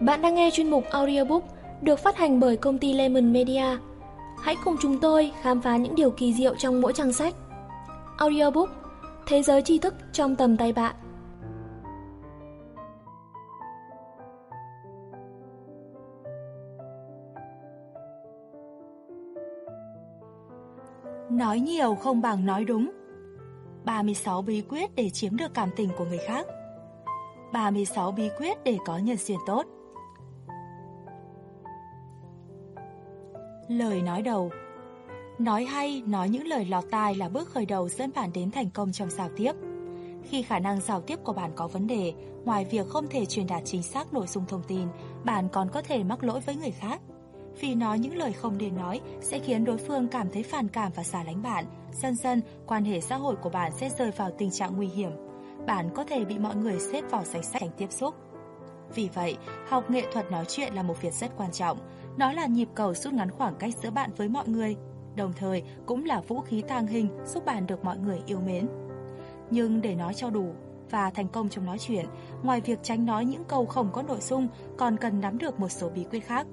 Bạn đang nghe chuyên mục audiobook được phát hành bởi công ty Lemon Media. Hãy cùng chúng tôi khám phá những điều kỳ diệu trong mỗi trang sách. Audiobook, Thế giới tri thức trong tầm tay bạn. Nói nhiều không bằng nói đúng 36 bí quyết để chiếm được cảm tình của người khác 36 bí quyết để có nhân duyên tốt Lời nói đầu Nói hay, nói những lời lọt tai là bước khởi đầu dẫn bạn đến thành công trong giao tiếp. Khi khả năng giao tiếp của bạn có vấn đề, ngoài việc không thể truyền đạt chính xác nội dung thông tin, bạn còn có thể mắc lỗi với người khác. Vì nói những lời không nên nói sẽ khiến đối phương cảm thấy phản cảm và xa lánh bạn. Dần dần, quan hệ xã hội của bạn sẽ rơi vào tình trạng nguy hiểm. Bạn có thể bị mọi người xếp vào danh sách tránh tiếp xúc. Vì vậy, học nghệ thuật nói chuyện là một việc rất quan trọng. Nó là nhịp cầu rút ngắn khoảng cách giữa bạn với mọi người, đồng thời cũng là vũ khí tàng hình giúp bạn được mọi người yêu mến. Nhưng để nói cho đủ và thành công trong nói chuyện, ngoài việc tránh nói những câu không có nội dung, còn cần nắm được một số bí quyết khác.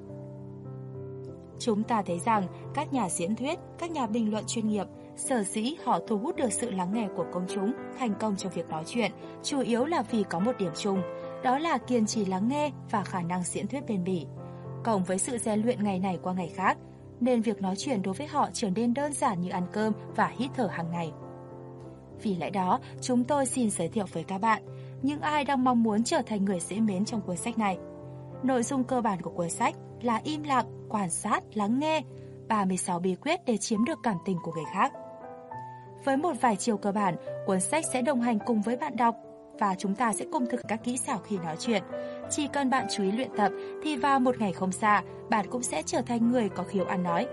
Chúng ta thấy rằng các nhà diễn thuyết, các nhà bình luận chuyên nghiệp, sở dĩ họ thu hút được sự lắng nghe của công chúng, thành công trong việc nói chuyện, chủ yếu là vì có một điểm chung, đó là kiên trì lắng nghe và khả năng diễn thuyết bền bỉ. Cộng với sự rèn luyện ngày này qua ngày khác, nên việc nói chuyện đối với họ trở nên đơn giản như ăn cơm và hít thở hàng ngày. Vì lẽ đó, chúng tôi xin giới thiệu với các bạn những ai đang mong muốn trở thành người dễ mến trong cuốn sách này. Nội dung cơ bản của cuốn sách là im lặng, quan sát, lắng nghe, 36 bí quyết để chiếm được cảm tình của người khác. Với một vài chiều cơ bản, cuốn sách sẽ đồng hành cùng với bạn đọc và chúng ta sẽ cùng thực các kỹ xảo khi nói chuyện. Chỉ cần bạn chú ý luyện tập thì vào một ngày không xa, bạn cũng sẽ trở thành người có khiếu ăn nói.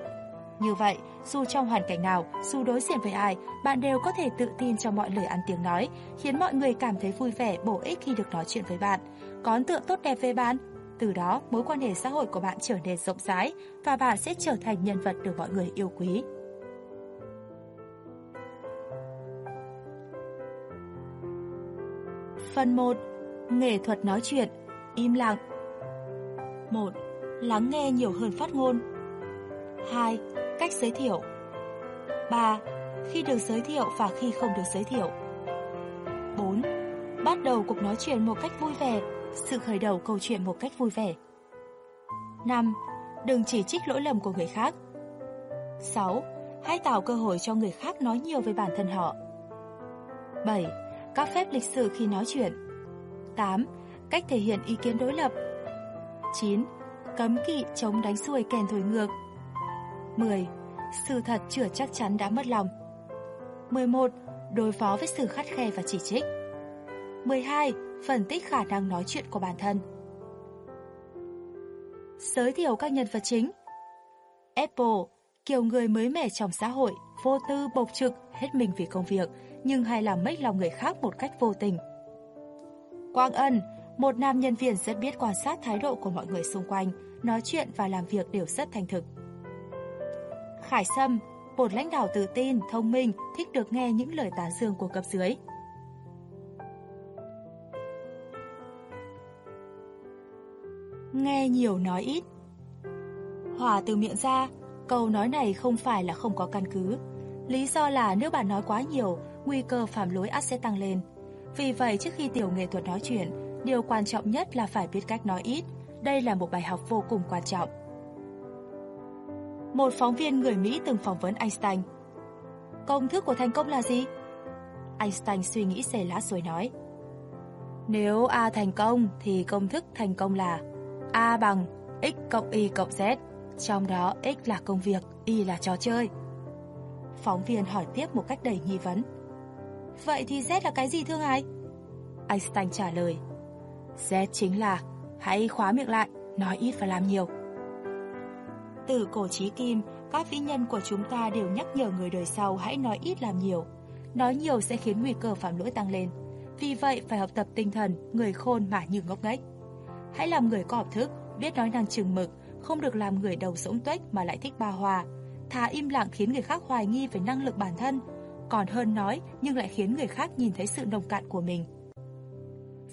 Như vậy, dù trong hoàn cảnh nào, dù đối diện với ai, bạn đều có thể tự tin trong mọi lời ăn tiếng nói, khiến mọi người cảm thấy vui vẻ, bổ ích khi được nói chuyện với bạn. Có ấn tượng tốt đẹp về bạn, từ đó, mối quan hệ xã hội của bạn trở nên rộng rãi và bạn sẽ trở thành nhân vật được mọi người yêu quý. Phần 1. Nghệ thuật nói chuyện Im lặng 1. Lắng nghe nhiều hơn phát ngôn 2. Cách giới thiệu 3. Khi được giới thiệu và khi không được giới thiệu 4. Bắt đầu cuộc nói chuyện một cách vui vẻ, sự khởi đầu câu chuyện một cách vui vẻ. 5. Đừng chỉ trích lỗi lầm của người khác. 6. Hãy tạo cơ hội cho người khác nói nhiều về bản thân họ. 7. Các phép lịch sự khi nói chuyện. 8. Cách thể hiện ý kiến đối lập. 9. Cấm kỵ chống đánh xuôi kèn thổi ngược. 10. Sự thật chưa chắc chắn đã mất lòng. 11. Đối phó với sự khắt khe và chỉ trích. 12 phân tích khả năng nói chuyện của bản thân. Giới thiệu các nhân vật chính Apple, kiểu người mới mẻ trong xã hội, vô tư, bộc trực, hết mình vì công việc, nhưng hay làm mất lòng người khác một cách vô tình. Quang Ân, một nam nhân viên rất biết quan sát thái độ của mọi người xung quanh, nói chuyện và làm việc đều rất thành thực. Khải Sâm, một lãnh đạo tự tin, thông minh, thích được nghe những lời tán dương của cấp dưới. Nghe nhiều nói ít Hòa từ miệng ra Câu nói này không phải là không có căn cứ Lý do là nếu bạn nói quá nhiều Nguy cơ phạm lỗi ắt sẽ tăng lên Vì vậy trước khi tiểu nghệ thuật nói chuyện Điều quan trọng nhất là phải biết cách nói ít Đây là một bài học vô cùng quan trọng Một phóng viên người Mỹ từng phỏng vấn Einstein Công thức của thành công là gì? Einstein suy nghĩ xề lá rồi nói Nếu A thành công thì công thức thành công là A bằng x cộng y cộng z, trong đó x là công việc, y là trò chơi. Phóng viên hỏi tiếp một cách đầy nghi vấn. Vậy thì z là cái gì thưa ngài? Einstein trả lời. Z chính là hãy khóa miệng lại, nói ít và làm nhiều. Từ cổ chí kim, các vĩ nhân của chúng ta đều nhắc nhở người đời sau hãy nói ít làm nhiều. Nói nhiều sẽ khiến nguy cơ phạm lỗi tăng lên. Vì vậy phải học tập tinh thần, người khôn mà như ngốc nghếch. Hãy làm người có học thức, biết nói năng chừng mực, không được làm người đầu rỗng tuếch mà lại thích ba hòa. Thà im lặng khiến người khác hoài nghi về năng lực bản thân, còn hơn nói nhưng lại khiến người khác nhìn thấy sự nồng cạn của mình.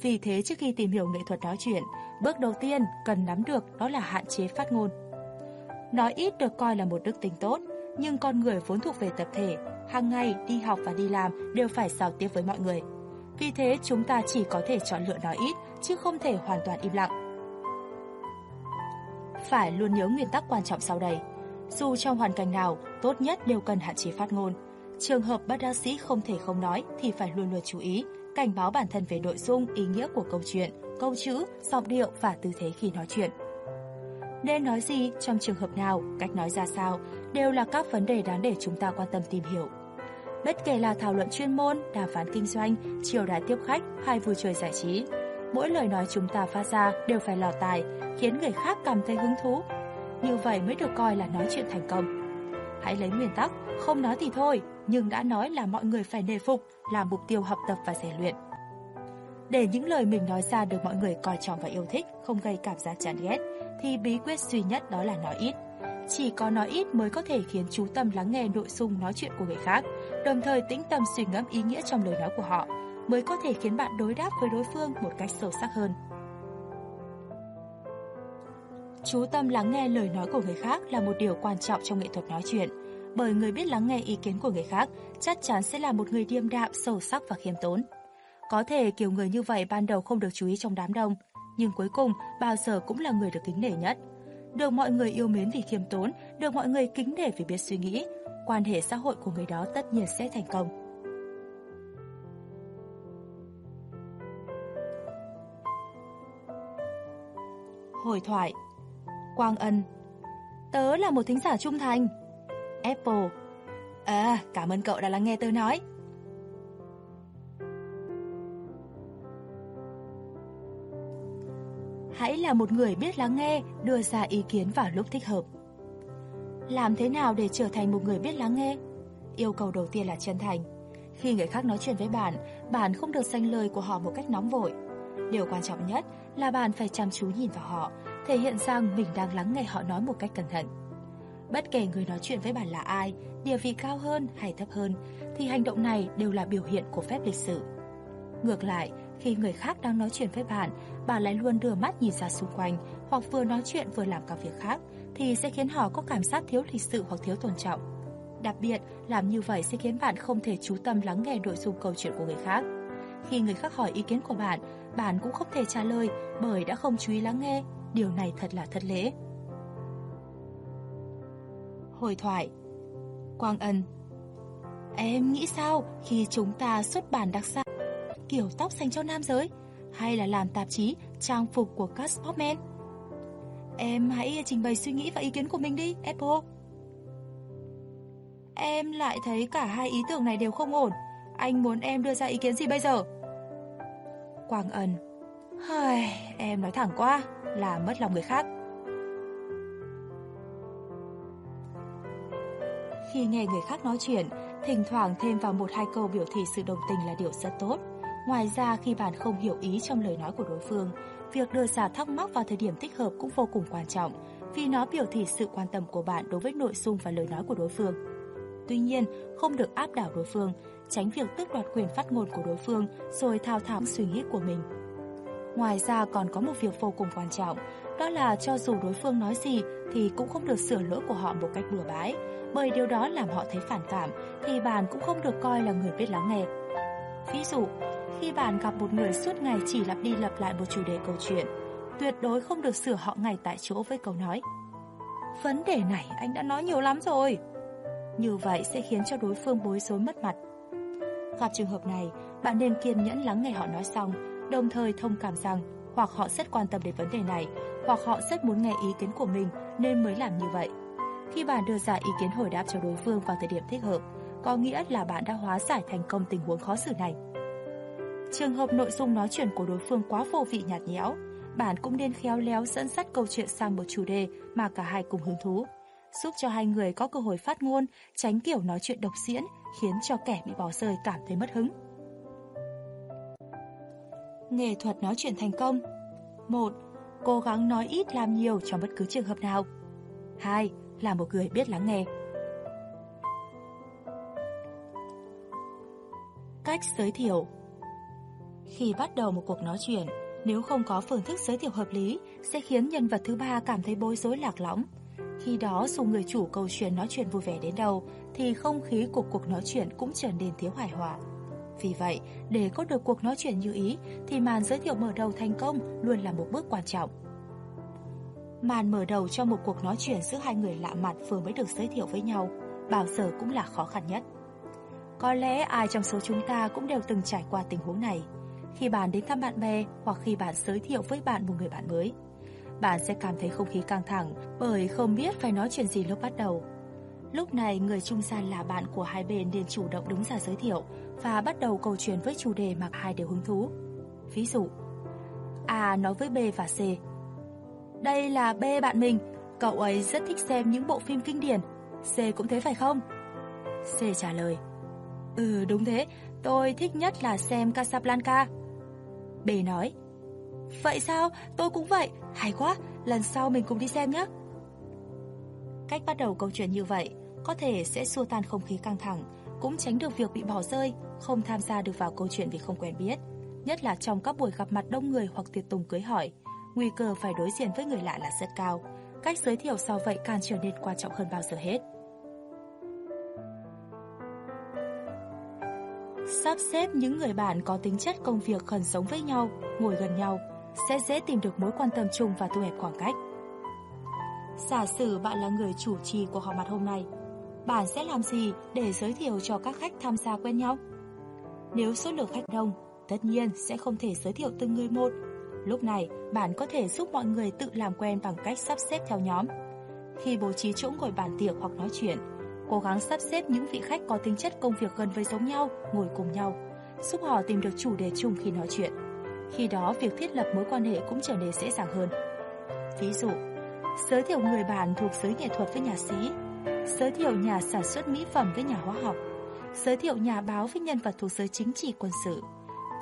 Vì thế trước khi tìm hiểu nghệ thuật nói chuyện, bước đầu tiên cần nắm được đó là hạn chế phát ngôn. Nói ít được coi là một đức tính tốt, nhưng con người vốn thuộc về tập thể, hàng ngày đi học và đi làm đều phải giao tiếp với mọi người. Vì thế chúng ta chỉ có thể chọn lựa nói ít, chứ không thể hoàn toàn im lặng. Phải luôn nhớ nguyên tắc quan trọng sau đây. Dù trong hoàn cảnh nào, tốt nhất đều cần hạn chế phát ngôn. Trường hợp bất đa sĩ không thể không nói thì phải luôn luôn chú ý, cảnh báo bản thân về nội dung, ý nghĩa của câu chuyện, câu chữ, giọng điệu và tư thế khi nói chuyện. Nên nói gì, trong trường hợp nào, cách nói ra sao, đều là các vấn đề đáng để chúng ta quan tâm tìm hiểu. Bất kể là thảo luận chuyên môn, đàm phán kinh doanh, chiều đãi tiếp khách hay vui chơi giải trí, mỗi lời nói chúng ta phát ra đều phải lọt tài, khiến người khác cảm thấy hứng thú. Như vậy mới được coi là nói chuyện thành công. Hãy lấy nguyên tắc, không nói thì thôi, nhưng đã nói là mọi người phải nề phục, là mục tiêu học tập và rèn luyện. Để những lời mình nói ra được mọi người coi trọng và yêu thích, không gây cảm giác chán ghét, thì bí quyết duy nhất đó là nói ít. Chỉ có nói ít mới có thể khiến chú tâm lắng nghe nội dung nói chuyện của người khác, đồng thời tĩnh tâm suy ngẫm ý nghĩa trong lời nói của họ, mới có thể khiến bạn đối đáp với đối phương một cách sâu sắc hơn. Chú tâm lắng nghe lời nói của người khác là một điều quan trọng trong nghệ thuật nói chuyện, bởi người biết lắng nghe ý kiến của người khác chắc chắn sẽ là một người điềm đạm, sâu sắc và khiêm tốn. Có thể kiểu người như vậy ban đầu không được chú ý trong đám đông, nhưng cuối cùng bao giờ cũng là người được kính nể nhất. Được mọi người yêu mến vì khiêm tốn, được mọi người kính nể vì biết suy nghĩ, quan hệ xã hội của người đó tất nhiên sẽ thành công. Hồi thoại Quang Ân Tớ là một thính giả trung thành Apple À, cảm ơn cậu đã lắng nghe tôi nói Hãy là một người biết lắng nghe, đưa ra ý kiến vào lúc thích hợp. Làm thế nào để trở thành một người biết lắng nghe? Yêu cầu đầu tiên là chân thành. Khi người khác nói chuyện với bạn, bạn không được xanh lời của họ một cách nóng vội. Điều quan trọng nhất là bạn phải chăm chú nhìn vào họ, thể hiện rằng mình đang lắng nghe họ nói một cách cẩn thận. Bất kể người nói chuyện với bạn là ai, địa vị cao hơn hay thấp hơn, thì hành động này đều là biểu hiện của phép lịch sự. Ngược lại, khi người khác đang nói chuyện với bạn, bạn lại luôn đưa mắt nhìn ra xung quanh hoặc vừa nói chuyện vừa làm các việc khác thì sẽ khiến họ có cảm giác thiếu lịch sự hoặc thiếu tôn trọng. Đặc biệt, làm như vậy sẽ khiến bạn không thể chú tâm lắng nghe nội dung câu chuyện của người khác. Khi người khác hỏi ý kiến của bạn, bạn cũng không thể trả lời bởi đã không chú ý lắng nghe. Điều này thật là thất lễ. Hồi thoại Quang Ân Em nghĩ sao khi chúng ta xuất bản đặc sản kiểu tóc dành cho nam giới hay là làm tạp chí trang phục của các sportman? Em hãy trình bày suy nghĩ và ý kiến của mình đi, Apple. Em lại thấy cả hai ý tưởng này đều không ổn. Anh muốn em đưa ra ý kiến gì bây giờ? Quang Ân Hời, em nói thẳng quá, là mất lòng người khác. Khi nghe người khác nói chuyện, thỉnh thoảng thêm vào một hai câu biểu thị sự đồng tình là điều rất tốt. Ngoài ra khi bạn không hiểu ý trong lời nói của đối phương, việc đưa ra thắc mắc vào thời điểm thích hợp cũng vô cùng quan trọng, vì nó biểu thị sự quan tâm của bạn đối với nội dung và lời nói của đối phương. Tuy nhiên, không được áp đảo đối phương, tránh việc tước đoạt quyền phát ngôn của đối phương rồi thao thao suy nghĩ của mình. Ngoài ra còn có một việc vô cùng quan trọng, đó là cho dù đối phương nói gì thì cũng không được sửa lỗi của họ một cách bừa bãi, bởi điều đó làm họ thấy phản cảm thì bạn cũng không được coi là người biết lắng nghe. Ví dụ, khi bạn gặp một người suốt ngày chỉ lặp đi lặp lại một chủ đề câu chuyện, tuyệt đối không được sửa họ ngay tại chỗ với câu nói. Vấn đề này anh đã nói nhiều lắm rồi. Như vậy sẽ khiến cho đối phương bối rối mất mặt. Gặp trường hợp này, bạn nên kiên nhẫn lắng nghe họ nói xong, đồng thời thông cảm rằng hoặc họ rất quan tâm đến vấn đề này, hoặc họ rất muốn nghe ý kiến của mình nên mới làm như vậy. Khi bạn đưa ra ý kiến hồi đáp cho đối phương vào thời điểm thích hợp, có nghĩa là bạn đã hóa giải thành công tình huống khó xử này. Trường hợp nội dung nói chuyện của đối phương quá vô vị nhạt nhẽo, bạn cũng nên khéo léo dẫn dắt câu chuyện sang một chủ đề mà cả hai cùng hứng thú, giúp cho hai người có cơ hội phát ngôn, tránh kiểu nói chuyện độc diễn khiến cho kẻ bị bỏ rơi cảm thấy mất hứng. Nghệ thuật nói chuyện thành công 1. Cố gắng nói ít làm nhiều trong bất cứ trường hợp nào 2. Là một người biết lắng nghe Cách giới thiệu Khi bắt đầu một cuộc nói chuyện, nếu không có phương thức giới thiệu hợp lý, sẽ khiến nhân vật thứ ba cảm thấy bối rối lạc lõng. Khi đó dù người chủ câu chuyện nói chuyện vui vẻ đến đâu, thì không khí của cuộc nói chuyện cũng trở nên thiếu hài hòa. Vì vậy, để có được cuộc nói chuyện như ý, thì màn giới thiệu mở đầu thành công luôn là một bước quan trọng. Màn mở đầu cho một cuộc nói chuyện giữa hai người lạ mặt vừa mới được giới thiệu với nhau, bao giờ cũng là khó khăn nhất. Có lẽ ai trong số chúng ta cũng đều từng trải qua tình huống này. Khi bạn đến thăm bạn bè hoặc khi bạn giới thiệu với bạn một người bạn mới, bạn sẽ cảm thấy không khí căng thẳng bởi không biết phải nói chuyện gì lúc bắt đầu. Lúc này người trung gian là bạn của hai bên nên chủ động đứng ra giới thiệu và bắt đầu câu chuyện với chủ đề mà hai đều hứng thú. Ví dụ, A nói với B và C. Đây là B bạn mình, cậu ấy rất thích xem những bộ phim kinh điển. C cũng thế phải không? C trả lời. Ừ đúng thế, tôi thích nhất là xem Casablanca. B nói. Vậy sao? Tôi cũng vậy, hay quá, lần sau mình cùng đi xem nhé. Cách bắt đầu câu chuyện như vậy có thể sẽ xua tan không khí căng thẳng, cũng tránh được việc bị bỏ rơi, không tham gia được vào câu chuyện vì không quen biết. Nhất là trong các buổi gặp mặt đông người hoặc tiệc tùng cưới hỏi, nguy cơ phải đối diện với người lạ là rất cao. Cách giới thiệu sau vậy càng trở nên quan trọng hơn bao giờ hết. Sắp xếp những người bạn có tính chất công việc gần giống với nhau, ngồi gần nhau, sẽ dễ tìm được mối quan tâm chung và thu hẹp khoảng cách. Giả sử bạn là người chủ trì của họp mặt hôm nay, bạn sẽ làm gì để giới thiệu cho các khách tham gia quen nhau? Nếu số lượng khách đông, tất nhiên sẽ không thể giới thiệu từng người một. Lúc này, bạn có thể giúp mọi người tự làm quen bằng cách sắp xếp theo nhóm. Khi bố trí chỗ ngồi bàn tiệc hoặc nói chuyện, cố gắng sắp xếp những vị khách có tính chất công việc gần với giống nhau, ngồi cùng nhau, giúp họ tìm được chủ đề chung khi nói chuyện. Khi đó, việc thiết lập mối quan hệ cũng trở nên dễ dàng hơn. Ví dụ, giới thiệu người bạn thuộc giới nghệ thuật với nhà sĩ, giới thiệu nhà sản xuất mỹ phẩm với nhà hóa học, giới thiệu nhà báo với nhân vật thuộc giới chính trị quân sự.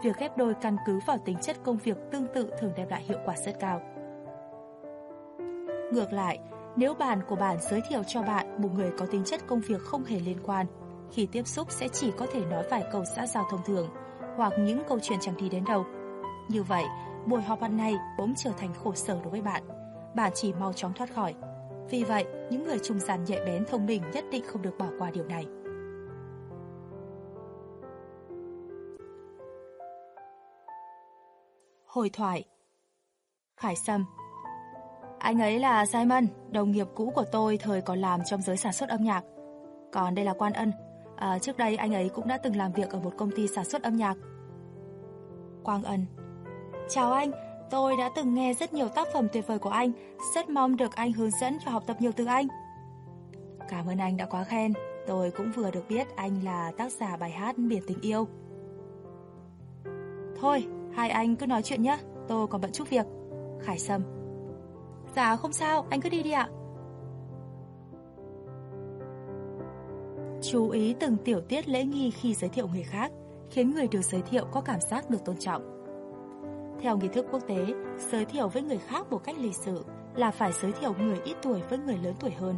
Việc ghép đôi căn cứ vào tính chất công việc tương tự thường đem lại hiệu quả rất cao. Ngược lại, nếu bạn của bạn giới thiệu cho bạn một người có tính chất công việc không hề liên quan, khi tiếp xúc sẽ chỉ có thể nói vài câu xã giao thông thường hoặc những câu chuyện chẳng đi đến đâu. Như vậy, buổi họp mặt này bỗng trở thành khổ sở đối với bạn. Bạn chỉ mau chóng thoát khỏi. Vì vậy, những người trung gian nhạy bén thông minh nhất định không được bỏ qua điều này. Hồi thoại Khải Sâm Anh ấy là Simon, đồng nghiệp cũ của tôi thời còn làm trong giới sản xuất âm nhạc. Còn đây là Quan Ân, à, trước đây anh ấy cũng đã từng làm việc ở một công ty sản xuất âm nhạc. Quang Ân Chào anh, tôi đã từng nghe rất nhiều tác phẩm tuyệt vời của anh, rất mong được anh hướng dẫn và học tập nhiều từ anh. Cảm ơn anh đã quá khen, tôi cũng vừa được biết anh là tác giả bài hát Biển Tình Yêu. Thôi, hai anh cứ nói chuyện nhé, tôi còn bận chút việc. Khải Sâm Dạ không sao, anh cứ đi đi ạ. Chú ý từng tiểu tiết lễ nghi khi giới thiệu người khác, khiến người được giới thiệu có cảm giác được tôn trọng. Theo nghi thức quốc tế, giới thiệu với người khác một cách lịch sự là phải giới thiệu người ít tuổi với người lớn tuổi hơn,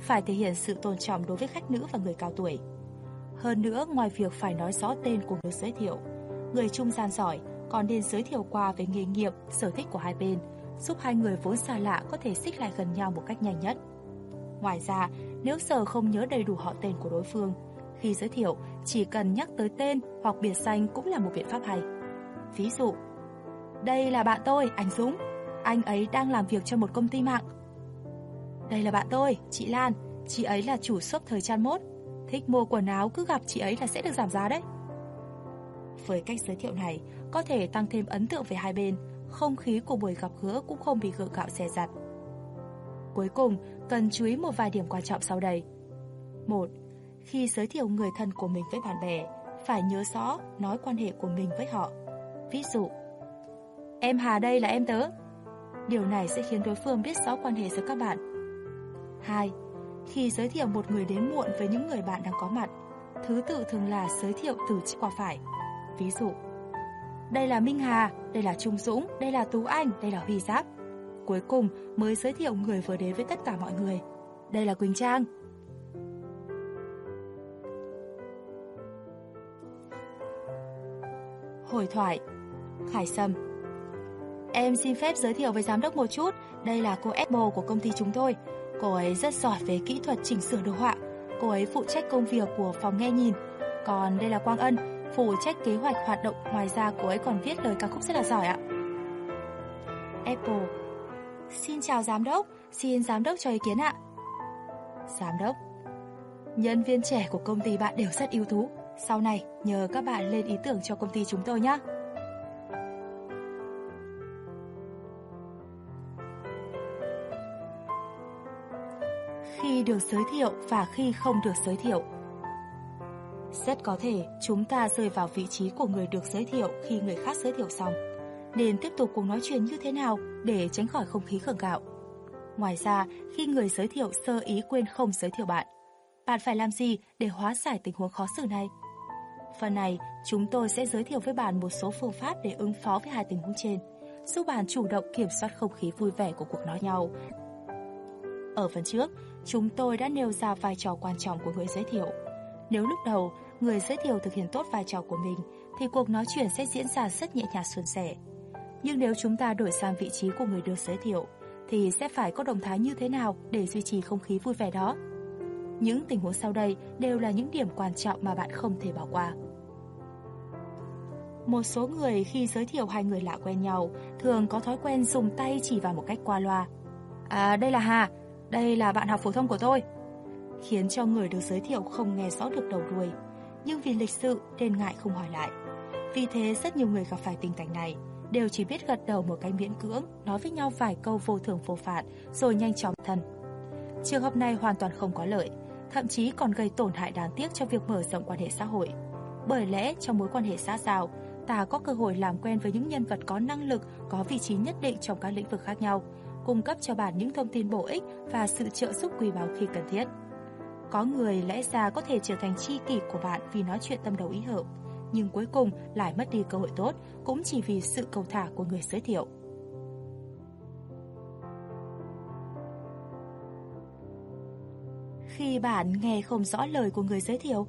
phải thể hiện sự tôn trọng đối với khách nữ và người cao tuổi. Hơn nữa, ngoài việc phải nói rõ tên của người giới thiệu, người trung gian giỏi còn nên giới thiệu qua về nghề nghiệp, sở thích của hai bên, giúp hai người vốn xa lạ có thể xích lại gần nhau một cách nhanh nhất. Ngoài ra, nếu sở không nhớ đầy đủ họ tên của đối phương, khi giới thiệu chỉ cần nhắc tới tên hoặc biệt danh cũng là một biện pháp hay. Ví dụ, đây là bạn tôi, anh Dũng. Anh ấy đang làm việc cho một công ty mạng. Đây là bạn tôi, chị Lan. Chị ấy là chủ shop thời trang mốt. Thích mua quần áo cứ gặp chị ấy là sẽ được giảm giá đấy. Với cách giới thiệu này, có thể tăng thêm ấn tượng về hai bên, không khí của buổi gặp gỡ cũng không bị gượng gạo xè giặt. Cuối cùng, cần chú ý một vài điểm quan trọng sau đây. 1. Khi giới thiệu người thân của mình với bạn bè, phải nhớ rõ nói quan hệ của mình với họ. Ví dụ, Em Hà đây là em tớ. Điều này sẽ khiến đối phương biết rõ quan hệ giữa các bạn. 2. Khi giới thiệu một người đến muộn với những người bạn đang có mặt, thứ tự thường là giới thiệu từ trái qua phải. Ví dụ, đây là Minh Hà, đây là Trung Dũng, đây là Tú Anh, đây là Huy Giáp. Cuối cùng mới giới thiệu người vừa đến với tất cả mọi người. Đây là Quỳnh Trang. Hồi thoại Khải Sâm Em xin phép giới thiệu với giám đốc một chút, đây là cô Apple của công ty chúng tôi. Cô ấy rất giỏi về kỹ thuật chỉnh sửa đồ họa. Cô ấy phụ trách công việc của phòng nghe nhìn. Còn đây là Quang Ân, phụ trách kế hoạch hoạt động. Ngoài ra cô ấy còn viết lời ca khúc rất là giỏi ạ. Apple Xin chào giám đốc, xin giám đốc cho ý kiến ạ. Giám đốc Nhân viên trẻ của công ty bạn đều rất ưu tú. Sau này nhờ các bạn lên ý tưởng cho công ty chúng tôi nhé. Khi được giới thiệu và khi không được giới thiệu rất có thể chúng ta rơi vào vị trí của người được giới thiệu khi người khác giới thiệu xong Nên tiếp tục cuộc nói chuyện như thế nào để tránh khỏi không khí khẩn gạo Ngoài ra, khi người giới thiệu sơ ý quên không giới thiệu bạn bạn phải làm gì để hóa giải tình huống khó xử này? Phần này, chúng tôi sẽ giới thiệu với bạn một số phương pháp để ứng phó với hai tình huống trên, giúp bạn chủ động kiểm soát không khí vui vẻ của cuộc nói nhau. Ở phần trước, chúng tôi đã nêu ra vai trò quan trọng của người giới thiệu. Nếu lúc đầu, người giới thiệu thực hiện tốt vai trò của mình, thì cuộc nói chuyện sẽ diễn ra rất nhẹ nhàng suôn sẻ. Nhưng nếu chúng ta đổi sang vị trí của người được giới thiệu, thì sẽ phải có động thái như thế nào để duy trì không khí vui vẻ đó? Những tình huống sau đây đều là những điểm quan trọng mà bạn không thể bỏ qua. Một số người khi giới thiệu hai người lạ quen nhau thường có thói quen dùng tay chỉ vào một cách qua loa. À, đây là Hà, đây là bạn học phổ thông của tôi. Khiến cho người được giới thiệu không nghe rõ được đầu đuôi, nhưng vì lịch sự nên ngại không hỏi lại. Vì thế rất nhiều người gặp phải tình cảnh này đều chỉ biết gật đầu một cái miễn cưỡng, nói với nhau vài câu vô thường vô phạt rồi nhanh chóng thân. Trường hợp này hoàn toàn không có lợi, thậm chí còn gây tổn hại đáng tiếc cho việc mở rộng quan hệ xã hội. Bởi lẽ trong mối quan hệ xã giao, ta có cơ hội làm quen với những nhân vật có năng lực, có vị trí nhất định trong các lĩnh vực khác nhau, cung cấp cho bạn những thông tin bổ ích và sự trợ giúp quý báu khi cần thiết. Có người lẽ ra có thể trở thành tri kỷ của bạn vì nói chuyện tâm đầu ý hợp, nhưng cuối cùng lại mất đi cơ hội tốt cũng chỉ vì sự cầu thả của người giới thiệu. khi bạn nghe không rõ lời của người giới thiệu.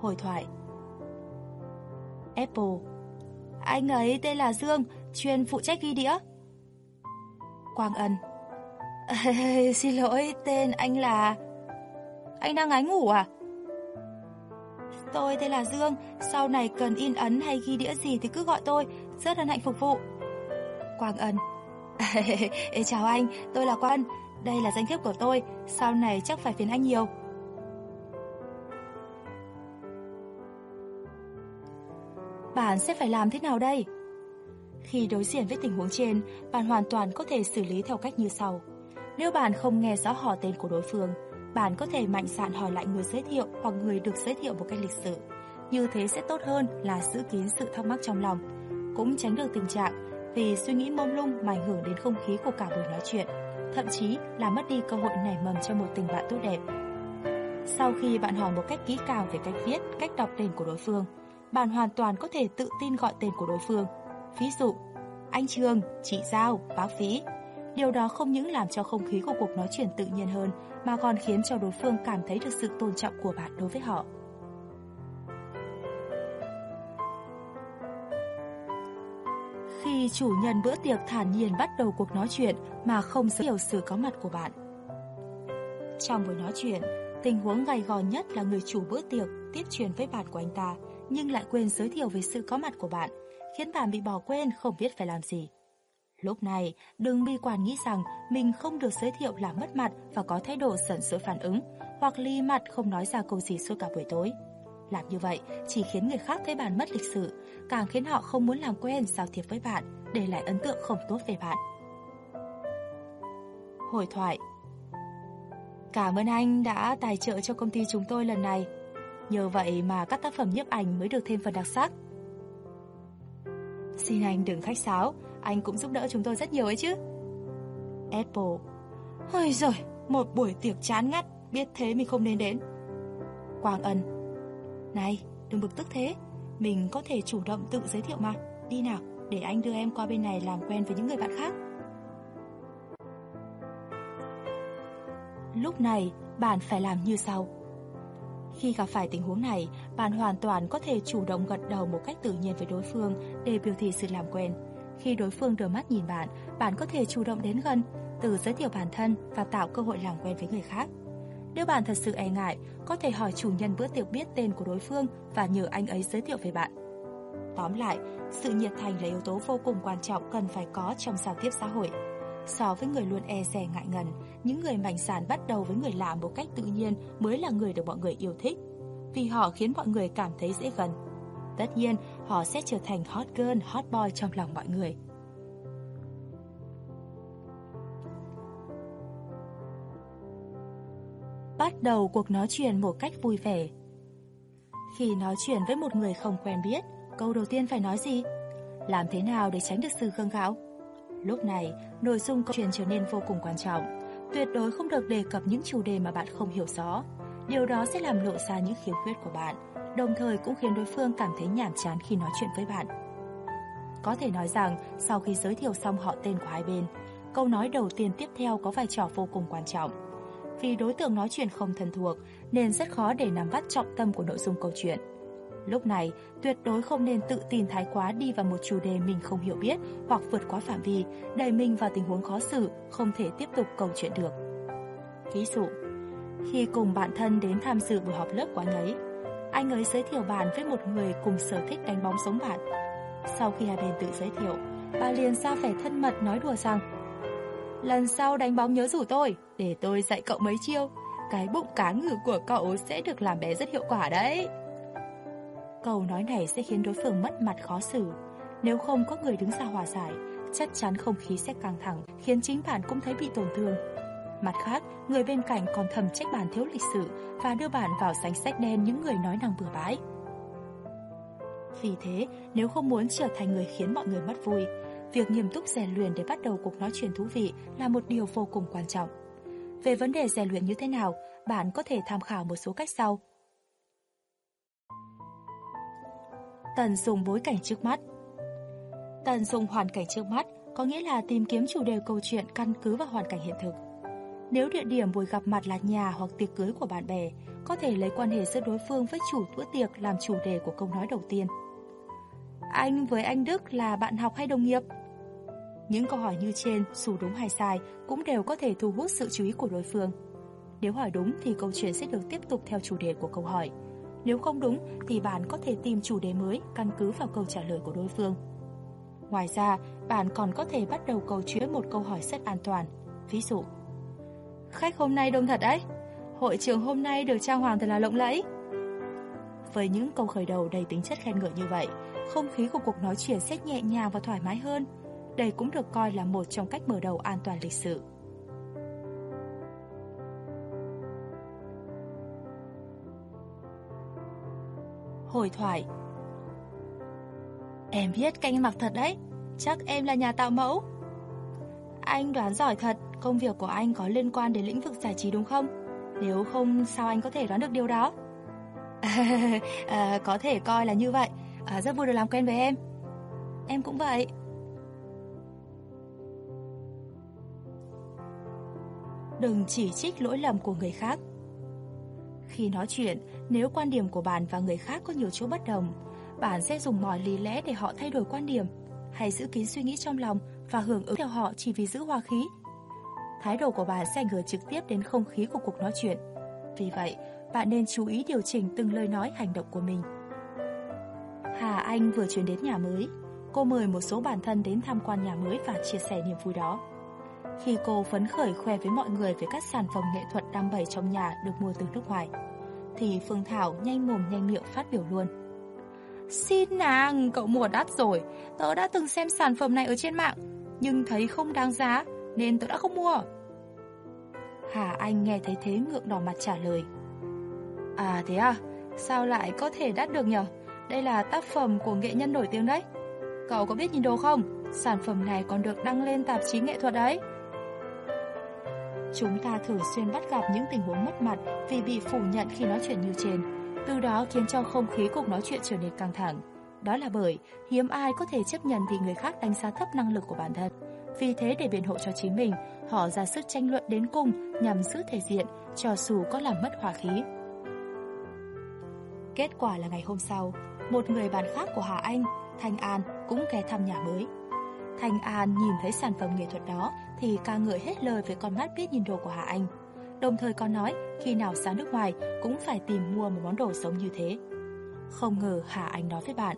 Hồi thoại Apple Anh ấy tên là Dương, chuyên phụ trách ghi đĩa. Quang Ân Xin lỗi, tên anh là... Anh đang ngái ngủ à? Tôi tên là Dương, sau này cần in ấn hay ghi đĩa gì thì cứ gọi tôi, rất hân hạnh phục vụ. Quang Ân Chào anh, tôi là Quang Ân, đây là danh thiếp của tôi, sau này chắc phải phiền anh nhiều. Bạn sẽ phải làm thế nào đây? Khi đối diện với tình huống trên, bạn hoàn toàn có thể xử lý theo cách như sau. Nếu bạn không nghe rõ họ tên của đối phương, bạn có thể mạnh dạn hỏi lại người giới thiệu hoặc người được giới thiệu một cách lịch sự. Như thế sẽ tốt hơn là giữ kín sự thắc mắc trong lòng, cũng tránh được tình trạng vì suy nghĩ mông lung mà ảnh hưởng đến không khí của cả buổi nói chuyện thậm chí là mất đi cơ hội nảy mầm cho một tình bạn tốt đẹp. Sau khi bạn hỏi một cách kỹ càng về cách viết, cách đọc tên của đối phương, bạn hoàn toàn có thể tự tin gọi tên của đối phương. Ví dụ, anh Trường, chị Giao, bác phí Điều đó không những làm cho không khí của cuộc nói chuyện tự nhiên hơn, mà còn khiến cho đối phương cảm thấy được sự tôn trọng của bạn đối với họ. khi chủ nhân bữa tiệc thản nhiên bắt đầu cuộc nói chuyện mà không giới thiệu sự có mặt của bạn. Trong buổi nói chuyện, tình huống gay gò nhất là người chủ bữa tiệc tiếp truyền với bạn của anh ta nhưng lại quên giới thiệu về sự có mặt của bạn, khiến bạn bị bỏ quên không biết phải làm gì. Lúc này, đừng bi quan nghĩ rằng mình không được giới thiệu là mất mặt và có thái độ giận dữ phản ứng, hoặc ly mặt không nói ra câu gì suốt cả buổi tối. Làm như vậy chỉ khiến người khác thấy bạn mất lịch sự, càng khiến họ không muốn làm quen giao thiệp với bạn, để lại ấn tượng không tốt về bạn. Hồi thoại Cảm ơn anh đã tài trợ cho công ty chúng tôi lần này. Nhờ vậy mà các tác phẩm nhiếp ảnh mới được thêm phần đặc sắc. Xin anh đừng khách sáo, anh cũng giúp đỡ chúng tôi rất nhiều ấy chứ. Apple hơi rồi một buổi tiệc chán ngắt, biết thế mình không nên đến. Quang Ân này, đừng bực tức thế, mình có thể chủ động tự giới thiệu mà. Đi nào, để anh đưa em qua bên này làm quen với những người bạn khác. Lúc này, bạn phải làm như sau. Khi gặp phải tình huống này, bạn hoàn toàn có thể chủ động gật đầu một cách tự nhiên với đối phương để biểu thị sự làm quen. Khi đối phương đưa mắt nhìn bạn, bạn có thể chủ động đến gần, từ giới thiệu bản thân và tạo cơ hội làm quen với người khác. Nếu bạn thật sự e ngại, có thể hỏi chủ nhân bữa tiệc biết tên của đối phương và nhờ anh ấy giới thiệu về bạn. Tóm lại, sự nhiệt thành là yếu tố vô cùng quan trọng cần phải có trong giao tiếp xã hội. So với người luôn e dè ngại ngần, những người mạnh dạn bắt đầu với người lạ một cách tự nhiên mới là người được mọi người yêu thích. Vì họ khiến mọi người cảm thấy dễ gần. Tất nhiên, họ sẽ trở thành hot girl, hot boy trong lòng mọi người. Bắt đầu cuộc nói chuyện một cách vui vẻ. Khi nói chuyện với một người không quen biết, câu đầu tiên phải nói gì? Làm thế nào để tránh được sự gương gạo? Lúc này, nội dung câu chuyện trở nên vô cùng quan trọng. Tuyệt đối không được đề cập những chủ đề mà bạn không hiểu rõ. Điều đó sẽ làm lộ ra những khiếm khuyết của bạn, đồng thời cũng khiến đối phương cảm thấy nhàm chán khi nói chuyện với bạn. Có thể nói rằng, sau khi giới thiệu xong họ tên của hai bên, câu nói đầu tiên tiếp theo có vai trò vô cùng quan trọng. Vì đối tượng nói chuyện không thân thuộc, nên rất khó để nắm bắt trọng tâm của nội dung câu chuyện. Lúc này, tuyệt đối không nên tự tin thái quá đi vào một chủ đề mình không hiểu biết hoặc vượt quá phạm vi, đẩy mình vào tình huống khó xử, không thể tiếp tục câu chuyện được. Ví dụ, khi cùng bạn thân đến tham dự buổi họp lớp của anh ấy, anh ấy giới thiệu bạn với một người cùng sở thích đánh bóng giống bạn. Sau khi hai bên tự giới thiệu, bà liền ra vẻ thân mật nói đùa rằng Lần sau đánh bóng nhớ rủ tôi, để tôi dạy cậu mấy chiêu. Cái bụng cá ngừ của cậu sẽ được làm bé rất hiệu quả đấy. Câu nói này sẽ khiến đối phương mất mặt khó xử. Nếu không có người đứng ra hòa giải, chắc chắn không khí sẽ căng thẳng, khiến chính bạn cũng thấy bị tổn thương. Mặt khác, người bên cạnh còn thầm trách bạn thiếu lịch sự và đưa bạn vào danh sách đen những người nói năng bừa bãi. Vì thế, nếu không muốn trở thành người khiến mọi người mất vui, việc nghiêm túc rèn luyện để bắt đầu cuộc nói chuyện thú vị là một điều vô cùng quan trọng. Về vấn đề rèn luyện như thế nào, bạn có thể tham khảo một số cách sau. Tần dùng bối cảnh trước mắt Tần dùng hoàn cảnh trước mắt có nghĩa là tìm kiếm chủ đề câu chuyện căn cứ vào hoàn cảnh hiện thực. Nếu địa điểm buổi gặp mặt là nhà hoặc tiệc cưới của bạn bè, có thể lấy quan hệ giữa đối phương với chủ bữa tiệc làm chủ đề của câu nói đầu tiên. Anh với anh Đức là bạn học hay đồng nghiệp? Những câu hỏi như trên, dù đúng hay sai, cũng đều có thể thu hút sự chú ý của đối phương. Nếu hỏi đúng thì câu chuyện sẽ được tiếp tục theo chủ đề của câu hỏi. Nếu không đúng thì bạn có thể tìm chủ đề mới căn cứ vào câu trả lời của đối phương. Ngoài ra, bạn còn có thể bắt đầu câu chuyện một câu hỏi rất an toàn. Ví dụ, Khách hôm nay đông thật đấy, hội trường hôm nay được trang hoàng thật là lộng lẫy. Với những câu khởi đầu đầy tính chất khen ngợi như vậy, không khí của cuộc nói chuyện sẽ nhẹ nhàng và thoải mái hơn. Đây cũng được coi là một trong cách mở đầu an toàn lịch sự. Hồi thoại Em biết canh mặc thật đấy, chắc em là nhà tạo mẫu. Anh đoán giỏi thật, công việc của anh có liên quan đến lĩnh vực giải trí đúng không? Nếu không, sao anh có thể đoán được điều đó? à, có thể coi là như vậy, à, rất vui được làm quen với em. Em cũng vậy. Đừng chỉ trích lỗi lầm của người khác. Khi nói chuyện, nếu quan điểm của bạn và người khác có nhiều chỗ bất đồng, bạn sẽ dùng mọi lý lẽ để họ thay đổi quan điểm, hay giữ kín suy nghĩ trong lòng và hưởng ứng theo họ chỉ vì giữ hòa khí. Thái độ của bạn sẽ ảnh hưởng trực tiếp đến không khí của cuộc nói chuyện. Vì vậy, bạn nên chú ý điều chỉnh từng lời nói hành động của mình. Hà Anh vừa chuyển đến nhà mới. Cô mời một số bản thân đến tham quan nhà mới và chia sẻ niềm vui đó. Khi cô phấn khởi khoe với mọi người về các sản phẩm nghệ thuật đam bày trong nhà được mua từ nước ngoài, thì Phương Thảo nhanh mồm nhanh miệng phát biểu luôn. Xin nàng, cậu mua đắt rồi, tớ đã từng xem sản phẩm này ở trên mạng, nhưng thấy không đáng giá, nên tôi đã không mua. Hà Anh nghe thấy thế ngượng đỏ mặt trả lời. À thế à, sao lại có thể đắt được nhở? Đây là tác phẩm của nghệ nhân nổi tiếng đấy. Cậu có biết nhìn đồ không? Sản phẩm này còn được đăng lên tạp chí nghệ thuật đấy. Chúng ta thường xuyên bắt gặp những tình huống mất mặt vì bị phủ nhận khi nói chuyện như trên, từ đó khiến cho không khí cuộc nói chuyện trở nên căng thẳng. Đó là bởi hiếm ai có thể chấp nhận vì người khác đánh giá thấp năng lực của bản thân. Vì thế để biện hộ cho chính mình, họ ra sức tranh luận đến cùng nhằm giữ thể diện, cho dù có làm mất hòa khí. Kết quả là ngày hôm sau, một người bạn khác của Hà Anh, Thanh An cũng ghé thăm nhà mới. Thanh An nhìn thấy sản phẩm nghệ thuật đó thì ca ngợi hết lời với con mắt biết nhìn đồ của Hà Anh. Đồng thời còn nói khi nào sang nước ngoài cũng phải tìm mua một món đồ giống như thế. Không ngờ Hà Anh nói với bạn.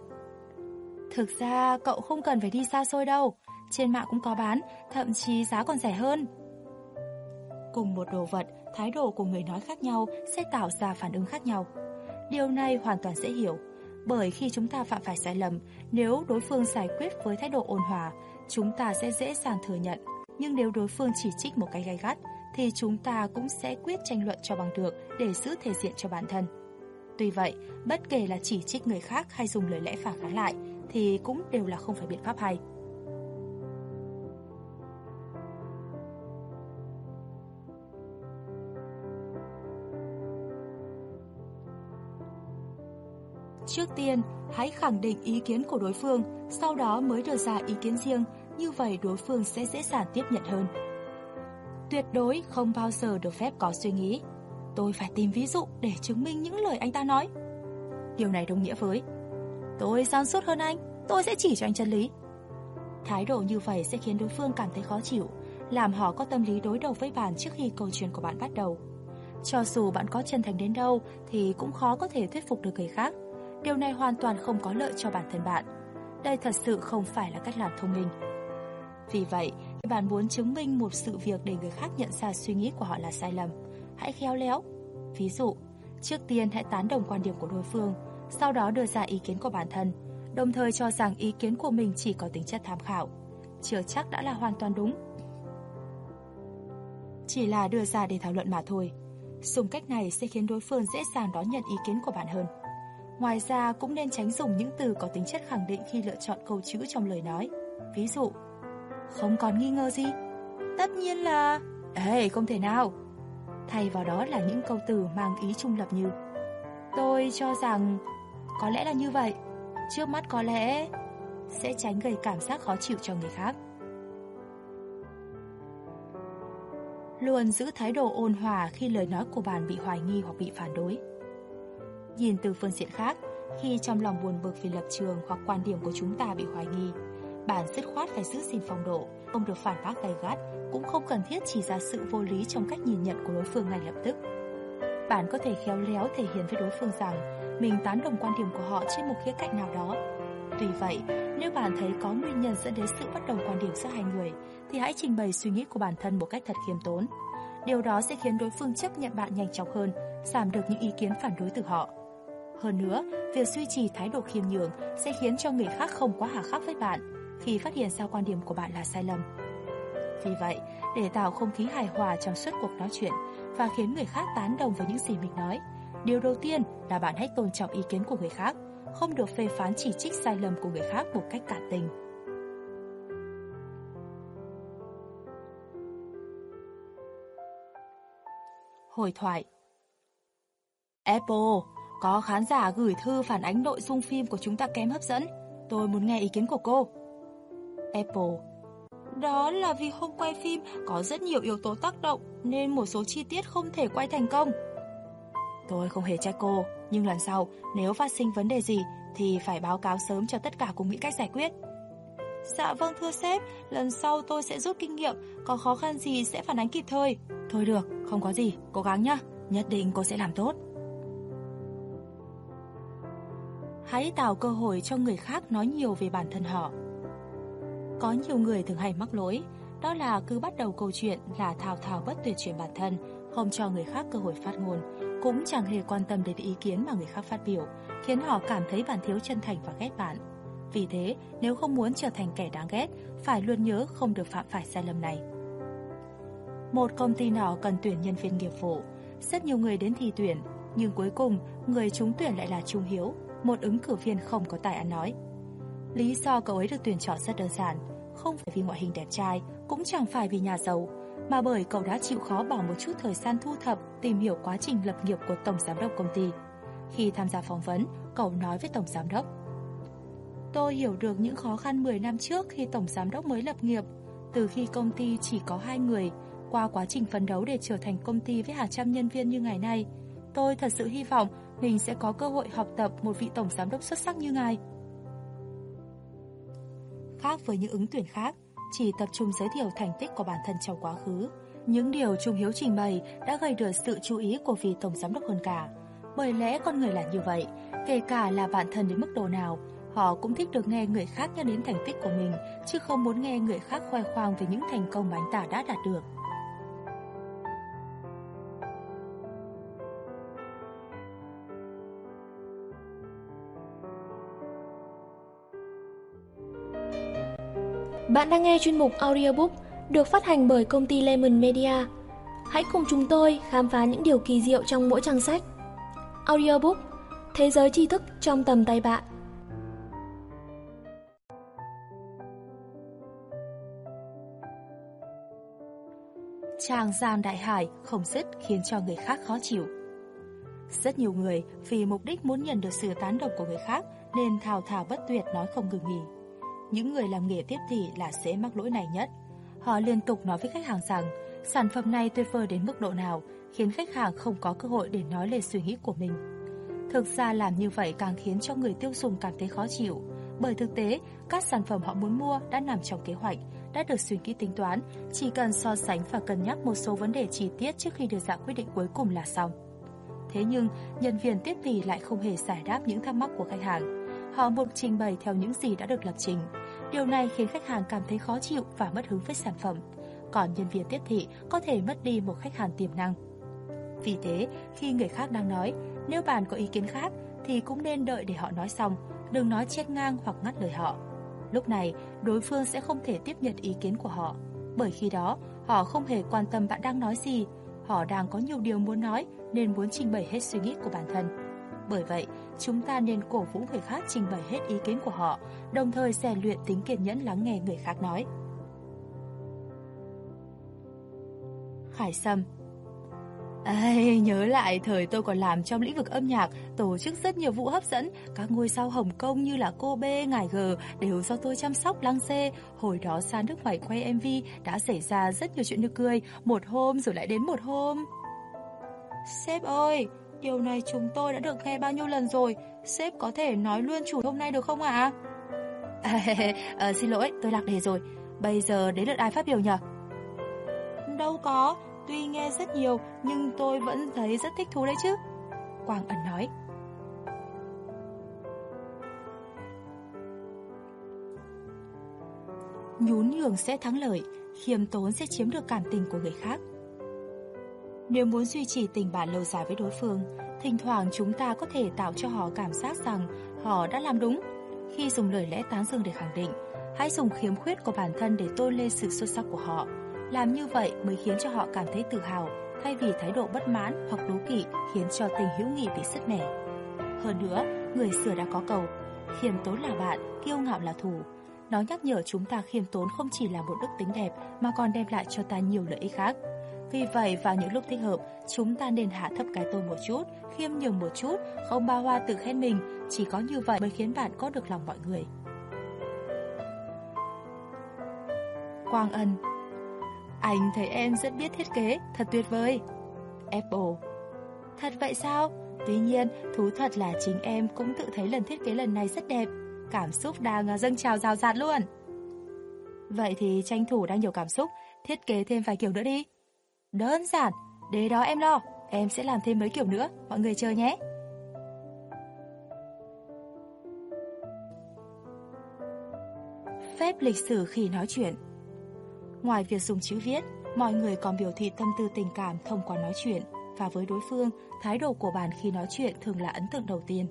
Thực ra cậu không cần phải đi xa xôi đâu, trên mạng cũng có bán, thậm chí giá còn rẻ hơn. Cùng một đồ vật, thái độ của người nói khác nhau sẽ tạo ra phản ứng khác nhau. Điều này hoàn toàn dễ hiểu, bởi khi chúng ta phạm phải sai lầm, nếu đối phương giải quyết với thái độ ôn hòa, chúng ta sẽ dễ dàng thừa nhận. Nhưng nếu đối phương chỉ trích một cái gay gắt, thì chúng ta cũng sẽ quyết tranh luận cho bằng được để giữ thể diện cho bản thân. Tuy vậy, bất kể là chỉ trích người khác hay dùng lời lẽ phản kháng lại, thì cũng đều là không phải biện pháp hay. Trước tiên, hãy khẳng định ý kiến của đối phương, sau đó mới đưa ra ý kiến riêng, như vậy đối phương sẽ dễ dàng tiếp nhận hơn. Tuyệt đối không bao giờ được phép có suy nghĩ. Tôi phải tìm ví dụ để chứng minh những lời anh ta nói. Điều này đồng nghĩa với Tôi sáng suốt hơn anh, tôi sẽ chỉ cho anh chân lý. Thái độ như vậy sẽ khiến đối phương cảm thấy khó chịu, làm họ có tâm lý đối đầu với bạn trước khi câu chuyện của bạn bắt đầu. Cho dù bạn có chân thành đến đâu thì cũng khó có thể thuyết phục được người khác. Điều này hoàn toàn không có lợi cho bản thân bạn. Đây thật sự không phải là cách làm thông minh. Vì vậy, khi bạn muốn chứng minh một sự việc để người khác nhận ra suy nghĩ của họ là sai lầm, hãy khéo léo. Ví dụ, trước tiên hãy tán đồng quan điểm của đối phương, sau đó đưa ra ý kiến của bản thân, đồng thời cho rằng ý kiến của mình chỉ có tính chất tham khảo, chưa chắc đã là hoàn toàn đúng. Chỉ là đưa ra để thảo luận mà thôi. Dùng cách này sẽ khiến đối phương dễ dàng đón nhận ý kiến của bạn hơn. Ngoài ra cũng nên tránh dùng những từ có tính chất khẳng định khi lựa chọn câu chữ trong lời nói. Ví dụ, không còn nghi ngờ gì. Tất nhiên là... Ê, không thể nào. Thay vào đó là những câu từ mang ý trung lập như Tôi cho rằng có lẽ là như vậy. Trước mắt có lẽ sẽ tránh gây cảm giác khó chịu cho người khác. Luôn giữ thái độ ôn hòa khi lời nói của bạn bị hoài nghi hoặc bị phản đối. Nhìn từ phương diện khác, khi trong lòng buồn bực vì lập trường hoặc quan điểm của chúng ta bị hoài nghi, bạn dứt khoát phải giữ gìn phong độ, không được phản bác gay gắt, cũng không cần thiết chỉ ra sự vô lý trong cách nhìn nhận của đối phương ngay lập tức. Bạn có thể khéo léo thể hiện với đối phương rằng mình tán đồng quan điểm của họ trên một khía cạnh nào đó. Tuy vậy, nếu bạn thấy có nguyên nhân dẫn đến sự bất đồng quan điểm giữa hai người, thì hãy trình bày suy nghĩ của bản thân một cách thật khiêm tốn. Điều đó sẽ khiến đối phương chấp nhận bạn nhanh chóng hơn, giảm được những ý kiến phản đối từ họ. Hơn nữa, việc duy trì thái độ khiêm nhường sẽ khiến cho người khác không quá hà khắc với bạn khi phát hiện ra quan điểm của bạn là sai lầm. Vì vậy, để tạo không khí hài hòa trong suốt cuộc nói chuyện và khiến người khác tán đồng với những gì mình nói, điều đầu tiên là bạn hãy tôn trọng ý kiến của người khác, không được phê phán chỉ trích sai lầm của người khác một cách cả tình. Hồi thoại Apple, có khán giả gửi thư phản ánh nội dung phim của chúng ta kém hấp dẫn. Tôi muốn nghe ý kiến của cô. Apple Đó là vì hôm quay phim có rất nhiều yếu tố tác động nên một số chi tiết không thể quay thành công. Tôi không hề trách cô, nhưng lần sau nếu phát sinh vấn đề gì thì phải báo cáo sớm cho tất cả cùng nghĩ cách giải quyết. Dạ vâng thưa sếp, lần sau tôi sẽ rút kinh nghiệm, có khó khăn gì sẽ phản ánh kịp thời. Thôi được, không có gì, cố gắng nhá, nhất định cô sẽ làm tốt. Hãy tạo cơ hội cho người khác nói nhiều về bản thân họ. Có nhiều người thường hay mắc lỗi, đó là cứ bắt đầu câu chuyện là thao thao bất tuyệt chuyện bản thân, không cho người khác cơ hội phát ngôn, cũng chẳng hề quan tâm đến ý kiến mà người khác phát biểu, khiến họ cảm thấy bạn thiếu chân thành và ghét bạn. Vì thế, nếu không muốn trở thành kẻ đáng ghét, phải luôn nhớ không được phạm phải sai lầm này. Một công ty nọ cần tuyển nhân viên nghiệp vụ, rất nhiều người đến thi tuyển, nhưng cuối cùng người trúng tuyển lại là Trung Hiếu, một ứng cử viên không có tài ăn nói. Lý do cậu ấy được tuyển chọn rất đơn giản, không phải vì ngoại hình đẹp trai, cũng chẳng phải vì nhà giàu, mà bởi cậu đã chịu khó bỏ một chút thời gian thu thập, tìm hiểu quá trình lập nghiệp của tổng giám đốc công ty. Khi tham gia phỏng vấn, cậu nói với tổng giám đốc: "Tôi hiểu được những khó khăn 10 năm trước khi tổng giám đốc mới lập nghiệp, từ khi công ty chỉ có hai người, qua quá trình phấn đấu để trở thành công ty với hàng trăm nhân viên như ngày nay, tôi thật sự hy vọng mình sẽ có cơ hội học tập một vị tổng giám đốc xuất sắc như ngài. Khác với những ứng tuyển khác, chỉ tập trung giới thiệu thành tích của bản thân trong quá khứ. Những điều Trung Hiếu trình bày đã gây được sự chú ý của vị tổng giám đốc hơn cả. Bởi lẽ con người là như vậy, kể cả là bạn thân đến mức độ nào, họ cũng thích được nghe người khác nhắc đến thành tích của mình, chứ không muốn nghe người khác khoe khoang về những thành công mà anh ta đã đạt được. Bạn đang nghe chuyên mục audiobook được phát hành bởi công ty Lemon Media. Hãy cùng chúng tôi khám phá những điều kỳ diệu trong mỗi trang sách. Audiobook, Thế giới tri thức trong tầm tay bạn. Tràng gian đại hải không dứt khiến cho người khác khó chịu. Rất nhiều người vì mục đích muốn nhận được sự tán đồng của người khác nên thào thào bất tuyệt nói không ngừng nghỉ. Những người làm nghề tiếp thị là sẽ mắc lỗi này nhất. Họ liên tục nói với khách hàng rằng sản phẩm này tuyệt vời đến mức độ nào, khiến khách hàng không có cơ hội để nói lên suy nghĩ của mình. Thực ra làm như vậy càng khiến cho người tiêu dùng cảm thấy khó chịu, bởi thực tế, các sản phẩm họ muốn mua đã nằm trong kế hoạch, đã được suy nghĩ tính toán, chỉ cần so sánh và cân nhắc một số vấn đề chi tiết trước khi đưa ra quyết định cuối cùng là xong. Thế nhưng, nhân viên tiếp thị lại không hề giải đáp những thắc mắc của khách hàng. Họ buộc trình bày theo những gì đã được lập trình. Điều này khiến khách hàng cảm thấy khó chịu và mất hứng với sản phẩm. Còn nhân viên tiếp thị có thể mất đi một khách hàng tiềm năng. Vì thế, khi người khác đang nói, nếu bạn có ý kiến khác thì cũng nên đợi để họ nói xong, đừng nói chen ngang hoặc ngắt lời họ. Lúc này, đối phương sẽ không thể tiếp nhận ý kiến của họ, bởi khi đó họ không hề quan tâm bạn đang nói gì, họ đang có nhiều điều muốn nói nên muốn trình bày hết suy nghĩ của bản thân. Bởi vậy, chúng ta nên cổ vũ người khác trình bày hết ý kiến của họ, đồng thời rèn luyện tính kiên nhẫn lắng nghe người khác nói. Khải Sâm Ê, nhớ lại thời tôi còn làm trong lĩnh vực âm nhạc, tổ chức rất nhiều vụ hấp dẫn, các ngôi sao Hồng Kông như là cô B, ngài G đều do tôi chăm sóc lăng xê. Hồi đó xa nước ngoài quay MV đã xảy ra rất nhiều chuyện nước cười, một hôm rồi lại đến một hôm. Sếp ơi, điều này chúng tôi đã được nghe bao nhiêu lần rồi, sếp có thể nói luôn chủ hôm nay được không ạ? À? À, xin lỗi, tôi lạc đề rồi, bây giờ đến lượt ai phát biểu nhỉ? Đâu có, Tuy nghe rất nhiều nhưng tôi vẫn thấy rất thích thú đấy chứ Quang Ân nói Nhún nhường sẽ thắng lợi Khiêm tốn sẽ chiếm được cảm tình của người khác nếu muốn duy trì tình bạn lâu dài với đối phương Thỉnh thoảng chúng ta có thể tạo cho họ cảm giác rằng Họ đã làm đúng Khi dùng lời lẽ tán dương để khẳng định Hãy dùng khiếm khuyết của bản thân để tôn lên sự xuất sắc của họ làm như vậy mới khiến cho họ cảm thấy tự hào, thay vì thái độ bất mãn hoặc đố kỵ khiến cho tình hữu nghị bị sứt mẻ. Hơn nữa, người xưa đã có cầu, khiêm tốn là bạn, kiêu ngạo là thù. Nó nhắc nhở chúng ta khiêm tốn không chỉ là một đức tính đẹp mà còn đem lại cho ta nhiều lợi ích khác. Vì vậy, vào những lúc thích hợp, chúng ta nên hạ thấp cái tôi một chút, khiêm nhường một chút, không bao hoa tự khen mình, chỉ có như vậy mới khiến bạn có được lòng mọi người. Quang Ân anh thấy em rất biết thiết kế, thật tuyệt vời. Apple Thật vậy sao? Tuy nhiên, thú thật là chính em cũng tự thấy lần thiết kế lần này rất đẹp. Cảm xúc đang à, dâng trào rào rạt luôn. Vậy thì tranh thủ đang nhiều cảm xúc, thiết kế thêm vài kiểu nữa đi. Đơn giản, để đó em lo, em sẽ làm thêm mấy kiểu nữa, mọi người chờ nhé. Phép lịch sử khi nói chuyện Ngoài việc dùng chữ viết, mọi người còn biểu thị tâm tư tình cảm thông qua nói chuyện và với đối phương, thái độ của bạn khi nói chuyện thường là ấn tượng đầu tiên.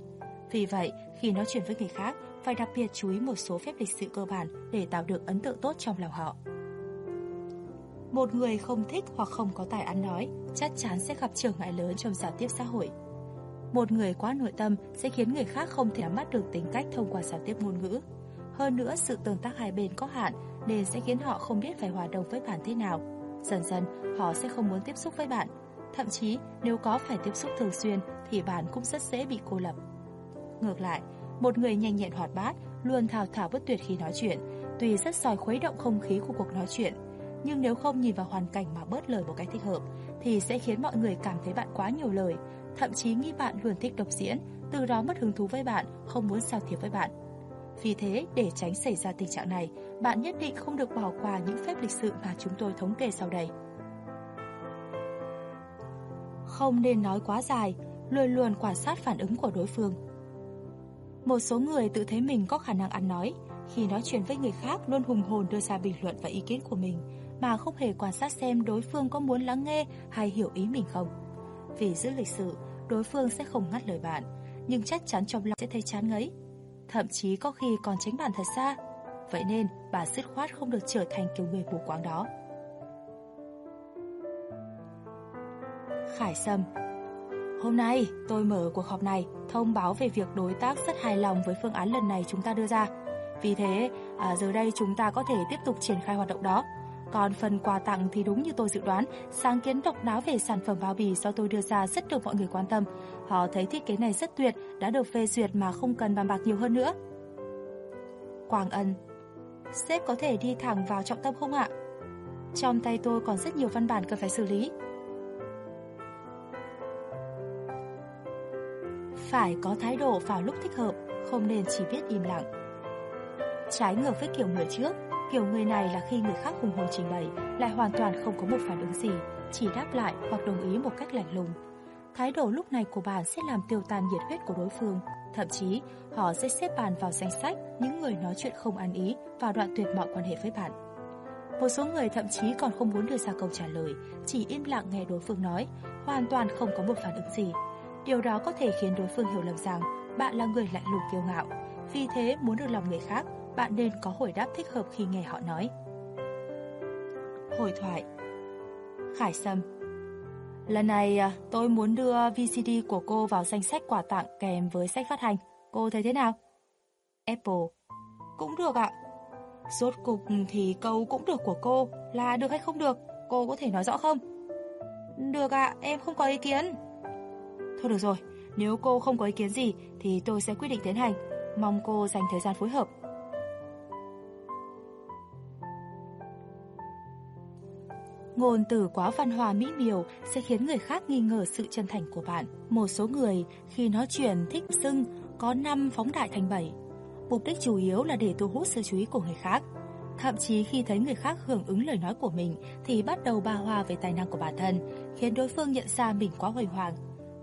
Vì vậy, khi nói chuyện với người khác, phải đặc biệt chú ý một số phép lịch sự cơ bản để tạo được ấn tượng tốt trong lòng họ. Một người không thích hoặc không có tài ăn nói, chắc chắn sẽ gặp trở ngại lớn trong giao tiếp xã hội. Một người quá nội tâm sẽ khiến người khác không thể nắm bắt được tính cách thông qua giao tiếp ngôn ngữ. Hơn nữa, sự tương tác hai bên có hạn nên sẽ khiến họ không biết phải hòa đồng với bạn thế nào. Dần dần, họ sẽ không muốn tiếp xúc với bạn. Thậm chí, nếu có phải tiếp xúc thường xuyên thì bạn cũng rất dễ bị cô lập. Ngược lại, một người nhanh nhẹn hoạt bát, luôn thào thảo bất tuyệt khi nói chuyện, tuy rất sòi khuấy động không khí của cuộc nói chuyện, nhưng nếu không nhìn vào hoàn cảnh mà bớt lời một cách thích hợp thì sẽ khiến mọi người cảm thấy bạn quá nhiều lời, thậm chí nghĩ bạn luôn thích độc diễn, từ đó mất hứng thú với bạn, không muốn giao thiệp với bạn. Vì thế, để tránh xảy ra tình trạng này, bạn nhất định không được bỏ qua những phép lịch sự mà chúng tôi thống kê sau đây. Không nên nói quá dài, luôn luôn quan sát phản ứng của đối phương. Một số người tự thấy mình có khả năng ăn nói, khi nói chuyện với người khác luôn hùng hồn đưa ra bình luận và ý kiến của mình, mà không hề quan sát xem đối phương có muốn lắng nghe hay hiểu ý mình không. Vì giữ lịch sự, đối phương sẽ không ngắt lời bạn, nhưng chắc chắn trong lòng sẽ thấy chán ngấy. Thậm chí có khi còn tránh bạn thật xa. Vậy nên, bà dứt khoát không được trở thành kiểu người mù quáng đó. Khải Sâm Hôm nay, tôi mở cuộc họp này thông báo về việc đối tác rất hài lòng với phương án lần này chúng ta đưa ra. Vì thế, à, giờ đây chúng ta có thể tiếp tục triển khai hoạt động đó. Còn phần quà tặng thì đúng như tôi dự đoán, sáng kiến độc đáo về sản phẩm bao bì do tôi đưa ra rất được mọi người quan tâm. Họ thấy thiết kế này rất tuyệt, đã được phê duyệt mà không cần bàn bạc nhiều hơn nữa. quảng Ân Sếp có thể đi thẳng vào trọng tâm không ạ? Trong tay tôi còn rất nhiều văn bản cần phải xử lý. Phải có thái độ vào lúc thích hợp, không nên chỉ biết im lặng. Trái ngược với kiểu người trước, kiểu người này là khi người khác hùng hồn trình bày lại hoàn toàn không có một phản ứng gì, chỉ đáp lại hoặc đồng ý một cách lạnh lùng. Thái độ lúc này của bạn sẽ làm tiêu tan nhiệt huyết của đối phương, thậm chí họ sẽ xếp bạn vào danh sách những người nói chuyện không ăn ý và đoạn tuyệt mọi quan hệ với bạn. Một số người thậm chí còn không muốn đưa ra câu trả lời, chỉ im lặng nghe đối phương nói, hoàn toàn không có một phản ứng gì. Điều đó có thể khiến đối phương hiểu lầm rằng bạn là người lạnh lùng kiêu ngạo. Vì thế, muốn được lòng người khác, bạn nên có hồi đáp thích hợp khi nghe họ nói. Hồi thoại Khải Sâm Lần này à, tôi muốn đưa VCD của cô vào danh sách quà tặng kèm với sách phát hành. Cô thấy thế nào? Apple Cũng được ạ. Rốt cục thì câu cũng được của cô là được hay không được? Cô có thể nói rõ không? Được ạ, em không có ý kiến. Thôi được rồi, nếu cô không có ý kiến gì thì tôi sẽ quyết định tiến hành. Mong cô dành thời gian phối hợp. Ngôn từ quá văn hòa mỹ miều sẽ khiến người khác nghi ngờ sự chân thành của bạn. Một số người khi nói chuyện thích xưng có năm phóng đại thành bảy. Mục đích chủ yếu là để thu hút sự chú ý của người khác. Thậm chí khi thấy người khác hưởng ứng lời nói của mình thì bắt đầu ba hoa về tài năng của bản thân, khiến đối phương nhận ra mình quá hoành hoàng.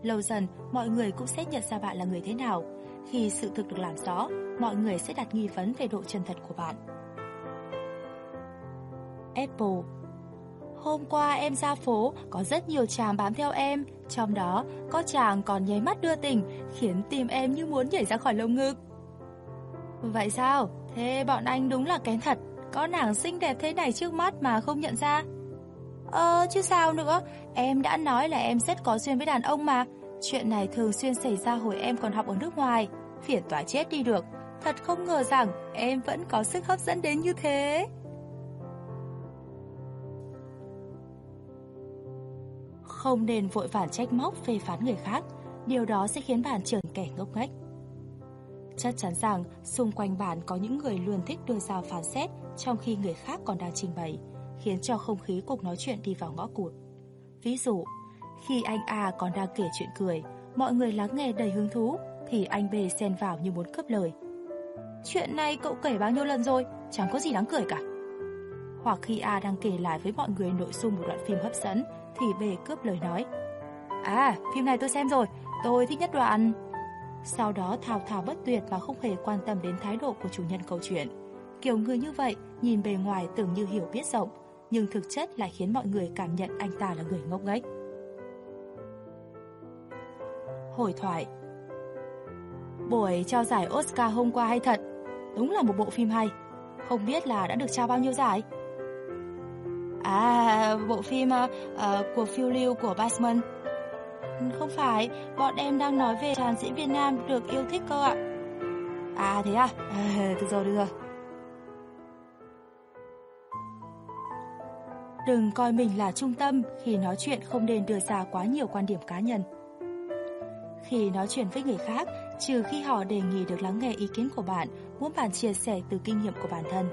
Lâu dần, mọi người cũng sẽ nhận ra bạn là người thế nào. Khi sự thực được làm rõ, mọi người sẽ đặt nghi vấn về độ chân thật của bạn. Apple Hôm qua em ra phố, có rất nhiều chàng bám theo em, trong đó có chàng còn nháy mắt đưa tình, khiến tim em như muốn nhảy ra khỏi lồng ngực. Vậy sao? Thế bọn anh đúng là kén thật, có nàng xinh đẹp thế này trước mắt mà không nhận ra. Ờ, chứ sao nữa, em đã nói là em rất có duyên với đàn ông mà. Chuyện này thường xuyên xảy ra hồi em còn học ở nước ngoài, phiền tỏa chết đi được. Thật không ngờ rằng em vẫn có sức hấp dẫn đến như thế. Không nên vội vàng trách móc phê phán người khác, điều đó sẽ khiến bạn trở kẻ ngốc nghếch. Chắc chắn rằng xung quanh bạn có những người luôn thích đưa ra phán xét trong khi người khác còn đang trình bày, khiến cho không khí cuộc nói chuyện đi vào ngõ cụt. Ví dụ, khi anh A còn đang kể chuyện cười, mọi người lắng nghe đầy hứng thú, thì anh B xen vào như muốn cướp lời. Chuyện này cậu kể bao nhiêu lần rồi, chẳng có gì đáng cười cả. Hoặc khi A đang kể lại với mọi người nội dung một đoạn phim hấp dẫn, thì bề cướp lời nói. À, phim này tôi xem rồi, tôi thích nhất đoạn... Sau đó thao thao bất tuyệt và không hề quan tâm đến thái độ của chủ nhân câu chuyện. Kiểu người như vậy, nhìn bề ngoài tưởng như hiểu biết rộng, nhưng thực chất lại khiến mọi người cảm nhận anh ta là người ngốc nghếch. Hồi thoại Buổi trao giải Oscar hôm qua hay thật, đúng là một bộ phim hay. Không biết là đã được trao bao nhiêu giải? À, bộ phim ờ, ờ, uh, của phiêu lưu của Basman. Không phải, bọn em đang nói về chàng diễn Việt nam được yêu thích cơ ạ. À thế à? à được rồi, được rồi. Đừng coi mình là trung tâm khi nói chuyện không nên đưa ra quá nhiều quan điểm cá nhân. Khi nói chuyện với người khác, trừ khi họ đề nghị được lắng nghe ý kiến của bạn, muốn bạn chia sẻ từ kinh nghiệm của bản thân,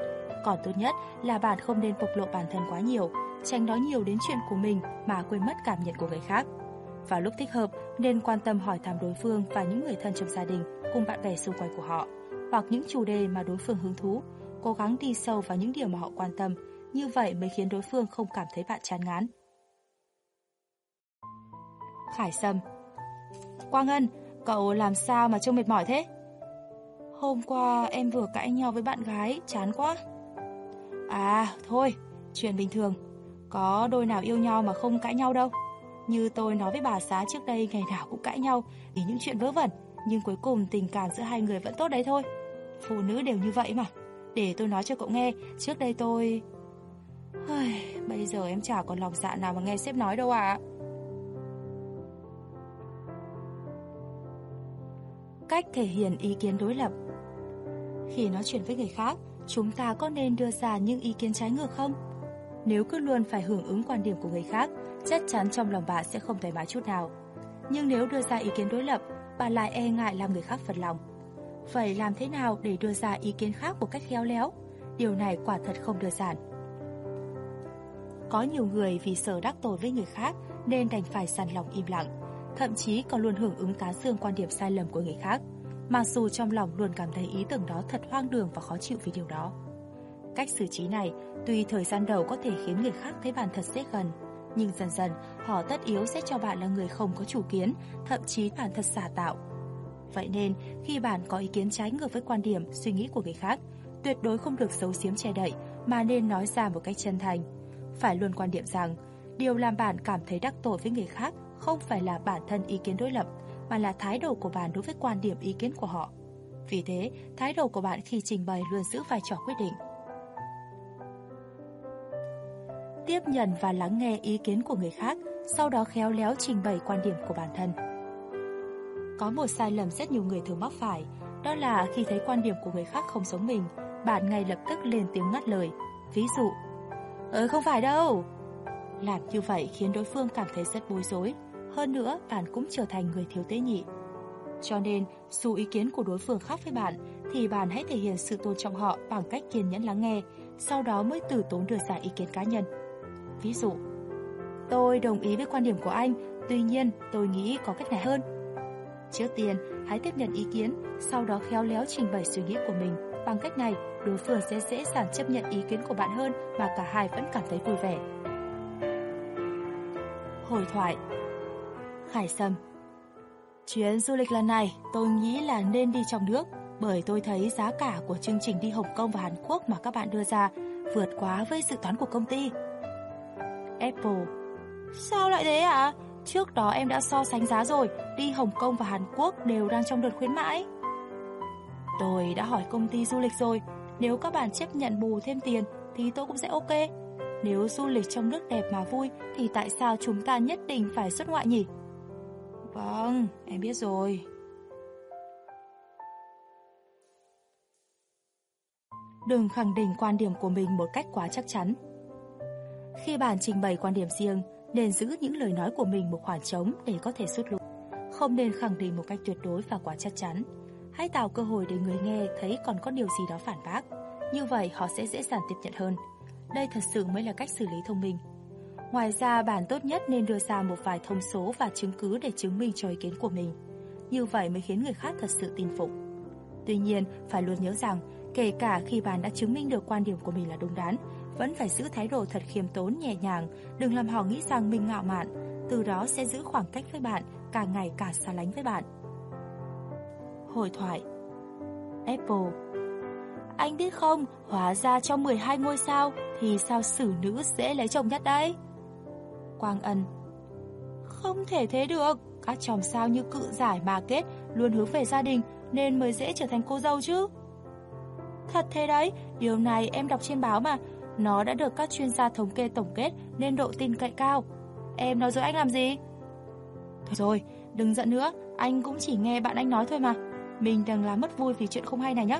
còn tốt nhất là bạn không nên bộc lộ bản thân quá nhiều, tránh nói nhiều đến chuyện của mình mà quên mất cảm nhận của người khác. Vào lúc thích hợp nên quan tâm hỏi thăm đối phương và những người thân trong gia đình cùng bạn bè xung quanh của họ, hoặc những chủ đề mà đối phương hứng thú, cố gắng đi sâu vào những điều mà họ quan tâm, như vậy mới khiến đối phương không cảm thấy bạn chán ngán. Khải Sâm Quang Ân, cậu làm sao mà trông mệt mỏi thế? Hôm qua em vừa cãi nhau với bạn gái, chán quá. À, thôi, chuyện bình thường. Có đôi nào yêu nhau mà không cãi nhau đâu. Như tôi nói với bà xá trước đây ngày nào cũng cãi nhau vì những chuyện vớ vẩn, nhưng cuối cùng tình cảm giữa hai người vẫn tốt đấy thôi. Phụ nữ đều như vậy mà. Để tôi nói cho cậu nghe, trước đây tôi... Bây giờ em chả còn lòng dạ nào mà nghe sếp nói đâu ạ. Cách thể hiện ý kiến đối lập Khi nói chuyện với người khác, chúng ta có nên đưa ra những ý kiến trái ngược không? Nếu cứ luôn phải hưởng ứng quan điểm của người khác, chắc chắn trong lòng bạn sẽ không thoải mái chút nào. Nhưng nếu đưa ra ý kiến đối lập, bạn lại e ngại làm người khác phật lòng. Vậy làm thế nào để đưa ra ý kiến khác một cách khéo léo? Điều này quả thật không đơn giản. Có nhiều người vì sợ đắc tội với người khác nên đành phải sàn lòng im lặng, thậm chí còn luôn hưởng ứng tán dương quan điểm sai lầm của người khác, mặc dù trong lòng luôn cảm thấy ý tưởng đó thật hoang đường và khó chịu vì điều đó. Cách xử trí này tuy thời gian đầu có thể khiến người khác thấy bạn thật dễ gần, nhưng dần dần họ tất yếu sẽ cho bạn là người không có chủ kiến, thậm chí bạn thật giả tạo. Vậy nên, khi bạn có ý kiến trái ngược với quan điểm, suy nghĩ của người khác, tuyệt đối không được giấu giếm che đậy, mà nên nói ra một cách chân thành. Phải luôn quan điểm rằng, điều làm bạn cảm thấy đắc tội với người khác không phải là bản thân ý kiến đối lập, mà là thái độ của bạn đối với quan điểm ý kiến của họ. Vì thế, thái độ của bạn khi trình bày luôn giữ vai trò quyết định. Tiếp nhận và lắng nghe ý kiến của người khác, sau đó khéo léo trình bày quan điểm của bản thân. Có một sai lầm rất nhiều người thường mắc phải, đó là khi thấy quan điểm của người khác không giống mình, bạn ngay lập tức lên tiếng ngắt lời. Ví dụ, Ờ không phải đâu. Làm như vậy khiến đối phương cảm thấy rất bối rối, hơn nữa bạn cũng trở thành người thiếu tế nhị. Cho nên, dù ý kiến của đối phương khác với bạn, thì bạn hãy thể hiện sự tôn trọng họ bằng cách kiên nhẫn lắng nghe, sau đó mới từ tốn đưa ra ý kiến cá nhân. Ví dụ, tôi đồng ý với quan điểm của anh, tuy nhiên tôi nghĩ có cách này hơn. Trước tiên, hãy tiếp nhận ý kiến, sau đó khéo léo trình bày suy nghĩ của mình. Bằng cách này, đối phương sẽ dễ dàng chấp nhận ý kiến của bạn hơn mà cả hai vẫn cảm thấy vui vẻ. Hồi thoại Khải Sâm Chuyến du lịch lần này tôi nghĩ là nên đi trong nước bởi tôi thấy giá cả của chương trình đi Hồng Kông và Hàn Quốc mà các bạn đưa ra vượt quá với dự toán của công ty. Apple Sao lại thế ạ? À? Trước đó em đã so sánh giá rồi, đi Hồng Kông và Hàn Quốc đều đang trong đợt khuyến mãi. Tôi đã hỏi công ty du lịch rồi, nếu các bạn chấp nhận bù thêm tiền thì tôi cũng sẽ ok. Nếu du lịch trong nước đẹp mà vui thì tại sao chúng ta nhất định phải xuất ngoại nhỉ? Vâng, em biết rồi. Đừng khẳng định quan điểm của mình một cách quá chắc chắn. Khi bạn trình bày quan điểm riêng, nên giữ những lời nói của mình một khoảng trống để có thể rút lui. Không nên khẳng định một cách tuyệt đối và quá chắc chắn. Hãy tạo cơ hội để người nghe thấy còn có điều gì đó phản bác. Như vậy họ sẽ dễ dàng tiếp nhận hơn. Đây thật sự mới là cách xử lý thông minh. Ngoài ra, bạn tốt nhất nên đưa ra một vài thông số và chứng cứ để chứng minh cho ý kiến của mình. Như vậy mới khiến người khác thật sự tin phục. Tuy nhiên, phải luôn nhớ rằng, kể cả khi bạn đã chứng minh được quan điểm của mình là đúng đắn, vẫn phải giữ thái độ thật khiêm tốn nhẹ nhàng, đừng làm họ nghĩ rằng mình ngạo mạn, từ đó sẽ giữ khoảng cách với bạn, càng ngày càng xa lánh với bạn. Hồi thoại Apple Anh biết không, hóa ra trong 12 ngôi sao thì sao xử nữ dễ lấy chồng nhất đấy? Quang Ân Không thể thế được, các chòm sao như cự giải mà kết luôn hướng về gia đình nên mới dễ trở thành cô dâu chứ. Thật thế đấy, điều này em đọc trên báo mà, nó đã được các chuyên gia thống kê tổng kết nên độ tin cậy cao. Em nói dối anh làm gì? Thôi rồi, đừng giận nữa, anh cũng chỉ nghe bạn anh nói thôi mà. Mình đừng làm mất vui vì chuyện không hay này nhé.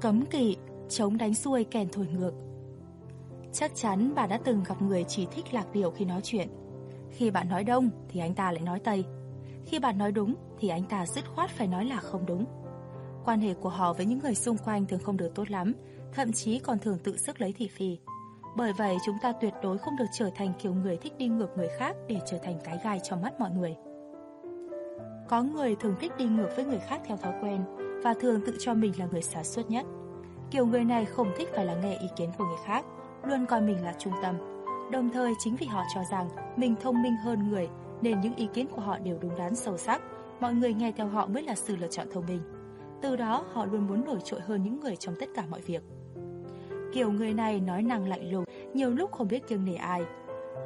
Cấm kỵ, chống đánh xuôi kèn thổi ngược. Chắc chắn bà đã từng gặp người chỉ thích lạc điệu khi nói chuyện. Khi bạn nói đông thì anh ta lại nói tây. Khi bạn nói đúng thì anh ta dứt khoát phải nói là không đúng. Quan hệ của họ với những người xung quanh thường không được tốt lắm, thậm chí còn thường tự sức lấy thị phi. Bởi vậy chúng ta tuyệt đối không được trở thành kiểu người thích đi ngược người khác để trở thành cái gai trong mắt mọi người. Có người thường thích đi ngược với người khác theo thói quen và thường tự cho mình là người sáng suốt nhất. Kiểu người này không thích phải lắng nghe ý kiến của người khác, luôn coi mình là trung tâm. Đồng thời chính vì họ cho rằng mình thông minh hơn người nên những ý kiến của họ đều đúng đắn sâu sắc, mọi người nghe theo họ mới là sự lựa chọn thông minh. Từ đó họ luôn muốn nổi trội hơn những người trong tất cả mọi việc. Kiểu người này nói năng lạnh lùng, nhiều lúc không biết kiêng nể ai.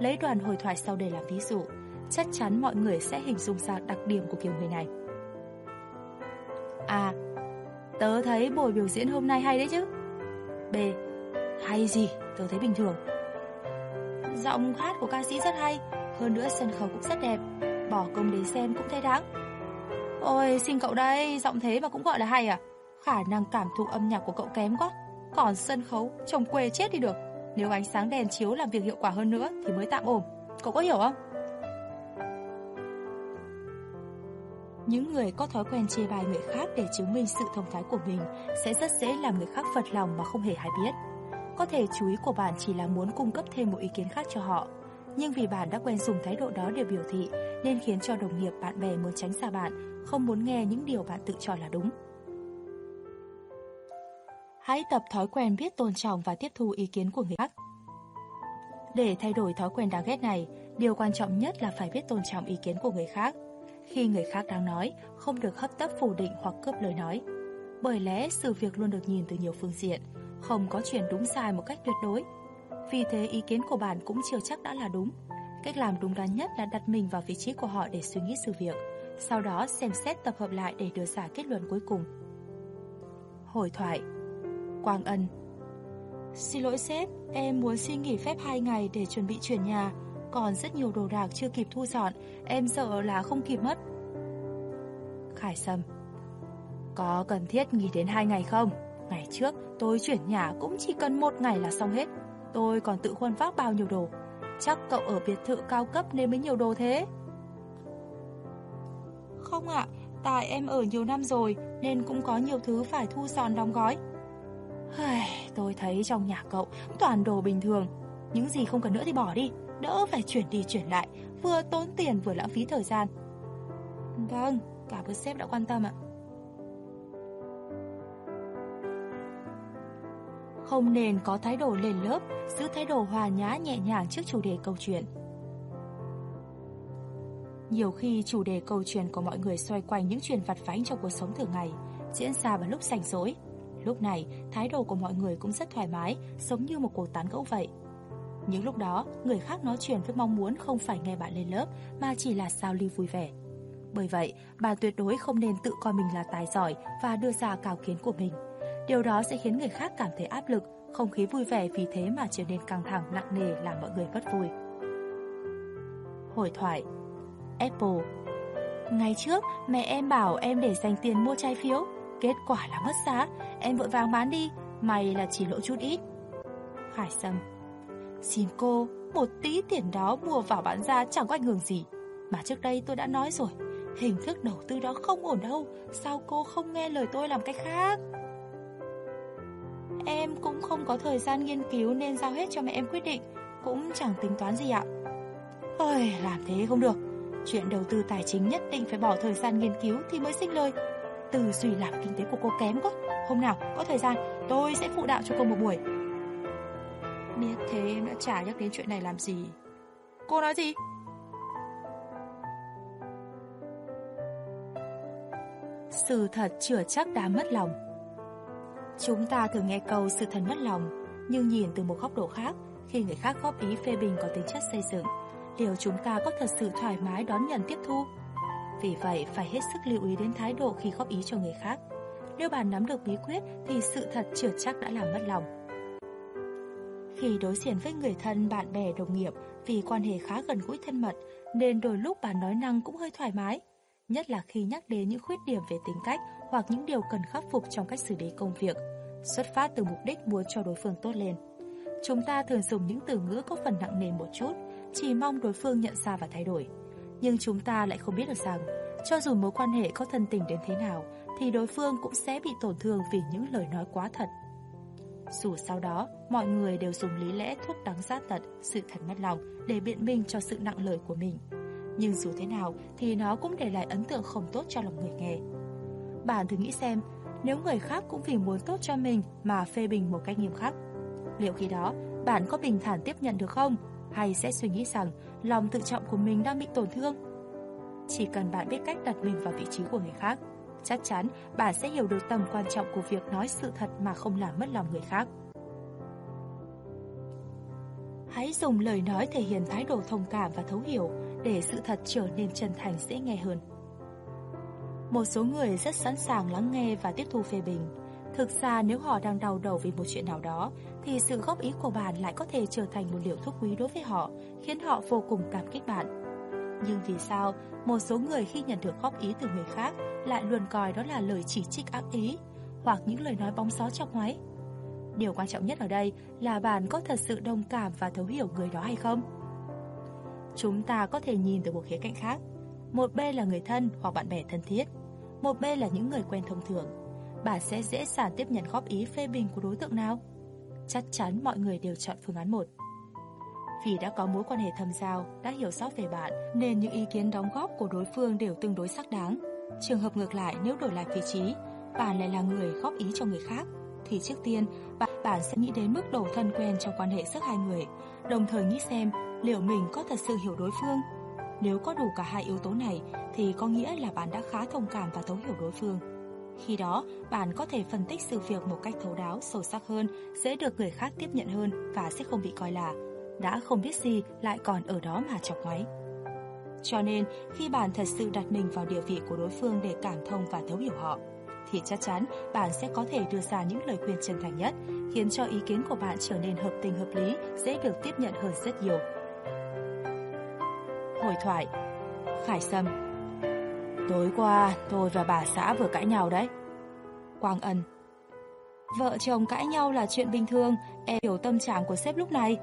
Lấy đoàn hồi thoại sau đây làm ví dụ, chắc chắn mọi người sẽ hình dung ra đặc điểm của kiểu người này. A. Tớ thấy buổi biểu diễn hôm nay hay đấy chứ. B. Hay gì, tớ thấy bình thường. Giọng hát của ca sĩ rất hay, hơn nữa sân khấu cũng rất đẹp, bỏ công đến xem cũng thấy đáng. Ôi, xin cậu đây, giọng thế mà cũng gọi là hay à? Khả năng cảm thụ âm nhạc của cậu kém quá. Còn sân khấu, trông quê chết đi được. Nếu ánh sáng đèn chiếu làm việc hiệu quả hơn nữa thì mới tạm ổn. Cậu có hiểu không? Những người có thói quen chê bai người khác để chứng minh sự thông thái của mình sẽ rất dễ làm người khác phật lòng mà không hề hay biết. Có thể chú ý của bạn chỉ là muốn cung cấp thêm một ý kiến khác cho họ, nhưng vì bạn đã quen dùng thái độ đó để biểu thị nên khiến cho đồng nghiệp bạn bè muốn tránh xa bạn, không muốn nghe những điều bạn tự cho là đúng. Hãy tập thói quen biết tôn trọng và tiếp thu ý kiến của người khác. Để thay đổi thói quen đáng ghét này, điều quan trọng nhất là phải biết tôn trọng ý kiến của người khác. Khi người khác đang nói, không được hấp tấp phủ định hoặc cướp lời nói. Bởi lẽ sự việc luôn được nhìn từ nhiều phương diện, không có chuyện đúng sai một cách tuyệt đối. Vì thế ý kiến của bạn cũng chưa chắc đã là đúng. Cách làm đúng đắn nhất là đặt mình vào vị trí của họ để suy nghĩ sự việc, sau đó xem xét tập hợp lại để đưa ra kết luận cuối cùng. Hồi thoại Quang Ân Xin lỗi sếp, em muốn xin nghỉ phép 2 ngày để chuẩn bị chuyển nhà. Còn rất nhiều đồ đạc chưa kịp thu dọn, em sợ là không kịp mất. Khải Sâm Có cần thiết nghỉ đến 2 ngày không? Ngày trước tôi chuyển nhà cũng chỉ cần một ngày là xong hết. Tôi còn tự khuân vác bao nhiêu đồ. Chắc cậu ở biệt thự cao cấp nên mới nhiều đồ thế. Không ạ, tại em ở nhiều năm rồi nên cũng có nhiều thứ phải thu dọn đóng gói. Tôi thấy trong nhà cậu toàn đồ bình thường Những gì không cần nữa thì bỏ đi Đỡ phải chuyển đi chuyển lại Vừa tốn tiền vừa lãng phí thời gian. Vâng, cảm ơn sếp đã quan tâm ạ. Không nên có thái độ lên lớp Giữ thái độ hòa nhã nhẹ nhàng trước chủ đề câu chuyện. Nhiều khi chủ đề câu chuyện của mọi người xoay quanh những chuyện vặt vãnh trong cuộc sống thường ngày Diễn ra vào lúc rảnh rỗi. Lúc này, thái độ của mọi người cũng rất thoải mái, giống như một cuộc tán gẫu vậy. Những lúc đó, người khác nói chuyện với mong muốn không phải nghe bạn lên lớp, mà chỉ là giao lưu vui vẻ. Bởi vậy, bạn tuyệt đối không nên tự coi mình là tài giỏi và đưa ra cao kiến của mình. Điều đó sẽ khiến người khác cảm thấy áp lực, không khí vui vẻ vì thế mà trở nên căng thẳng nặng nề làm mọi người bất vui. Hồi thoại Apple Ngày trước, mẹ em bảo em để dành tiền mua trái phiếu Kết quả là mất giá Em vội vàng bán đi May là chỉ lỗ chút ít Khải Sâm Xin cô Một tí tiền đó mua vào bán ra chẳng có ảnh hưởng gì. Mà trước đây tôi đã nói rồi, Hình thức đầu tư đó không ổn đâu, Sao cô không nghe lời tôi làm cách khác? Em cũng không có thời gian nghiên cứu Nên giao hết cho mẹ em quyết định, Cũng chẳng tính toán gì ạ. Ôi, làm thế không được. Chuyện đầu tư tài chính nhất định phải bỏ thời gian nghiên cứu Thì mới sinh lời. Từ suy làm kinh tế của cô kém quá. Hôm nào, có thời gian, tôi sẽ phụ đạo cho cô một buổi thế em đã chả nhắc đến chuyện này làm gì Cô nói gì? Sự thật chưa chắc đã mất lòng Chúng ta thường nghe câu sự thật mất lòng Nhưng nhìn từ một góc độ khác Khi người khác góp ý phê bình có tính chất xây dựng Liệu chúng ta có thật sự thoải mái đón nhận tiếp thu vì vậy phải hết sức lưu ý đến thái độ khi góp ý cho người khác. Nếu bạn nắm được bí quyết thì sự thật chưa chắc đã làm mất lòng. Khi đối diện với người thân, bạn bè, đồng nghiệp vì quan hệ khá gần gũi thân mật nên đôi lúc bạn nói năng cũng hơi thoải mái. Nhất là khi nhắc đến những khuyết điểm về tính cách hoặc những điều cần khắc phục trong cách xử lý công việc, xuất phát từ mục đích muốn cho đối phương tốt lên. Chúng ta thường dùng những từ ngữ có phần nặng nề một chút, chỉ mong đối phương nhận ra và thay đổi. Nhưng chúng ta lại không biết được rằng, cho dù mối quan hệ có thân tình đến thế nào, thì đối phương cũng sẽ bị tổn thương vì những lời nói quá thật. Dù sau đó, mọi người đều dùng lý lẽ thuốc đắng giá tật, sự thật mất lòng để biện minh cho sự nặng lời của mình. Nhưng dù thế nào thì nó cũng để lại ấn tượng không tốt cho lòng người nghe. Bạn thử nghĩ xem, nếu người khác cũng vì muốn tốt cho mình mà phê bình một cách nghiêm khắc, liệu khi đó bạn có bình thản tiếp nhận được không? Hay sẽ suy nghĩ rằng lòng tự trọng của mình đang bị tổn thương? Chỉ cần bạn biết cách đặt mình vào vị trí của người khác, chắc chắn bà sẽ hiểu được tầm quan trọng của việc nói sự thật mà không làm mất lòng người khác. Hãy dùng lời nói thể hiện thái độ thông cảm và thấu hiểu để sự thật trở nên chân thành dễ nghe hơn. Một số người rất sẵn sàng lắng nghe và tiếp thu phê bình. Thực ra nếu họ đang đau đầu vì một chuyện nào đó, thì sự góp ý của bạn lại có thể trở thành một liều thuốc quý đối với họ, khiến họ vô cùng cảm kích bạn. Nhưng vì sao một số người khi nhận được góp ý từ người khác lại luôn coi đó là lời chỉ trích ác ý hoặc những lời nói bóng gió trong ngoáy? Điều quan trọng nhất ở đây là bạn có thật sự đồng cảm và thấu hiểu người đó hay không? Chúng ta có thể nhìn từ một khía cạnh khác. Một bên là người thân hoặc bạn bè thân thiết, một bên là những người quen thông thường. Bạn sẽ dễ dàng tiếp nhận góp ý phê bình của đối tượng nào? Chắc chắn mọi người đều chọn phương án 1. Vì đã có mối quan hệ thâm giao, đã hiểu rõ về bạn, nên những ý kiến đóng góp của đối phương đều tương đối xác đáng. Trường hợp ngược lại nếu đổi lại vị trí, bạn lại là người góp ý cho người khác, thì trước tiên bạn, bạn sẽ nghĩ đến mức độ thân quen trong quan hệ giữa hai người, đồng thời nghĩ xem liệu mình có thật sự hiểu đối phương. Nếu có đủ cả hai yếu tố này thì có nghĩa là bạn đã khá thông cảm và thấu hiểu đối phương. Khi đó, bạn có thể phân tích sự việc một cách thấu đáo, sâu sắc hơn, dễ được người khác tiếp nhận hơn và sẽ không bị coi là đã không biết gì lại còn ở đó mà chọc ngoáy. Cho nên, khi bạn thật sự đặt mình vào địa vị của đối phương để cảm thông và thấu hiểu họ, thì chắc chắn bạn sẽ có thể đưa ra những lời khuyên chân thành nhất, khiến cho ý kiến của bạn trở nên hợp tình hợp lý, dễ được tiếp nhận hơn rất nhiều. Hồi thoại Khải Sâm Tối qua, tôi và bà xã vừa cãi nhau đấy. Quang Ân Vợ chồng cãi nhau là chuyện bình thường, e hiểu tâm trạng của sếp lúc này.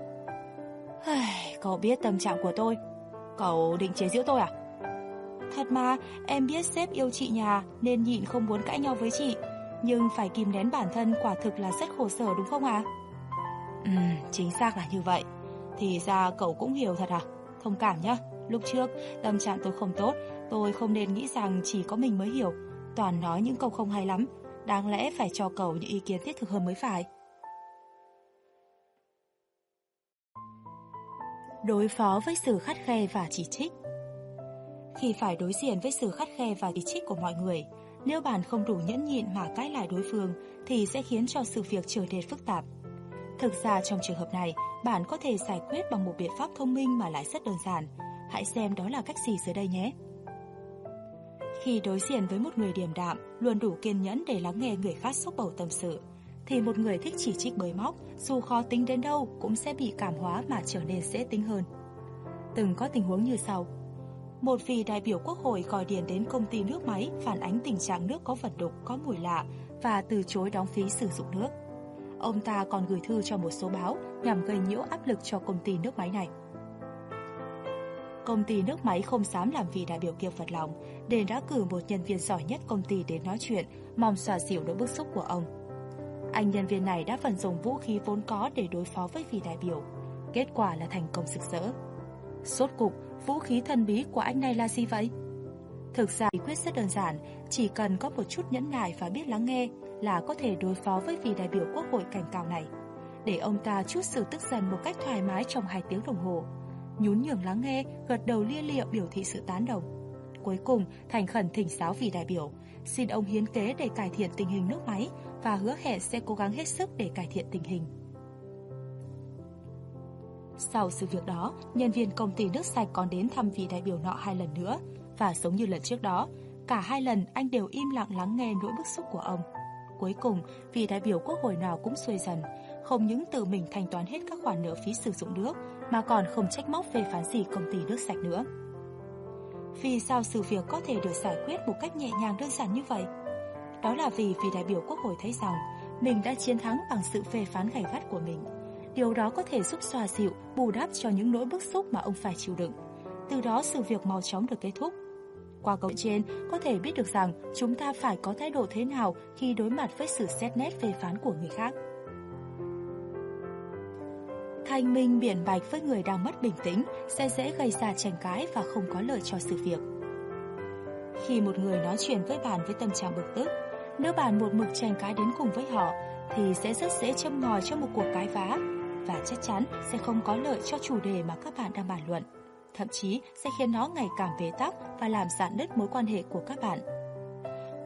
Cậu biết tâm trạng của tôi. Cậu định chế giễu tôi à? Thật mà, em biết sếp yêu chị nhà Nên nhịn không muốn cãi nhau với chị. Nhưng phải kìm nén bản thân quả thực là rất khổ sở đúng không ạ? Ừ chính xác là như vậy. Thì ra cậu cũng hiểu thật à? Thông cảm nhá. Lúc trước, tâm trạng tôi không tốt, Tôi không nên nghĩ rằng chỉ có mình mới hiểu. Toàn nói những câu không hay lắm. Đáng lẽ phải cho cậu những ý kiến thiết thực hơn mới phải. Đối phó với sự khắt khe và chỉ trích. Khi phải đối diện với sự khắt khe và chỉ trích của mọi người, nếu bạn không đủ nhẫn nhịn mà cãi lại đối phương thì sẽ khiến cho sự việc trở nên phức tạp. Thực ra trong trường hợp này, bạn có thể giải quyết bằng một biện pháp thông minh mà lại rất đơn giản. Hãy xem đó là cách gì dưới đây nhé. Khi đối diện với một người điềm đạm, luôn đủ kiên nhẫn để lắng nghe người khác xúc bầu tâm sự, thì một người thích chỉ trích bới móc, dù khó tính đến đâu cũng sẽ bị cảm hóa mà trở nên dễ tính hơn. Từng có tình huống như sau. Một vị đại biểu quốc hội gọi điện đến công ty nước máy phản ánh tình trạng nước có vật đục, có mùi lạ và từ chối đóng phí sử dụng nước. Ông ta còn gửi thư cho một số báo nhằm gây nhiễu áp lực cho công ty nước máy này. Công ty nước máy không dám làm vị đại biểu kia phật lòng, nên đã cử một nhân viên giỏi nhất công ty đến nói chuyện, mong xòa dịu nỗi bức xúc của ông. Anh nhân viên này đã phần dùng vũ khí vốn có để đối phó với vị đại biểu. Kết quả là thành công sực rỡ. Sốt cục, vũ khí thần bí của anh này là gì vậy? Thực ra bí quyết rất đơn giản, chỉ cần có một chút nhẫn nại và biết lắng nghe là có thể đối phó với vị đại biểu quốc hội cảnh cao này. Để ông ta chút sự tức giận một cách thoải mái trong hai tiếng đồng hồ. Nhún nhường lắng nghe, gật đầu lia lịa biểu thị sự tán đồng. Cuối cùng, thành khẩn thỉnh giáo vị đại biểu, xin ông hiến kế để cải thiện tình hình nước máy và hứa hẹn sẽ cố gắng hết sức để cải thiện tình hình. Sau sự việc đó, nhân viên công ty nước sạch còn đến thăm vị đại biểu nọ hai lần nữa và giống như lần trước đó, cả hai lần anh đều im lặng lắng nghe nỗi bức xúc của ông. Cuối cùng, vị đại biểu quốc hội nào cũng xuôi dần, không những tự mình thanh toán hết các khoản nợ phí sử dụng nước mà còn không trách móc về phán gì công ty nước sạch nữa. Vì sao sự việc có thể được giải quyết một cách nhẹ nhàng đơn giản như vậy? Đó là vì vị đại biểu quốc hội thấy rằng mình đã chiến thắng bằng sự phê phán gay gắt của mình. Điều đó có thể giúp xoa dịu, bù đắp cho những nỗi bức xúc mà ông phải chịu đựng. Từ đó sự việc mau chóng được kết thúc. Qua câu trên, có thể biết được rằng chúng ta phải có thái độ thế nào khi đối mặt với sự xét nét phê phán của người khác. Thanh minh biển bạch với người đang mất bình tĩnh sẽ dễ gây ra tranh cãi và không có lợi cho sự việc. Khi một người nói chuyện với bạn với tâm trạng bực tức, nếu bạn một mực tranh cãi đến cùng với họ thì sẽ rất dễ châm ngòi cho một cuộc cãi vã và chắc chắn sẽ không có lợi cho chủ đề mà các bạn đang bàn luận. Thậm chí sẽ khiến nó ngày càng bế tắc và làm giãn nứt mối quan hệ của các bạn.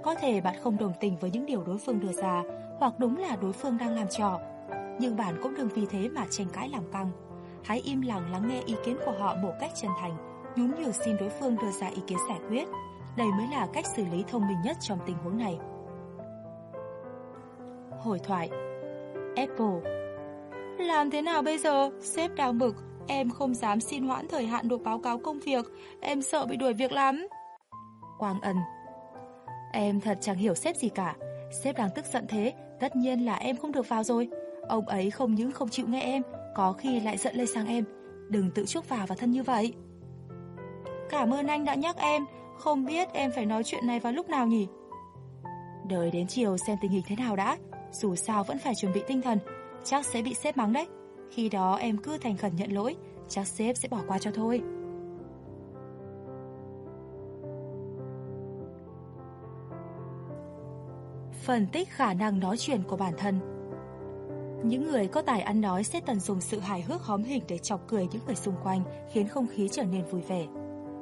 Có thể bạn không đồng tình với những điều đối phương đưa ra hoặc đúng là đối phương đang làm trò. Nhưng bạn cũng đừng vì thế mà tranh cãi làm căng. Hãy im lặng lắng nghe ý kiến của họ một cách chân thành, nhún nhường xin đối phương đưa ra ý kiến giải quyết. Đây mới là cách xử lý thông minh nhất trong tình huống này. Hồi thoại Apple Làm thế nào bây giờ? Sếp đang bực, em không dám xin hoãn thời hạn nộp báo cáo công việc, em sợ bị đuổi việc lắm. Quang Ân Em thật chẳng hiểu sếp gì cả, sếp đang tức giận thế, tất nhiên là em không được vào rồi. Ông ấy không những không chịu nghe em, có khi lại giận lên sang em. Đừng tự chuốc vào và thân như vậy. Cảm ơn anh đã nhắc em, không biết em phải nói chuyện này vào lúc nào nhỉ? Đợi đến chiều xem tình hình thế nào đã, dù sao vẫn phải chuẩn bị tinh thần, chắc sẽ bị sếp mắng đấy. Khi đó em cứ thành khẩn nhận lỗi, chắc sếp sẽ bỏ qua cho thôi. Phân tích khả năng nói chuyện của bản thân Những người có tài ăn nói sẽ tận dụng sự hài hước hóm hình để chọc cười những người xung quanh, khiến không khí trở nên vui vẻ.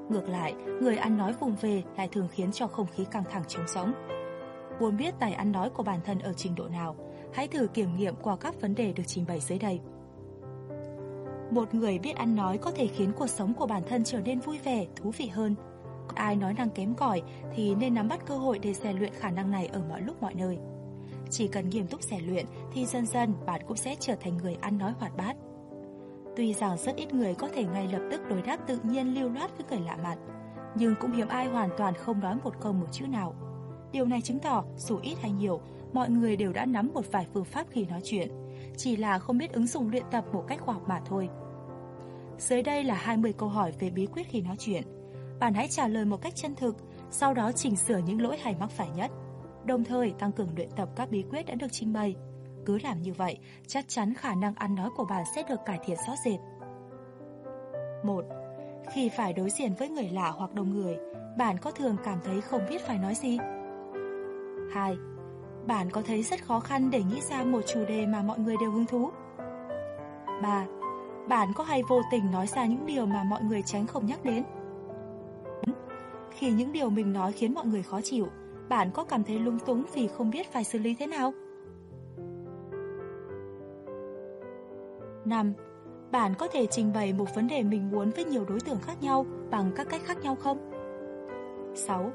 Ngược lại, người ăn nói vùng về lại thường khiến cho không khí căng thẳng trống sống. Muốn biết tài ăn nói của bản thân ở trình độ nào, hãy thử kiểm nghiệm qua các vấn đề được trình bày dưới đây. Một người biết ăn nói có thể khiến cuộc sống của bản thân trở nên vui vẻ, thú vị hơn. Ai nói năng kém cỏi thì nên nắm bắt cơ hội để rèn luyện khả năng này ở mọi lúc mọi nơi. Chỉ cần nghiêm túc rèn luyện thì dần dần bạn cũng sẽ trở thành người ăn nói hoạt bát. Tuy rằng rất ít người có thể ngay lập tức đối đáp tự nhiên lưu loát với người lạ mặt, nhưng cũng hiếm ai hoàn toàn không nói một câu một chữ nào. Điều này chứng tỏ, dù ít hay nhiều, mọi người đều đã nắm một vài phương pháp khi nói chuyện, chỉ là không biết ứng dụng luyện tập một cách khoa học mà thôi. Dưới đây là 20 câu hỏi về bí quyết khi nói chuyện. Bạn hãy trả lời một cách chân thực, sau đó chỉnh sửa những lỗi hay mắc phải nhất, đồng thời tăng cường luyện tập các bí quyết đã được trình bày. Cứ làm như vậy, chắc chắn khả năng ăn nói của bạn sẽ được cải thiện rõ rệt. 1. Khi phải đối diện với người lạ hoặc đông người, bạn có thường cảm thấy không biết phải nói gì? Khai. Bạn có thấy rất khó khăn để nghĩ ra một chủ đề mà mọi người đều hứng thú? 3. Bạn có hay vô tình nói ra những điều mà mọi người tránh không nhắc đến? Khi những điều mình nói khiến mọi người khó chịu, bạn có cảm thấy lung túng vì không biết phải xử lý thế nào? 5. Bạn có thể trình bày một vấn đề mình muốn với nhiều đối tượng khác nhau bằng các cách khác nhau không? 6.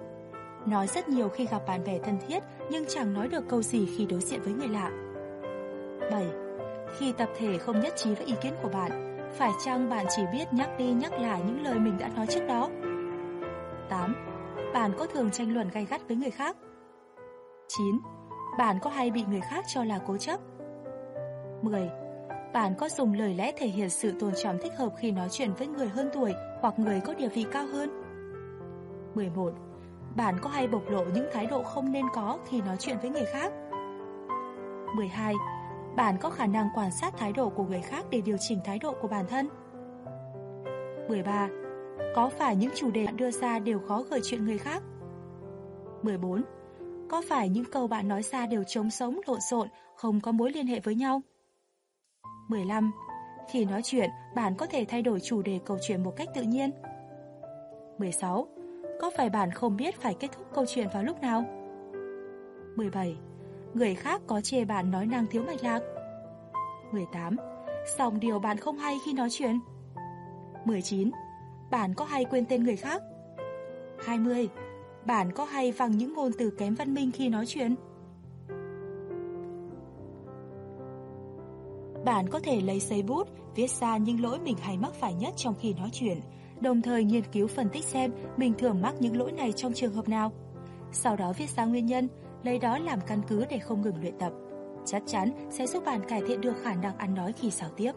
Nói rất nhiều khi gặp bạn bè thân thiết nhưng chẳng nói được câu gì khi đối diện với người lạ. 7. Khi tập thể không nhất trí với ý kiến của bạn, phải chăng bạn chỉ biết nhắc đi nhắc lại những lời mình đã nói trước đó? 8. Bạn có thường tranh luận gay gắt với người khác? 9. Bạn có hay bị người khác cho là cố chấp? 10. Bạn có dùng lời lẽ thể hiện sự tôn trọng thích hợp khi nói chuyện với người hơn tuổi hoặc người có địa vị cao hơn? 11. Bạn có hay bộc lộ những thái độ không nên có khi nói chuyện với người khác? 12. Bạn có khả năng quan sát thái độ của người khác để điều chỉnh thái độ của bản thân? 13. Có phải những chủ đề bạn đưa ra đều khó gợi chuyện người khác? 14. Có phải những câu bạn nói ra đều trống sống, lộn xộn, không có mối liên hệ với nhau? 15. Khi nói chuyện, bạn có thể thay đổi chủ đề câu chuyện một cách tự nhiên. 16. Có phải bạn không biết phải kết thúc câu chuyện vào lúc nào? 17. Người khác có chê bạn nói năng thiếu mạch lạc? 18. Xong điều bạn không hay khi nói chuyện? 19. Bạn có hay quên tên người khác? 20. Bạn có hay văng những ngôn từ kém văn minh khi nói chuyện? Bạn có thể lấy giấy bút, viết ra những lỗi mình hay mắc phải nhất trong khi nói chuyện, đồng thời nghiên cứu phân tích xem mình thường mắc những lỗi này trong trường hợp nào. Sau đó viết ra nguyên nhân, lấy đó làm căn cứ để không ngừng luyện tập. Chắc chắn sẽ giúp bạn cải thiện được khả năng ăn nói khi giao tiếp.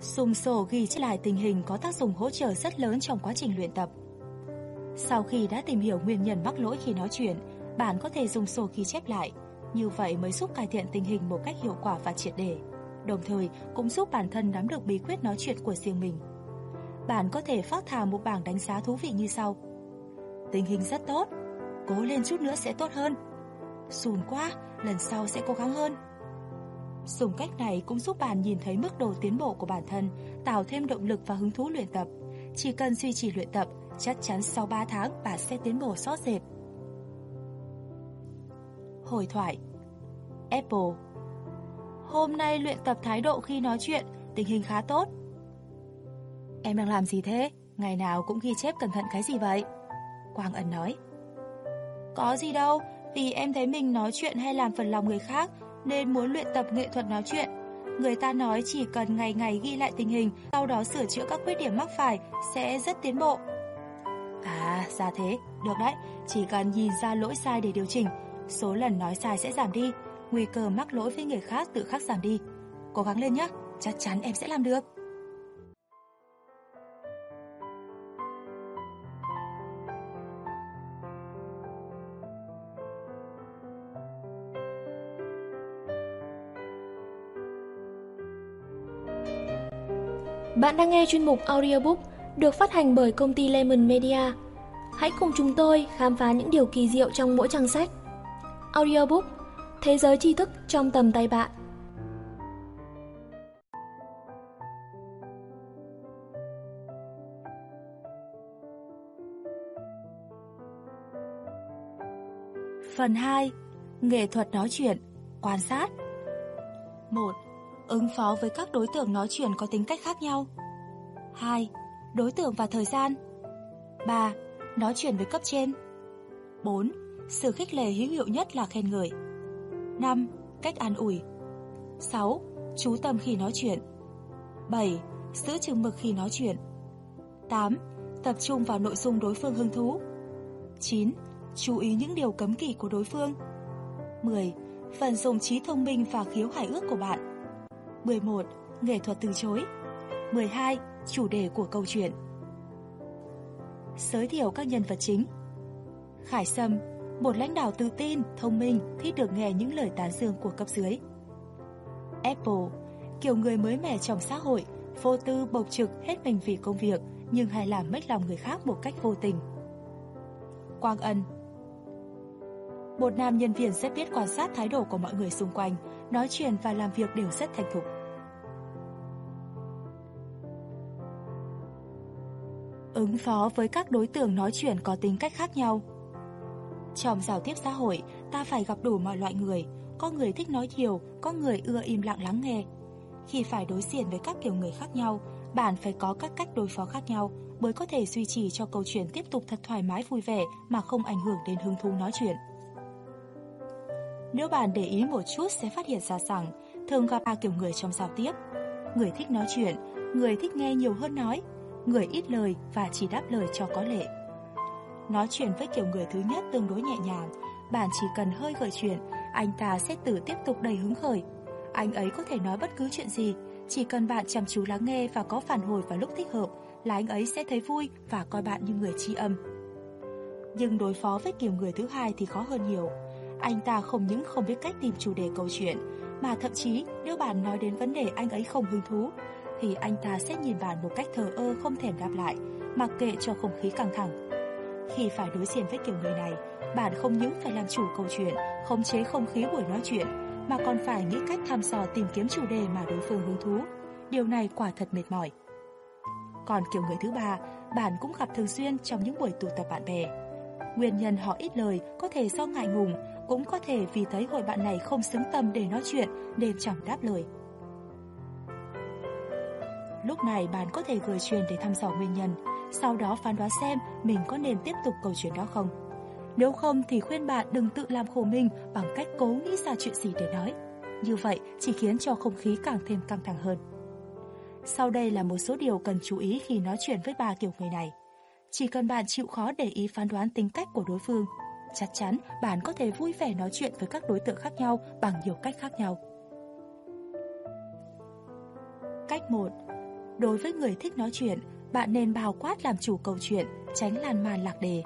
Dùng sổ ghi chép lại tình hình có tác dụng hỗ trợ rất lớn trong quá trình luyện tập. Sau khi đã tìm hiểu nguyên nhân mắc lỗi khi nói chuyện, bạn có thể dùng sổ ghi chép lại. Như vậy mới giúp cải thiện tình hình một cách hiệu quả và triệt để, đồng thời cũng giúp bản thân nắm được bí quyết nói chuyện của riêng mình. Bạn có thể phát thảo một bảng đánh giá thú vị như sau. Tình hình rất tốt, cố lên chút nữa sẽ tốt hơn. Sùn quá, lần sau sẽ cố gắng hơn. Dùng cách này cũng giúp bạn nhìn thấy mức độ tiến bộ của bản thân, tạo thêm động lực và hứng thú luyện tập. Chỉ cần duy trì luyện tập, chắc chắn sau 3 tháng bạn sẽ tiến bộ rõ rệt. Hồi thoại Apple Hôm nay luyện tập thái độ khi nói chuyện, tình hình khá tốt. Em đang làm gì thế? Ngày nào cũng ghi chép cẩn thận cái gì vậy? Quang Ân nói Có gì đâu, vì em thấy mình nói chuyện hay làm phần lòng người khác nên muốn luyện tập nghệ thuật nói chuyện. Người ta nói chỉ cần ngày ngày ghi lại tình hình, sau đó sửa chữa các khuyết điểm mắc phải sẽ rất tiến bộ. À, ra thế, được đấy, chỉ cần nhìn ra lỗi sai để điều chỉnh, số lần nói sai sẽ giảm đi, nguy cơ mắc lỗi với người khác tự khắc giảm đi. Cố gắng lên nhé, chắc chắn em sẽ làm được. Bạn đang nghe chuyên mục audiobook được phát hành bởi công ty Lemon Media. Hãy cùng chúng tôi khám phá những điều kỳ diệu trong mỗi trang sách. Audiobook Thế giới tri thức trong tầm tay bạn. Phần 2. Nghệ thuật nói chuyện, quan sát 1. Ứng phó với các đối tượng nói chuyện có tính cách khác nhau 2. Đối tượng và thời gian 3. Nói chuyện với cấp trên 4. Sự khích lệ hữu hiệu nhất là khen ngợi 5. Cách an ủi 6. Chú tâm khi nói chuyện 7. Giữ chừng mực khi nói chuyện 8. Tập trung vào nội dung đối phương hứng thú 9. Chú ý những điều cấm kỵ của đối phương 10. Phần dùng trí thông minh và khiếu hài ước của bạn 11. Nghệ thuật từ chối 12. Chủ đề của câu chuyện Giới thiệu các nhân vật chính Khải Sâm một lãnh đạo tự tin, thông minh, thích được nghe những lời tán dương của cấp dưới. Apple Kiểu người mới mẻ trong xã hội Vô tư bộc trực hết mình vì công việc Nhưng hay làm mất lòng người khác một cách vô tình. Quang Ân. Một nam nhân viên rất biết quan sát thái độ của mọi người xung quanh Nói chuyện và làm việc đều rất thành thục. Ứng phó với các đối tượng nói chuyện có tính cách khác nhau. Trong giao tiếp xã hội, ta phải gặp đủ mọi loại người, có người thích nói nhiều, có người ưa im lặng lắng nghe. Khi phải đối diện với các kiểu người khác nhau, bạn phải có các cách đối phó khác nhau mới có thể duy trì cho câu chuyện tiếp tục thật thoải mái vui vẻ mà không ảnh hưởng đến hứng thú nói chuyện. Nếu bạn để ý một chút sẽ phát hiện ra rằng thường gặp ba kiểu người trong giao tiếp. Người thích nói chuyện, người thích nghe nhiều hơn nói người ít lời và chỉ đáp lời cho có lệ. Nói chuyện với kiểu người thứ nhất tương đối nhẹ nhàng, bạn chỉ cần hơi gợi chuyện, anh ta sẽ tự tiếp tục đầy hứng khởi. Anh ấy có thể nói bất cứ chuyện gì, chỉ cần bạn chăm chú lắng nghe và có phản hồi vào lúc thích hợp là anh ấy sẽ thấy vui và coi bạn như người tri âm. Nhưng đối phó với kiểu người thứ hai thì khó hơn nhiều. Anh ta không những không biết cách tìm chủ đề câu chuyện, mà thậm chí nếu bạn nói đến vấn đề anh ấy không hứng thú, thì anh ta sẽ nhìn bạn một cách thờ ơ không thèm đáp lại, mặc kệ cho không khí căng thẳng. Khi phải đối diện với kiểu người này, bạn không những phải làm chủ câu chuyện, khống chế không khí buổi nói chuyện, mà còn phải nghĩ cách thăm dò tìm kiếm chủ đề mà đối phương hứng thú. Điều này quả thật mệt mỏi. Còn kiểu người thứ ba, bạn cũng gặp thường xuyên trong những buổi tụ tập bạn bè. Nguyên nhân họ ít lời có thể do ngại ngùng, cũng có thể vì thấy hội bạn này không xứng tâm để nói chuyện nên chẳng đáp lời. Lúc này bạn có thể gửi truyền để thăm dò nguyên nhân, sau đó phán đoán xem mình có nên tiếp tục câu chuyện đó không. Nếu không thì khuyên bạn đừng tự làm khổ mình bằng cách cố nghĩ ra chuyện gì để nói. Như vậy chỉ khiến cho không khí càng thêm căng thẳng hơn. Sau đây là một số điều cần chú ý khi nói chuyện với ba kiểu người này. Chỉ cần bạn chịu khó để ý phán đoán tính cách của đối phương, chắc chắn bạn có thể vui vẻ nói chuyện với các đối tượng khác nhau bằng nhiều cách khác nhau. Cách 1 Đối với người thích nói chuyện, bạn nên bao quát làm chủ câu chuyện, tránh lan man lạc đề.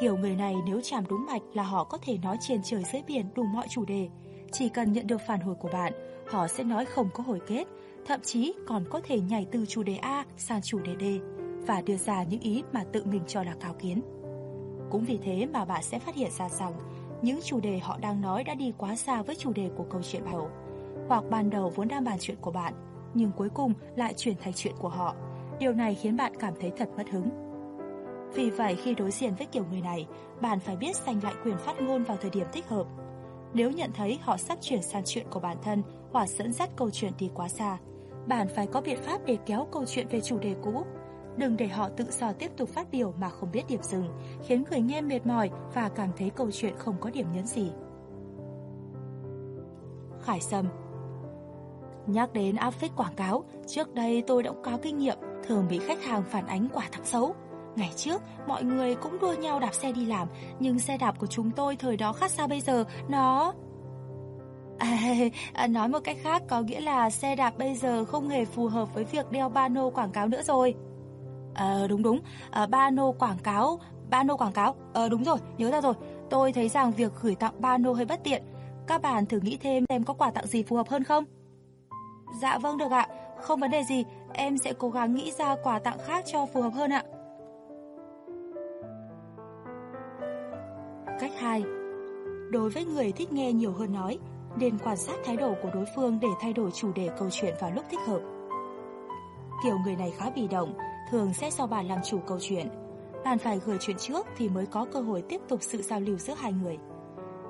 Kiểu người này nếu chạm đúng mạch là họ có thể nói trên trời dưới biển đủ mọi chủ đề. Chỉ cần nhận được phản hồi của bạn, họ sẽ nói không có hồi kết, thậm chí còn có thể nhảy từ chủ đề A sang chủ đề D và đưa ra những ý mà tự mình cho là cao kiến. Cũng vì thế mà bạn sẽ phát hiện ra rằng những chủ đề họ đang nói đã đi quá xa với chủ đề của câu chuyện đầu. Hoặc ban đầu vốn đang bàn chuyện của bạn, nhưng cuối cùng lại chuyển thành chuyện của họ. Điều này khiến bạn cảm thấy thật mất hứng. Vì vậy khi đối diện với kiểu người này, bạn phải biết giành lại quyền phát ngôn vào thời điểm thích hợp. Nếu nhận thấy họ sắp chuyển sang chuyện của bản thân hoặc dẫn dắt câu chuyện đi quá xa, bạn phải có biện pháp để kéo câu chuyện về chủ đề cũ. Đừng để họ tự do tiếp tục phát biểu mà không biết điểm dừng, khiến người nghe mệt mỏi và cảm thấy câu chuyện không có điểm nhấn gì. Khải Sâm Nhắc đến áp phích quảng cáo, trước đây tôi đã có kinh nghiệm, thường bị khách hàng phản ánh quả thật xấu. Ngày trước, mọi người cũng đua nhau đạp xe đi làm, nhưng xe đạp của chúng tôi thời đó khác xa bây giờ, nó... À, à nói một cách khác có nghĩa là xe đạp bây giờ không hề phù hợp với việc đeo ba nô quảng cáo nữa rồi. À, đúng đúng, à, ba nô quảng cáo, ba nô quảng cáo, à, đúng rồi, nhớ ra rồi. Tôi thấy rằng việc gửi tặng ba nô hơi bất tiện. Các bạn thử nghĩ thêm xem có quà tặng gì phù hợp hơn không? Dạ vâng được ạ, không vấn đề gì, em sẽ cố gắng nghĩ ra quà tặng khác cho phù hợp hơn ạ. Cách 2 Đối với người thích nghe nhiều hơn nói, nên quan sát thái độ của đối phương để thay đổi chủ đề câu chuyện vào lúc thích hợp. Kiểu người này khá bị động, thường sẽ do bạn làm chủ câu chuyện. Bạn phải gửi chuyện trước thì mới có cơ hội tiếp tục sự giao lưu giữa hai người.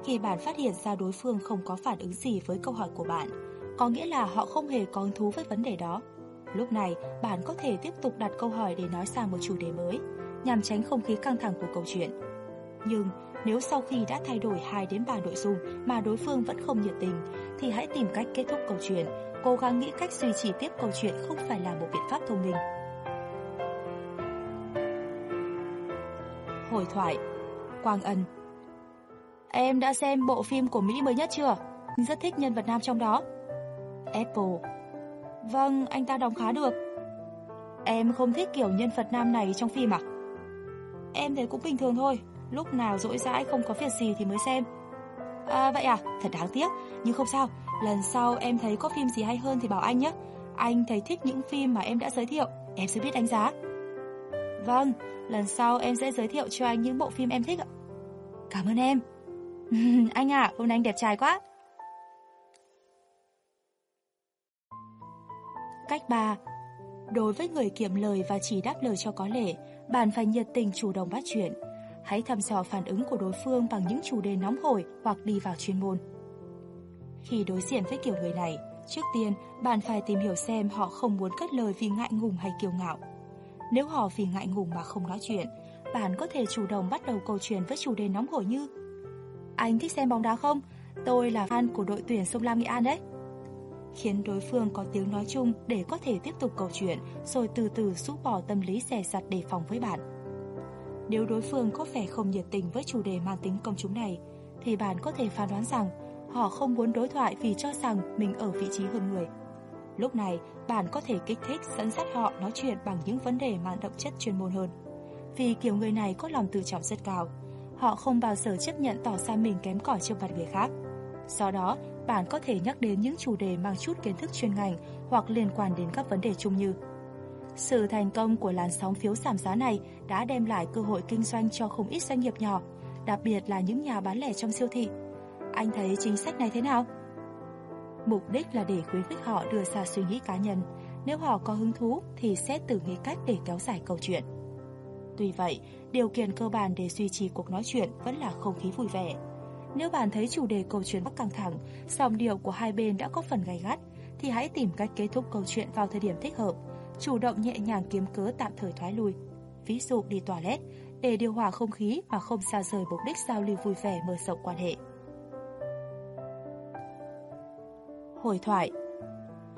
Khi bạn phát hiện ra đối phương không có phản ứng gì với câu hỏi của bạn, có nghĩa là họ không hề có hứng thú với vấn đề đó. Lúc này, bạn có thể tiếp tục đặt câu hỏi để nói sang một chủ đề mới, nhằm tránh không khí căng thẳng của câu chuyện. Nhưng nếu sau khi đã thay đổi 2 đến 3 nội dung mà đối phương vẫn không nhiệt tình, thì hãy tìm cách kết thúc câu chuyện, cố gắng nghĩ cách duy trì tiếp câu chuyện không phải là một biện pháp thông minh. Hồi thoại Quang Ân Em đã xem bộ phim của Mỹ mới nhất chưa? Rất thích nhân vật nam trong đó. Apple Vâng, anh ta đóng khá được. Em không thích kiểu nhân vật nam này trong phim à? Em thấy cũng bình thường thôi, lúc nào rỗi rãi không có việc gì thì mới xem. À, vậy à, thật đáng tiếc, nhưng không sao, lần sau em thấy có phim gì hay hơn thì bảo anh nhé. Anh thấy thích những phim mà em đã giới thiệu, em sẽ biết đánh giá. Vâng, lần sau em sẽ giới thiệu cho anh những bộ phim em thích ạ. Cảm ơn em. anh à, hôm nay anh đẹp trai quá. Cách 3. Đối với người kiệm lời và chỉ đáp lời cho có lệ, bạn phải nhiệt tình chủ động bắt chuyện. Hãy thăm dò phản ứng của đối phương bằng những chủ đề nóng hổi hoặc đi vào chuyên môn. Khi đối diện với kiểu người này, trước tiên bạn phải tìm hiểu xem họ không muốn cất lời vì ngại ngùng hay kiêu ngạo. Nếu họ vì ngại ngùng mà không nói chuyện, bạn có thể chủ động bắt đầu câu chuyện với chủ đề nóng hổi như Anh thích xem bóng đá không? Tôi là fan của đội tuyển Sông Lam Nghệ An đấy khiến đối phương có tiếng nói chung để có thể tiếp tục câu chuyện, rồi từ từ rũ bỏ tâm lý xè sặt đề phòng với bạn. Nếu đối phương có vẻ không nhiệt tình với chủ đề mang tính công chúng này, thì bạn có thể phán đoán rằng họ không muốn đối thoại vì cho rằng mình ở vị trí hơn người. Lúc này, bạn có thể kích thích dẫn dắt họ nói chuyện bằng những vấn đề mang đậm chất chuyên môn hơn. Vì kiểu người này có lòng tự trọng rất cao, họ không bao giờ chấp nhận tỏ ra mình kém cỏi trước mặt người khác. Do đó, bạn có thể nhắc đến những chủ đề mang chút kiến thức chuyên ngành hoặc liên quan đến các vấn đề chung như Sự thành công của làn sóng phiếu giảm giá này đã đem lại cơ hội kinh doanh cho không ít doanh nghiệp nhỏ, đặc biệt là những nhà bán lẻ trong siêu thị. Anh thấy chính sách này thế nào? Mục đích là để khuyến khích họ đưa ra suy nghĩ cá nhân. Nếu họ có hứng thú thì sẽ tự nghĩ cách để kéo dài câu chuyện. Tuy vậy, điều kiện cơ bản để duy trì cuộc nói chuyện vẫn là không khí vui vẻ. Nếu bạn thấy chủ đề câu chuyện bắc căng thẳng, dòng điệu của hai bên đã có phần gay gắt, thì hãy tìm cách kết thúc câu chuyện vào thời điểm thích hợp, chủ động nhẹ nhàng kiếm cớ tạm thời thoái lui. Ví dụ đi toilet, để điều hòa không khí mà không xa rời mục đích giao lưu vui vẻ mở rộng quan hệ. Hồi thoại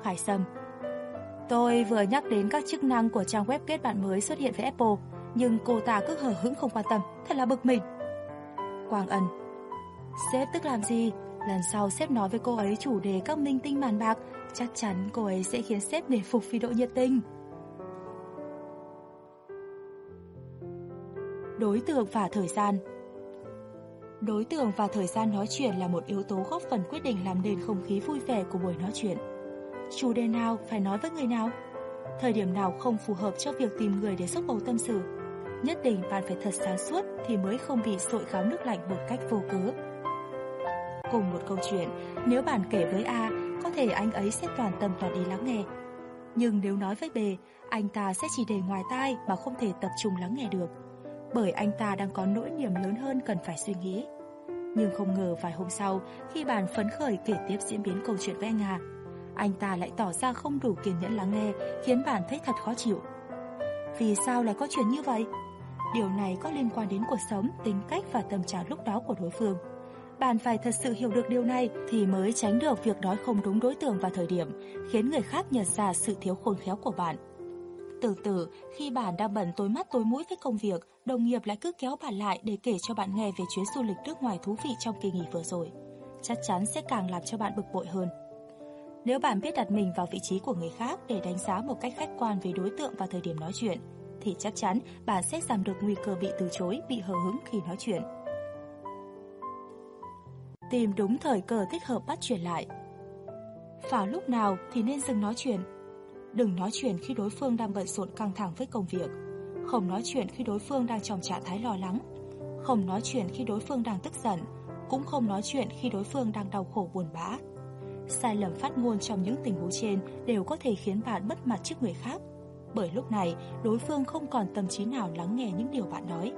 Khải Sâm Tôi vừa nhắc đến các chức năng của trang web kết bạn mới xuất hiện với Apple, nhưng cô ta cứ hờ hững không quan tâm, thật là bực mình. Quang Ân Sếp tức làm gì? Lần sau sếp nói với cô ấy chủ đề các minh tinh màn bạc, chắc chắn cô ấy sẽ khiến sếp nể phục vì độ nhiệt tình. Đối tượng và thời gian Đối tượng và thời gian nói chuyện là một yếu tố góp phần quyết định làm nên không khí vui vẻ của buổi nói chuyện. Chủ đề nào phải nói với người nào? Thời điểm nào không phù hợp cho việc tìm người để xúc bầu tâm sự? Nhất định bạn phải thật sáng suốt thì mới không bị sội gáo nước lạnh một cách vô cớ. Cùng một câu chuyện, nếu bạn kể với A, có thể anh ấy sẽ toàn tâm toàn ý lắng nghe. Nhưng nếu nói với B, anh ta sẽ chỉ để ngoài tai mà không thể tập trung lắng nghe được. Bởi anh ta đang có nỗi niềm lớn hơn cần phải suy nghĩ. Nhưng không ngờ vài hôm sau, khi bạn phấn khởi kể tiếp diễn biến câu chuyện với anh à, anh ta lại tỏ ra không đủ kiên nhẫn lắng nghe, khiến bạn thấy thật khó chịu. Vì sao lại có chuyện như vậy? Điều này có liên quan đến cuộc sống, tính cách và tâm trạng lúc đó của đối phương. Bạn phải thật sự hiểu được điều này thì mới tránh được việc nói không đúng đối tượng và thời điểm, khiến người khác nhận ra sự thiếu khôn khéo của bạn. Từ từ, khi bạn đang bận tối mắt tối mũi với công việc, đồng nghiệp lại cứ kéo bạn lại để kể cho bạn nghe về chuyến du lịch nước ngoài thú vị trong kỳ nghỉ vừa rồi. Chắc chắn sẽ càng làm cho bạn bực bội hơn. Nếu bạn biết đặt mình vào vị trí của người khác để đánh giá một cách khách quan về đối tượng và thời điểm nói chuyện, thì chắc chắn bạn sẽ giảm được nguy cơ bị từ chối, bị hờ hứng khi nói chuyện. Tìm đúng thời cơ thích hợp bắt chuyện lại. Vào lúc nào thì nên dừng nói chuyện. Đừng nói chuyện khi đối phương đang bận rộn căng thẳng với công việc. Không nói chuyện khi đối phương đang trong trạng thái lo lắng. Không nói chuyện khi đối phương đang tức giận. Cũng không nói chuyện khi đối phương đang đau khổ buồn bã. Sai lầm phát ngôn trong những tình huống trên đều có thể khiến bạn mất mặt trước người khác bởi lúc này, đối phương không còn tâm trí nào lắng nghe những điều bạn nói.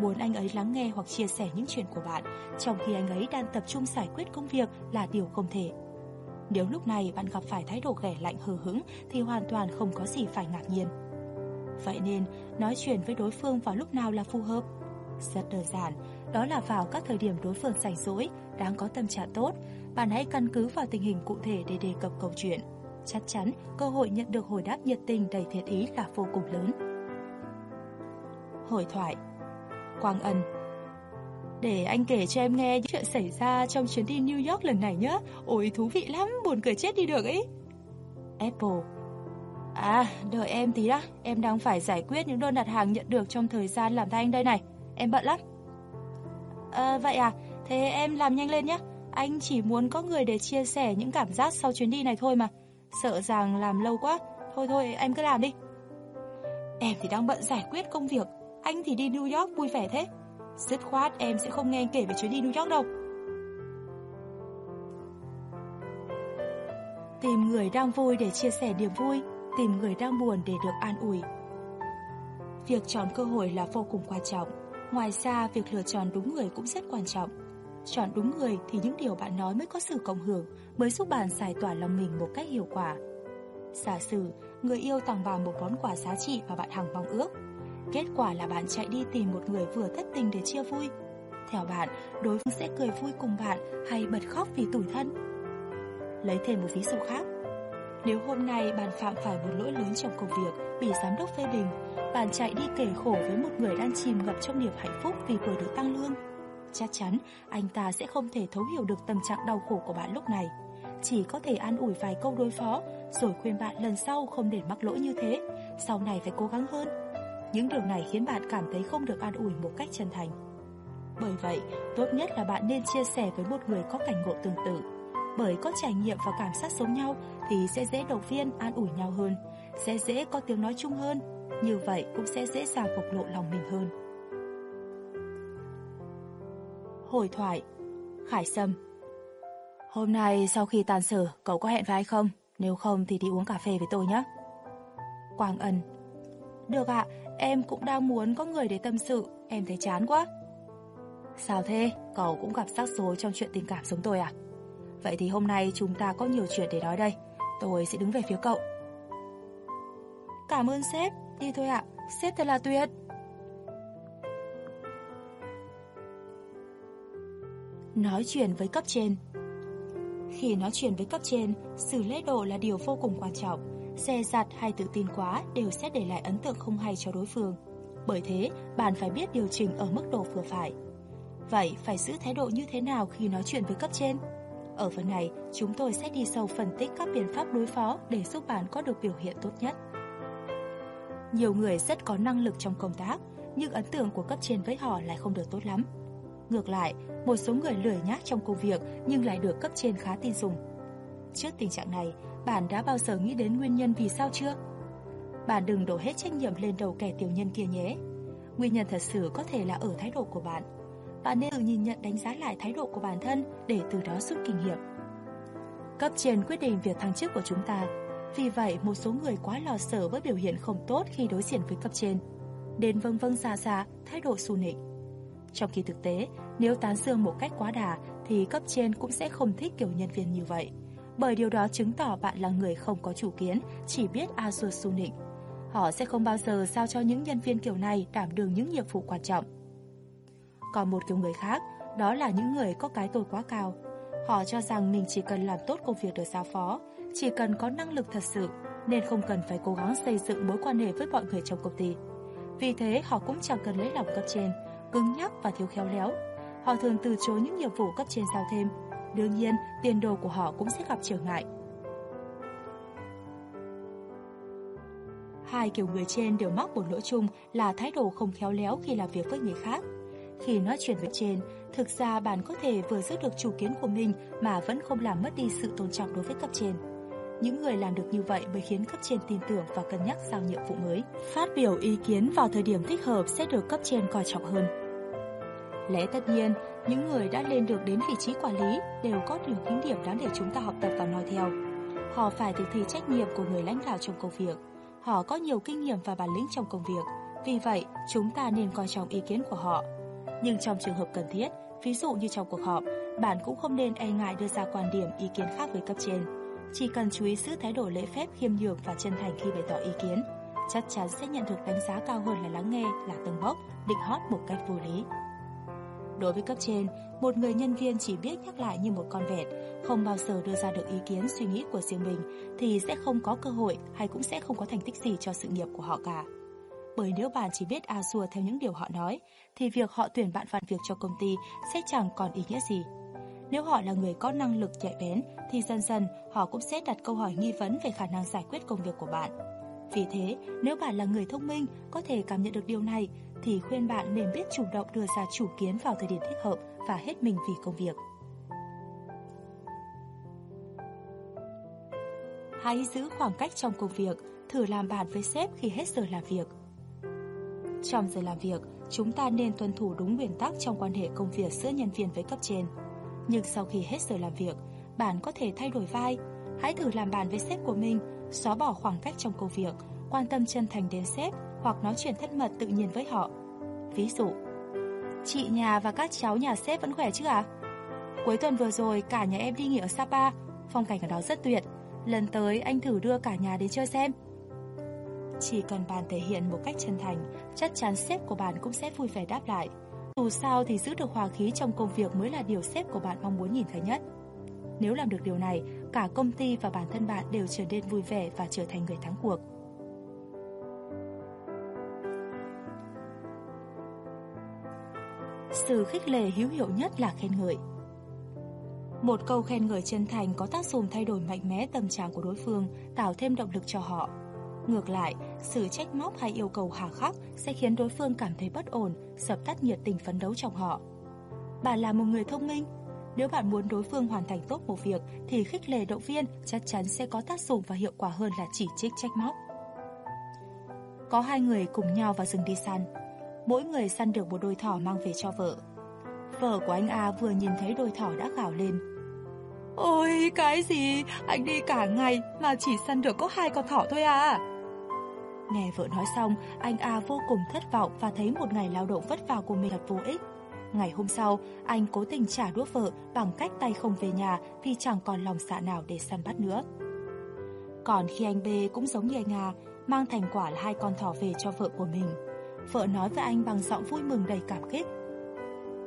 Muốn anh ấy lắng nghe hoặc chia sẻ những chuyện của bạn trong khi anh ấy đang tập trung giải quyết công việc là điều không thể. Nếu lúc này bạn gặp phải thái độ ghẻ lạnh hờ hững thì hoàn toàn không có gì phải ngạc nhiên. Vậy nên, nói chuyện với đối phương vào lúc nào là phù hợp? Rất đơn giản, đó là vào các thời điểm đối phương rảnh rỗi, đang có tâm trạng tốt, bạn hãy căn cứ vào tình hình cụ thể để đề cập câu chuyện chắc chắn cơ hội nhận được hồi đáp nhiệt tình đầy thiện ý là vô cùng lớn. hội thoại Quang Ân Để anh kể cho em nghe những chuyện xảy ra trong chuyến đi New York lần này nhé. Ôi thú vị lắm, buồn cười chết đi được ấy. Apple À, đợi em tí đã, em đang phải giải quyết những đơn đặt hàng nhận được trong thời gian làm thay anh đây này. Em bận lắm. À, vậy à, thế em làm nhanh lên nhé. Anh chỉ muốn có người để chia sẻ những cảm giác sau chuyến đi này thôi mà. Sợ rằng làm lâu quá Thôi thôi em cứ làm đi Em thì đang bận giải quyết công việc anh thì đi New York vui vẻ thế. Dứt khoát em sẽ không nghe anh kể về chuyến đi New York đâu. Tìm người đang vui để chia sẻ niềm vui Tìm người đang buồn để được an ủi. Việc chọn cơ hội là vô cùng quan trọng. Ngoài ra việc lựa chọn đúng người cũng rất quan trọng. Chọn đúng người thì những điều bạn nói mới có sự cộng hưởng, mới giúp bạn giải tỏa lòng mình một cách hiệu quả. Giả sử, người yêu tặng bạn một món quà giá trị và bạn hằng mong ước. Kết quả là bạn chạy đi tìm một người vừa thất tình để chia vui. Theo bạn, đối phương sẽ cười vui cùng bạn hay bật khóc vì tủi thân. Lấy thêm một ví dụ khác. Nếu hôm nay bạn phạm phải một lỗi lớn trong công việc, bị giám đốc phê bình, bạn chạy đi kể khổ với một người đang chìm ngập trong niềm hạnh phúc vì vừa được tăng lương, Chắc chắn anh ta sẽ không thể thấu hiểu được tâm trạng đau khổ của bạn lúc này Chỉ có thể an ủi vài câu đối phó Rồi khuyên bạn lần sau không để mắc lỗi như thế Sau này phải cố gắng hơn những điều này khiến bạn cảm thấy không được an ủi một cách chân thành. Bởi vậy, tốt nhất là bạn nên chia sẻ với một người có cảnh ngộ tương tự. Bởi có trải nghiệm và cảm giác giống nhau Thì sẽ dễ động viên, an ủi nhau hơn Sẽ dễ có tiếng nói chung hơn. Như vậy cũng sẽ dễ dàng bộc lộ lòng mình hơn. Hồi thoại Khải Sâm Hôm nay sau khi tàn sở cậu có hẹn với ai không? Nếu không thì đi uống cà phê với tôi nhé. Quang Ân Được ạ, em cũng đang muốn có người để tâm sự. Em thấy chán quá. Sao thế? Cậu cũng gặp rắc rối trong chuyện tình cảm giống tôi à? Vậy thì hôm nay chúng ta có nhiều chuyện để nói đây. Tôi sẽ đứng về phía cậu. Cảm ơn sếp. Đi thôi ạ, sếp thật là tuyệt. Nói chuyện với cấp trên. Khi nói chuyện với cấp trên, xử lễ độ là điều vô cùng quan trọng. Xe giặt hay tự tin quá đều sẽ để lại ấn tượng không hay cho đối phương. Bởi thế, bạn phải biết điều chỉnh ở mức độ vừa phải. Vậy, phải giữ thái độ như thế nào khi nói chuyện với cấp trên? Ở phần này, chúng tôi sẽ đi sâu phân tích các biện pháp đối phó để giúp bạn có được biểu hiện tốt nhất. Nhiều người rất có năng lực trong công tác, nhưng ấn tượng của cấp trên với họ lại không được tốt lắm. Ngược lại, một số người lười nhác trong công việc nhưng lại được cấp trên khá tin dùng. Trước tình trạng này, bạn đã bao giờ nghĩ đến nguyên nhân vì sao chưa? Bạn đừng đổ hết trách nhiệm lên đầu kẻ tiểu nhân kia nhé. Nguyên nhân thật sự có thể là ở thái độ của bạn. Bạn nên tự nhìn nhận đánh giá lại thái độ của bản thân để từ đó rút kinh nghiệm. Cấp trên quyết định việc thăng chức của chúng ta. Vì vậy, một số người quá lo sợ với biểu hiện không tốt khi đối diện với cấp trên. Đến vâng vâng xa xa, thái độ xu nịnh. Trong khi thực tế, nếu tán dương một cách quá đà thì cấp trên cũng sẽ không thích kiểu nhân viên như vậy. Bởi điều đó chứng tỏ bạn là người không có chủ kiến, chỉ biết a xua su nịnh. Họ sẽ không bao giờ giao cho những nhân viên kiểu này đảm đương những nhiệm vụ quan trọng. Còn một kiểu người khác, đó là những người có cái tôi quá cao. Họ cho rằng mình chỉ cần làm tốt công việc được giao phó, chỉ cần có năng lực thật sự, nên không cần phải cố gắng xây dựng mối quan hệ với mọi người trong công ty. Vì thế họ cũng chẳng cần lấy lòng cấp trên, cứng nhắc và thiếu khéo léo. Họ thường từ chối những nhiệm vụ cấp trên giao thêm. Đương nhiên, tiền đồ của họ cũng sẽ gặp trở ngại. Hai kiểu người trên đều mắc một lỗi chung là thái độ không khéo léo khi làm việc với người khác. Khi nói chuyện với trên, thực ra bạn có thể vừa giữ được chủ kiến của mình mà vẫn không làm mất đi sự tôn trọng đối với cấp trên. Những người làm được như vậy mới khiến cấp trên tin tưởng và cân nhắc giao nhiệm vụ mới. Phát biểu ý kiến vào thời điểm thích hợp sẽ được cấp trên coi trọng hơn. Lẽ tất nhiên, những người đã lên được đến vị trí quản lý đều có được những điểm đáng để chúng ta học tập và noi theo. Họ phải thực thi trách nhiệm của người lãnh đạo trong công việc. Họ có nhiều kinh nghiệm và bản lĩnh trong công việc. Vì vậy, chúng ta nên coi trọng ý kiến của họ. Nhưng trong trường hợp cần thiết, ví dụ như trong cuộc họp, bạn cũng không nên e ngại đưa ra quan điểm ý kiến khác với cấp trên. Chỉ cần chú ý giữ thái độ lễ phép, khiêm nhường và chân thành khi bày tỏ ý kiến, chắc chắn sẽ nhận được đánh giá cao hơn là lắng nghe, là tầng bốc, định hót một cách vô lý. Đối với cấp trên, một người nhân viên chỉ biết nhắc lại như một con vẹt, không bao giờ đưa ra được ý kiến suy nghĩ của riêng mình thì sẽ không có cơ hội hay cũng sẽ không có thành tích gì cho sự nghiệp của họ cả. Bởi nếu bạn chỉ biết a xua theo những điều họ nói, thì việc họ tuyển bạn vào việc cho công ty sẽ chẳng còn ý nghĩa gì. Nếu họ là người có năng lực nhạy bén, thì dần dần họ cũng sẽ đặt câu hỏi nghi vấn về khả năng giải quyết công việc của bạn. Vì thế, nếu bạn là người thông minh, có thể cảm nhận được điều này, thì khuyên bạn nên biết chủ động đưa ra chủ kiến vào thời điểm thích hợp và hết mình vì công việc. Hãy giữ khoảng cách trong công việc, thử làm bạn với sếp khi hết giờ làm việc. Trong giờ làm việc, chúng ta nên tuân thủ đúng nguyên tắc trong quan hệ công việc giữa nhân viên với cấp trên. Nhưng sau khi hết giờ làm việc, bạn có thể thay đổi vai. Hãy thử làm bạn với sếp của mình, xóa bỏ khoảng cách trong công việc, quan tâm chân thành đến sếp hoặc nói chuyện thân mật tự nhiên với họ. Ví dụ, chị nhà và các cháu nhà sếp vẫn khỏe chứ ạ? À? Cuối tuần vừa rồi cả nhà em đi nghỉ ở Sapa, phong cảnh ở đó rất tuyệt. Lần tới anh thử đưa cả nhà đến chơi xem. Chỉ cần bạn thể hiện một cách chân thành, chắc chắn sếp của bạn cũng sẽ vui vẻ đáp lại. Dù sao thì giữ được hòa khí trong công việc mới là điều sếp của bạn mong muốn nhìn thấy nhất. Nếu làm được điều này, cả công ty và bản thân bạn đều trở nên vui vẻ và trở thành người thắng cuộc. Từ khích lệ hữu hiệu nhất là khen ngợi. Một câu khen ngợi chân thành có tác dụng thay đổi mạnh mẽ tâm trạng của đối phương, tạo thêm động lực cho họ. Ngược lại, sự trách móc hay yêu cầu hà khắc sẽ khiến đối phương cảm thấy bất ổn, sập tắt nhiệt tình phấn đấu trong họ. Bạn là một người thông minh. Nếu bạn muốn đối phương hoàn thành tốt một việc thì khích lệ động viên chắc chắn sẽ có tác dụng và hiệu quả hơn là chỉ trích trách móc. Có hai người cùng nhau vào rừng đi săn. Mỗi người săn được một đôi thỏ mang về cho vợ. Vợ của anh A vừa nhìn thấy đôi thỏ đã gào lên. Ôi, cái gì? Anh đi cả ngày mà chỉ săn được có hai con thỏ thôi à? Nghe vợ nói xong, anh A vô cùng thất vọng và thấy một ngày lao động vất vả của mình thật vô ích. Ngày hôm sau, anh cố tình trả đũa vợ bằng cách tay không về nhà vì chẳng còn lòng dạ nào để săn bắt nữa. Còn khi anh B cũng giống như anh A, mang thành quả là hai con thỏ về cho vợ của mình. Vợ nói với anh bằng giọng vui mừng đầy cảm kích.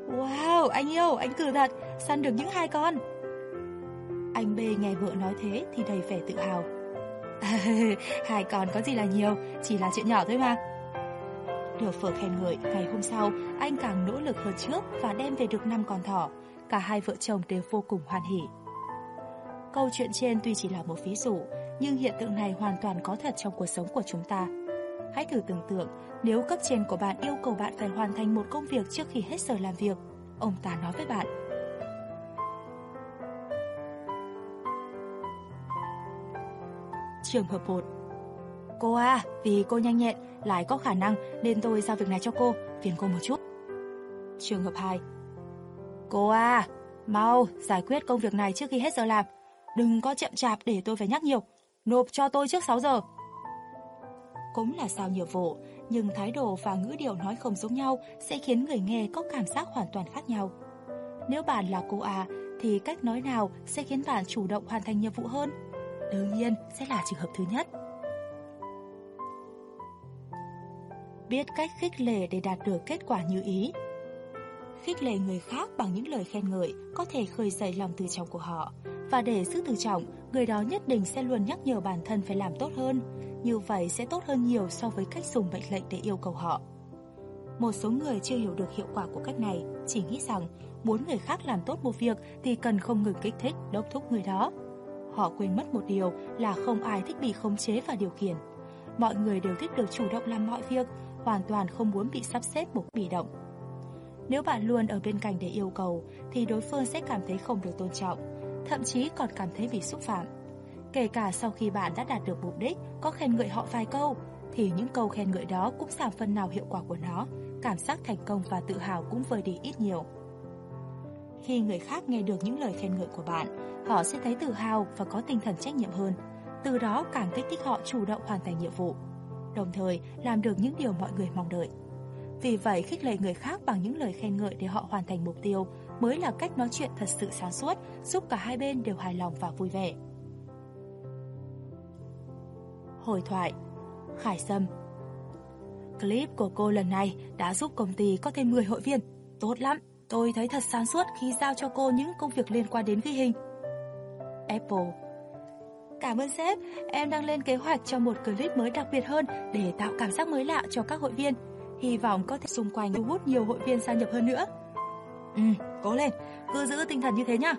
Wow, anh yêu, anh cử thật, săn được những hai con. Anh B nghe vợ nói thế thì đầy vẻ tự hào. hai con có gì là nhiều, chỉ là chuyện nhỏ thôi mà. Được vợ khen ngợi, ngày hôm sau, anh càng nỗ lực hơn trước và đem về được 5 con thỏ. Cả hai vợ chồng đều vô cùng hoan hỉ. Câu chuyện trên tuy chỉ là một ví dụ, nhưng hiện tượng này hoàn toàn có thật trong cuộc sống của chúng ta. Hãy thử tưởng tượng, nếu cấp trên của bạn yêu cầu bạn phải hoàn thành một công việc trước khi hết giờ làm việc, ông ta nói với bạn. Trường hợp 1 Cô à, vì cô nhanh nhẹn, lại có khả năng nên tôi giao việc này cho cô, phiền cô một chút. Trường hợp 2 Cô à, mau giải quyết công việc này trước khi hết giờ làm. Đừng có chậm chạp để tôi phải nhắc nhiều. Nộp cho tôi trước 6 giờ. Cũng là sao nhiệm vụ, nhưng thái độ và ngữ điệu nói không giống nhau sẽ khiến người nghe có cảm giác hoàn toàn khác nhau. Nếu bạn là cô à, thì cách nói nào sẽ khiến bạn chủ động hoàn thành nhiệm vụ hơn? Đương nhiên sẽ là trường hợp thứ nhất. Biết cách khích lệ để đạt được kết quả như ý Khích lệ người khác bằng những lời khen ngợi có thể khơi dậy lòng tự trọng của họ. Và để giữ tự trọng, người đó nhất định sẽ luôn nhắc nhở bản thân phải làm tốt hơn. Như vậy sẽ tốt hơn nhiều so với cách dùng mệnh lệnh để yêu cầu họ. Một số người chưa hiểu được hiệu quả của cách này, chỉ nghĩ rằng muốn người khác làm tốt một việc thì cần không ngừng kích thích, đốc thúc người đó. Họ quên mất một điều là không ai thích bị khống chế và điều khiển. Mọi người đều thích được chủ động làm mọi việc, hoàn toàn không muốn bị sắp xếp một bị động. Nếu bạn luôn ở bên cạnh để yêu cầu thì đối phương sẽ cảm thấy không được tôn trọng, thậm chí còn cảm thấy bị xúc phạm. Kể cả sau khi bạn đã đạt được mục đích, có khen ngợi họ vài câu, thì những câu khen ngợi đó cũng giảm phần nào hiệu quả của nó, cảm giác thành công và tự hào cũng vơi đi ít nhiều. Khi người khác nghe được những lời khen ngợi của bạn, họ sẽ thấy tự hào và có tinh thần trách nhiệm hơn, từ đó càng kích thích họ chủ động hoàn thành nhiệm vụ, đồng thời làm được những điều mọi người mong đợi. Vì vậy, khích lệ người khác bằng những lời khen ngợi để họ hoàn thành mục tiêu mới là cách nói chuyện thật sự sáng suốt, giúp cả hai bên đều hài lòng và vui vẻ. Hồi thoại Khải Sâm Clip của cô lần này đã giúp công ty có thêm 10 hội viên. Tốt lắm, tôi thấy thật sáng suốt khi giao cho cô những công việc liên quan đến ghi hình. Apple Cảm ơn sếp, em đang lên kế hoạch cho một clip mới đặc biệt hơn để tạo cảm giác mới lạ cho các hội viên hy vọng có thể xung quanh thu hút nhiều hội viên gia nhập hơn nữa. Ừ, cố lên, cứ giữ tinh thần như thế nhá.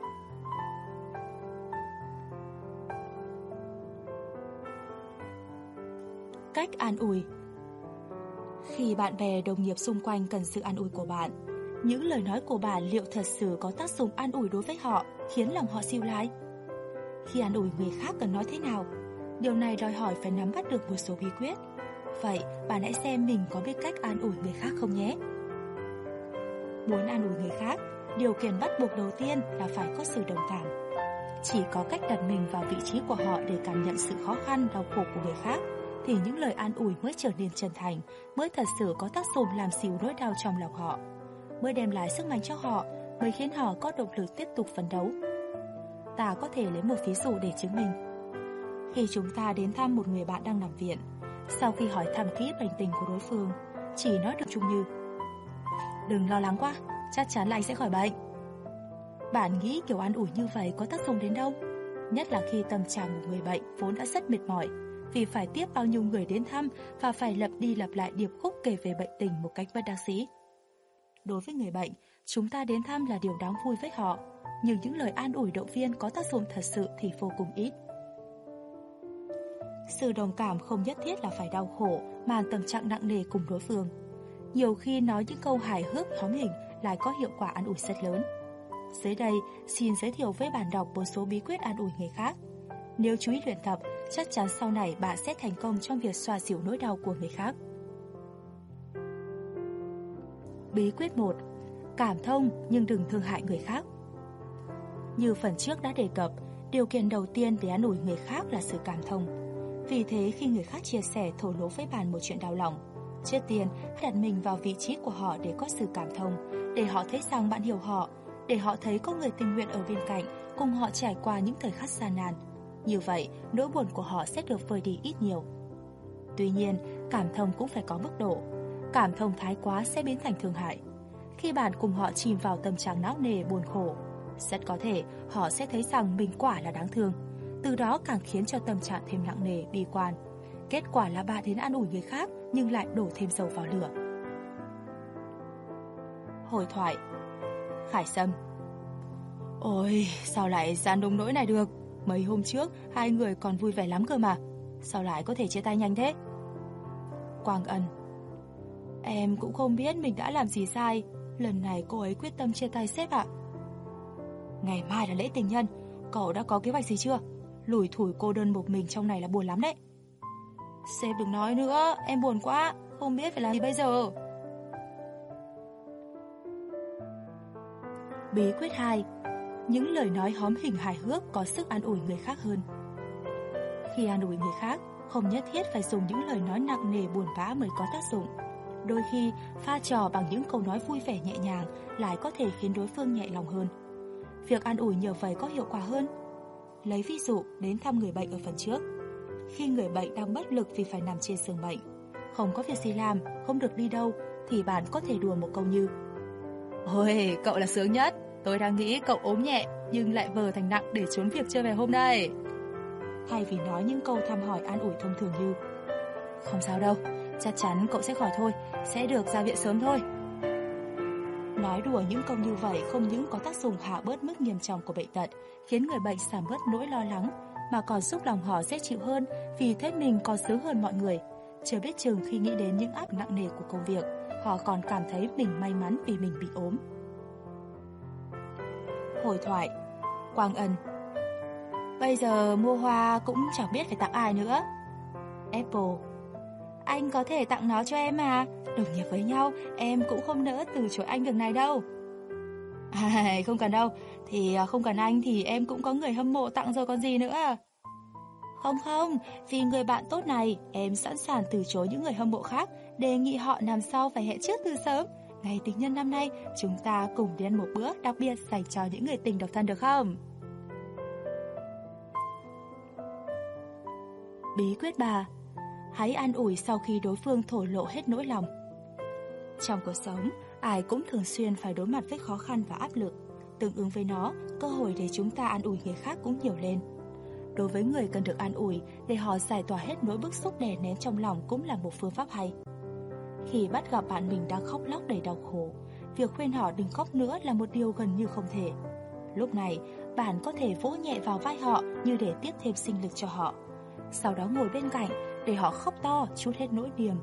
Cách an ủi Khi bạn bè đồng nghiệp xung quanh cần sự an ủi của bạn, những lời nói của bạn liệu thật sự có tác dụng an ủi đối với họ, khiến lòng họ siêu lai Khi an ủi người khác cần nói thế nào? Điều này đòi hỏi phải nắm bắt được một số bí quyết Vậy bạn hãy xem mình có biết cách an ủi người khác không nhé. Muốn an ủi người khác, điều kiện bắt buộc đầu tiên là phải có sự đồng cảm. Chỉ có cách đặt mình vào vị trí của họ để cảm nhận sự khó khăn, đau khổ của người khác, thì những lời an ủi mới trở nên chân thành, mới thật sự có tác dụng làm xỉu nỗi đau trong lòng họ, mới đem lại sức mạnh cho họ, mới khiến họ có động lực tiếp tục phấn đấu. Ta có thể lấy một ví dụ để chứng minh. Khi chúng ta đến thăm một người bạn đang nằm viện, sau khi hỏi thăm kỹ bệnh tình của đối phương, chỉ nói được chung như Đừng lo lắng quá, chắc chắn là anh sẽ khỏi bệnh. Bạn nghĩ kiểu an ủi như vậy có tác dụng đến đâu? Nhất là khi tâm trạng của người bệnh vốn đã rất mệt mỏi, vì phải tiếp bao nhiêu người đến thăm và phải lặp đi lặp lại điệp khúc kể về bệnh tình một cách bất đắc sĩ. Đối với người bệnh, chúng ta đến thăm là điều đáng vui với họ, nhưng những lời an ủi động viên có tác dụng thật sự thì vô cùng ít. Sự đồng cảm không nhất thiết là phải đau khổ, mà tâm trạng nặng nề cùng đối phương. Nhiều khi nói những câu hài hước hóm hình lại có hiệu quả an ủi rất lớn. Dưới đây, xin giới thiệu với bạn đọc một số bí quyết an ủi người khác. Nếu chú ý luyện tập, chắc chắn sau này bạn sẽ thành công trong việc xoa dịu nỗi đau của người khác. Bí quyết 1. Cảm thông nhưng đừng thương hại người khác. Như phần trước đã đề cập, điều kiện đầu tiên để an ủi người khác là sự cảm thông. Vì thế khi người khác chia sẻ thổ lỗ với bạn một chuyện đau lòng, trước tiên hãy đặt mình vào vị trí của họ để có sự cảm thông, để họ thấy rằng bạn hiểu họ, để họ thấy có người tình nguyện ở bên cạnh, cùng họ trải qua những thời khắc gian nan. Như vậy, nỗi buồn của họ sẽ được vơi đi ít nhiều. Tuy nhiên, cảm thông cũng phải có mức độ. Cảm thông thái quá sẽ biến thành thương hại. Khi bạn cùng họ chìm vào tâm trạng não nề buồn khổ, rất có thể họ sẽ thấy rằng mình quả là đáng thương từ đó càng khiến cho tâm trạng thêm nặng nề, bi quan. Kết quả là bạn đến an ủi người khác nhưng lại đổ thêm dầu vào lửa. Hồi thoại Khải Sâm Ôi, sao lại gian đúng nỗi này được? Mấy hôm trước, hai người còn vui vẻ lắm cơ mà. Sao lại có thể chia tay nhanh thế? Quang Ân. Em cũng không biết mình đã làm gì sai. Lần này cô ấy quyết tâm chia tay sếp ạ. Ngày mai là lễ tình nhân. Cậu đã có kế hoạch gì chưa? Lủi thủi cô đơn một mình trong này là buồn lắm đấy. Sếp đừng nói nữa Em buồn quá. Không biết phải làm gì bây giờ. Bí quyết 2 những lời nói hóm hình hài hước có sức an ủi người khác hơn Khi an ủi người khác Không nhất thiết phải dùng những lời nói nặng nề buồn bã mới có tác dụng Đôi khi, pha trò bằng những câu nói vui vẻ nhẹ nhàng lại có thể khiến đối phương nhẹ lòng hơn. Việc an ủi nhờ vậy có hiệu quả hơn. Lấy ví dụ đến thăm người bệnh ở phần trước. Khi người bệnh đang bất lực vì phải nằm trên giường bệnh, không có việc gì làm, không được đi đâu, thì bạn có thể đùa một câu như Ôi, cậu là sướng nhất, tôi đang nghĩ cậu ốm nhẹ nhưng lại vờ thành nặng để trốn việc chơi về hôm nay. Thay vì nói những câu thăm hỏi an ủi thông thường như Không sao đâu, chắc chắn cậu sẽ khỏi thôi, sẽ được ra viện sớm thôi. Nói đùa những câu như vậy không những có tác dụng hạ bớt mức nghiêm trọng của bệnh tật, khiến người bệnh giảm bớt nỗi lo lắng, mà còn giúp lòng họ dễ chịu hơn vì thấy mình còn sướng hơn mọi người. Chưa biết chừng khi nghĩ đến những áp nặng nề của công việc, họ còn cảm thấy mình may mắn vì mình bị ốm. Hồi thoại. Quang Ân. Bây giờ mua hoa cũng chẳng biết phải tặng ai nữa. Apple. Anh có thể tặng nó cho em mà. Đồng nghiệp với nhau, Em cũng không nỡ từ chối anh việc này đâu. À không cần đâu. Thì à, không cần anh thì em cũng có người hâm mộ tặng rồi còn gì nữa. Không không. Vì người bạn tốt này, Em sẵn sàng từ chối những người hâm mộ khác, Đề nghị họ làm sau phải hẹn trước từ sớm. Ngày tình nhân năm nay Chúng ta cùng đi ăn một bữa đặc biệt dành cho những người tình độc thân được không? Bí quyết bà hãy an ủi sau khi đối phương thổ lộ hết nỗi lòng. Trong cuộc sống, ai cũng thường xuyên phải đối mặt với khó khăn và áp lực. Tương ứng với nó, cơ hội để chúng ta an ủi người khác cũng nhiều lên. Đối với người cần được an ủi, để họ giải tỏa hết nỗi bức xúc đè nén trong lòng cũng là một phương pháp hay. Khi bắt gặp bạn mình đang khóc lóc đầy đau khổ, việc khuyên họ đừng khóc nữa là một điều gần như không thể. Lúc này, bạn có thể vỗ nhẹ vào vai họ như để tiếp thêm sinh lực cho họ. Sau đó ngồi bên cạnh, để họ khóc to, chút hết nỗi niềm.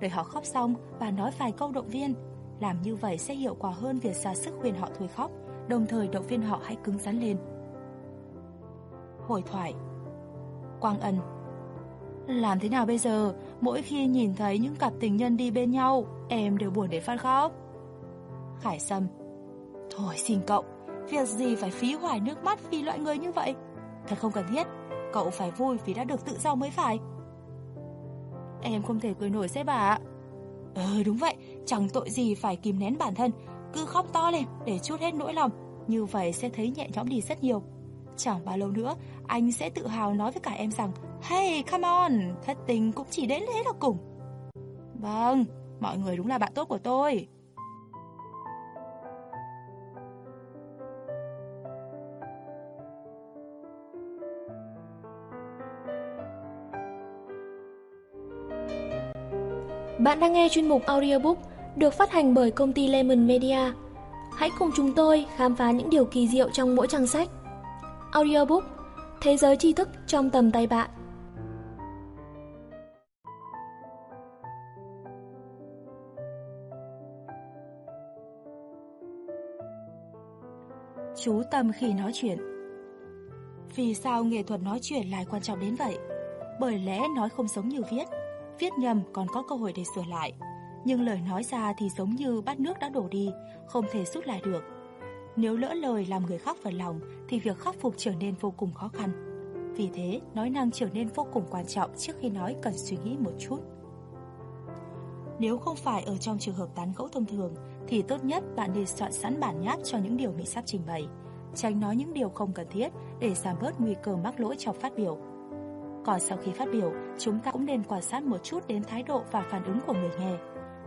đợi họ khóc xong bạn nói vài câu động viên. Làm như vậy sẽ hiệu quả hơn việc ra sức khuyên họ thôi khóc, đồng thời động viên họ hãy cứng rắn lên. Hồi thoại Quang Ân Làm thế nào bây giờ? Mỗi khi nhìn thấy những cặp tình nhân đi bên nhau, em đều buồn để phát khóc. Khải Sâm Thôi xin cậu, việc gì phải phí hoài nước mắt vì loại người như vậy? Thật không cần thiết, cậu phải vui vì đã được tự do mới phải. Em không thể cười nổi sếp ạ. Ờ đúng vậy, chẳng tội gì phải kìm nén bản thân, cứ khóc to lên để chút hết nỗi lòng, như vậy sẽ thấy nhẹ nhõm đi rất nhiều. Chẳng bao lâu nữa, anh sẽ tự hào nói với cả em rằng Hey, come on, thất tình cũng chỉ đến thế là cùng. Vâng, mọi người đúng là bạn tốt của tôi. Bạn đang nghe chuyên mục audiobook được phát hành bởi công ty Lemon Media. Hãy cùng chúng tôi khám phá những điều kỳ diệu trong mỗi trang sách. Audiobook, Thế giới tri thức trong tầm tay bạn. Chú tâm khi nói chuyện Vì sao nghệ thuật nói chuyện lại quan trọng đến vậy? Bởi lẽ nói không giống như viết Viết nhầm còn có cơ hội để sửa lại Nhưng lời nói ra thì giống như bát nước đã đổ đi, Không thể rút lại được nếu lỡ lời làm người khác phần lòng Thì việc khắc phục trở nên vô cùng khó khăn. Vì thế nói năng trở nên vô cùng quan trọng Trước khi nói cần suy nghĩ một chút. Nếu không phải ở trong trường hợp tán gẫu thông thường Thì tốt nhất bạn nên soạn sẵn bản nháp cho những điều mình sắp trình bày. Tránh nói những điều không cần thiết Để giảm bớt nguy cơ mắc lỗi trong phát biểu. Còn sau khi phát biểu, chúng ta cũng nên quan sát một chút đến thái độ và phản ứng của người nghe,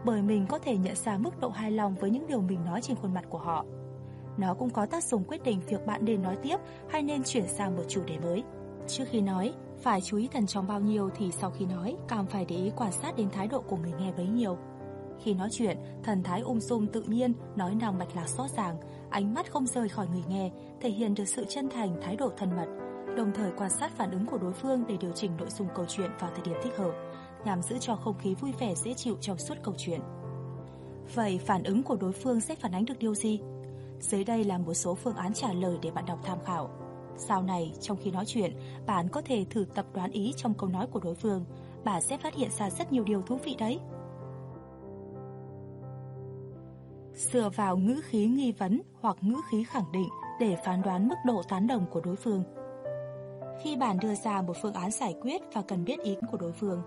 bởi mình có thể nhận ra mức độ hài lòng với những điều mình nói trên khuôn mặt của họ. Nó cũng có tác dụng quyết định việc bạn nên nói tiếp hay nên chuyển sang một chủ đề mới. Trước khi nói, phải chú ý thần trọng bao nhiêu thì sau khi nói, càng phải để ý quan sát đến thái độ của người nghe bấy nhiêu. Khi nói chuyện, thần thái ung dung tự nhiên, nói năng mạch lạc rõ ràng, ánh mắt không rời khỏi người nghe, thể hiện được sự chân thành, thái độ thân mật, đồng thời quan sát phản ứng của đối phương để điều chỉnh nội dung câu chuyện vào thời điểm thích hợp. nhằm giữ cho không khí vui vẻ dễ chịu trong suốt câu chuyện. Vậy phản ứng của đối phương sẽ phản ánh được điều gì? Dưới đây là một số phương án trả lời để bạn đọc tham khảo. Sau này, trong khi nói chuyện, bạn có thể thử tập đoán ý trong câu nói của đối phương. Bạn sẽ phát hiện ra rất nhiều điều thú vị đấy. Dựa vào ngữ khí nghi vấn hoặc ngữ khí khẳng định để phán đoán mức độ tán đồng của đối phương. Khi bạn đưa ra một phương án giải quyết và cần biết ý của đối phương,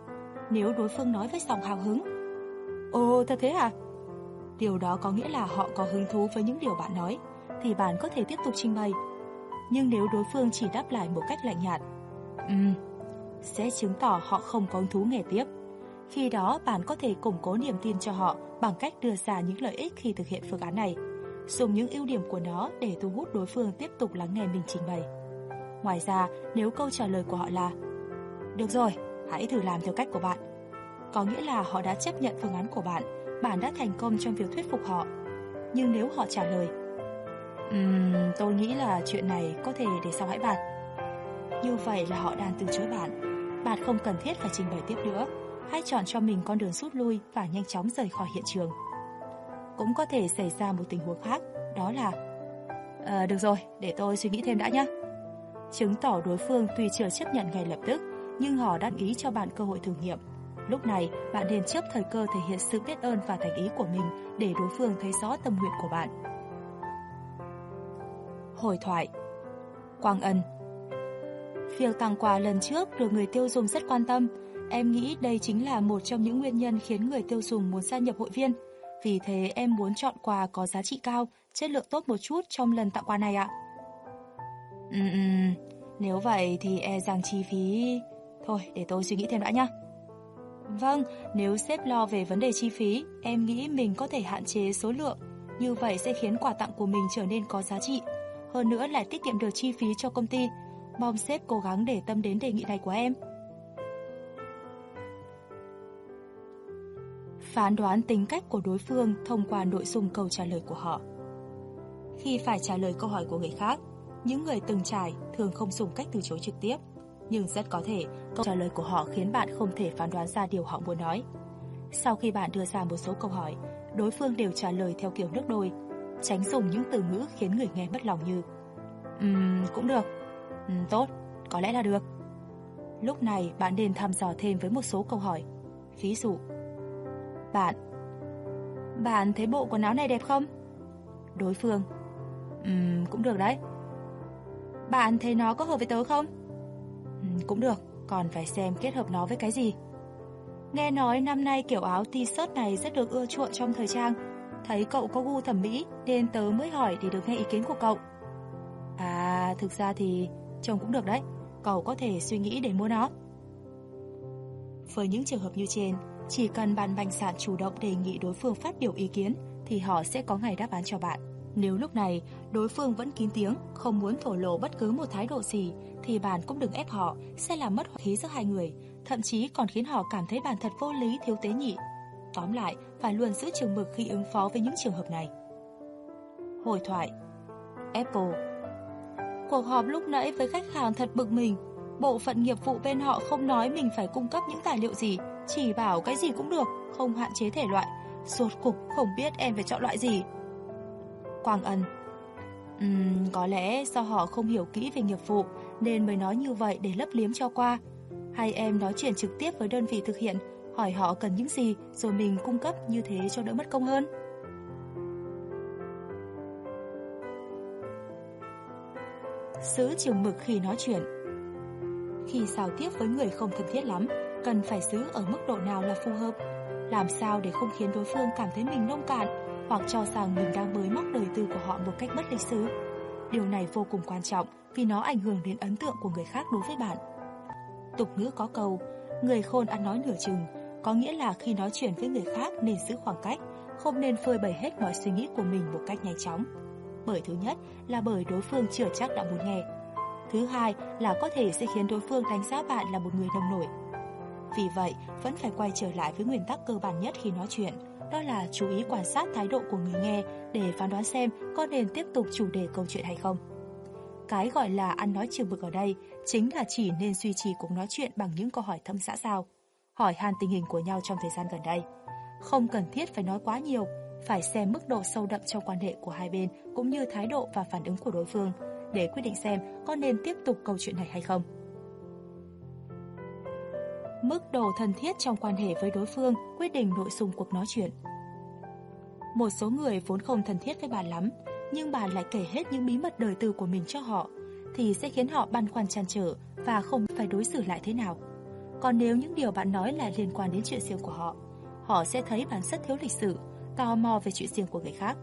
nếu đối phương nói với giọng hào hứng, Ồ, thật thế à? Điều đó có nghĩa là họ có hứng thú với những điều bạn nói, thì bạn có thể tiếp tục trình bày. Nhưng nếu đối phương chỉ đáp lại một cách lạnh nhạt, Ừm, sẽ chứng tỏ họ không có hứng thú nghe tiếp. Khi đó, bạn có thể củng cố niềm tin cho họ bằng cách đưa ra những lợi ích khi thực hiện phương án này, dùng những ưu điểm của nó để thu hút đối phương tiếp tục lắng nghe mình trình bày. Ngoài ra, nếu câu trả lời của họ là Được rồi, hãy thử làm theo cách của bạn. Có nghĩa là họ đã chấp nhận phương án của bạn, bạn đã thành công trong việc thuyết phục họ. Nhưng nếu họ trả lời um, tôi nghĩ là chuyện này có thể để sau hãy bàn. Như vậy là họ đang từ chối bạn. Bạn không cần thiết phải trình bày tiếp nữa. Hãy chọn cho mình con đường rút lui và nhanh chóng rời khỏi hiện trường. Cũng có thể xảy ra một tình huống khác, đó là à, Được rồi, để tôi suy nghĩ thêm đã nhé chứng tỏ đối phương tuy chưa chấp nhận ngay lập tức, nhưng họ đã ý cho bạn cơ hội thử nghiệm. Lúc này, bạn nên chấp thời cơ thể hiện sự biết ơn và thành ý của mình để đối phương thấy rõ tâm nguyện của bạn. Hồi thoại Quang Ân Việc tặng quà lần trước được người tiêu dùng rất quan tâm. Em nghĩ đây chính là một trong những nguyên nhân khiến người tiêu dùng muốn gia nhập hội viên. Vì thế em muốn chọn quà có giá trị cao, chất lượng tốt một chút trong lần tặng quà này ạ. Ừm, nếu vậy thì e rằng chi phí... Thôi, để tôi suy nghĩ thêm đã nhá. Vâng, nếu sếp lo về vấn đề chi phí, em nghĩ mình có thể hạn chế số lượng. Như vậy sẽ khiến quà tặng của mình trở nên có giá trị. Hơn nữa lại tiết kiệm được chi phí cho công ty. Mong sếp cố gắng để tâm đến đề nghị này của em. Phán đoán tính cách của đối phương thông qua nội dung câu trả lời của họ. Khi phải trả lời câu hỏi của người khác, những người từng trải thường không dùng cách từ chối trực tiếp, nhưng rất có thể câu trả lời của họ khiến bạn không thể phán đoán ra điều họ muốn nói. Sau khi bạn đưa ra một số câu hỏi, đối phương đều trả lời theo kiểu nước đôi, tránh dùng những từ ngữ khiến người nghe mất lòng như Ừm, um, cũng được, um, tốt, có lẽ là được. Lúc này bạn nên thăm dò thêm với một số câu hỏi. Ví dụ, bạn Bạn thấy bộ quần áo này đẹp không? Đối phương Ừm, um, cũng được đấy. Bạn thấy nó có hợp với tớ không? Cũng được, còn phải xem kết hợp nó với cái gì. Nghe nói năm nay kiểu áo t-shirt này rất được ưa chuộng trong thời trang. Thấy cậu có gu thẩm mỹ nên tớ mới hỏi để được nghe ý kiến của cậu. À, thực ra thì trông cũng được đấy. Cậu có thể suy nghĩ để mua nó. Với những trường hợp như trên, chỉ cần bạn bành sản chủ động đề nghị đối phương phát biểu ý kiến thì họ sẽ có ngày đáp án cho bạn. Nếu lúc này đối phương vẫn kín tiếng, không muốn thổ lộ bất cứ một thái độ gì, thì bạn cũng đừng ép họ, sẽ làm mất khí giữa hai người, thậm chí còn khiến họ cảm thấy bản thật vô lý thiếu tế nhị. Tóm lại, phải luôn giữ trường mực khi ứng phó với những trường hợp này. Hồi thoại Apple Cuộc họp lúc nãy với khách hàng thật bực mình. Bộ phận nghiệp vụ bên họ không nói mình phải cung cấp những tài liệu gì, chỉ bảo cái gì cũng được, không hạn chế thể loại. Suốt cục không biết em phải chọn loại gì. Quang Ân Ừm, có lẽ do họ không hiểu kỹ về nghiệp vụ nên mới nói như vậy để lấp liếm cho qua. Hay em nói chuyện trực tiếp với đơn vị thực hiện, hỏi họ cần những gì rồi mình cung cấp như thế cho đỡ mất công hơn. Giữ chừng mực khi nói chuyện Khi giao tiếp với người không thân thiết lắm, cần phải giữ ở mức độ nào là phù hợp. Làm sao để không khiến đối phương cảm thấy mình nông cạn hoặc cho rằng mình đang bới móc đời tư của họ một cách bất lịch sự. Điều này vô cùng quan trọng vì nó ảnh hưởng đến ấn tượng của người khác đối với bạn. Tục ngữ có câu, người khôn ăn nói nửa chừng, có nghĩa là khi nói chuyện với người khác nên giữ khoảng cách, không nên phơi bày hết mọi suy nghĩ của mình một cách nhanh chóng. Bởi thứ nhất là bởi đối phương chưa chắc đã muốn nghe. Thứ hai là có thể sẽ khiến đối phương đánh giá bạn là một người nông nổi. Vì vậy, vẫn phải quay trở lại với nguyên tắc cơ bản nhất khi nói chuyện, đó là chú ý quan sát thái độ của người nghe để phán đoán xem có nên tiếp tục chủ đề câu chuyện hay không. Cái gọi là ăn nói trường bực ở đây chính là chỉ nên duy trì cuộc nói chuyện bằng những câu hỏi thâm xã giao. hỏi han tình hình của nhau trong thời gian gần đây. Không cần thiết phải nói quá nhiều, phải xem mức độ sâu đậm trong quan hệ của hai bên cũng như thái độ và phản ứng của đối phương để quyết định xem có nên tiếp tục câu chuyện này hay không. Mức độ thân thiết trong quan hệ với đối phương quyết định nội dung cuộc nói chuyện. Một số người vốn không thân thiết với bạn lắm, nhưng bạn lại kể hết những bí mật đời tư của mình cho họ, thì sẽ khiến họ băn khoăn chăn trở và không phải đối xử lại thế nào. Còn nếu những điều bạn nói là liên quan đến chuyện riêng của họ, họ sẽ thấy bạn rất thiếu lịch sự, tò mò về chuyện riêng của người khác.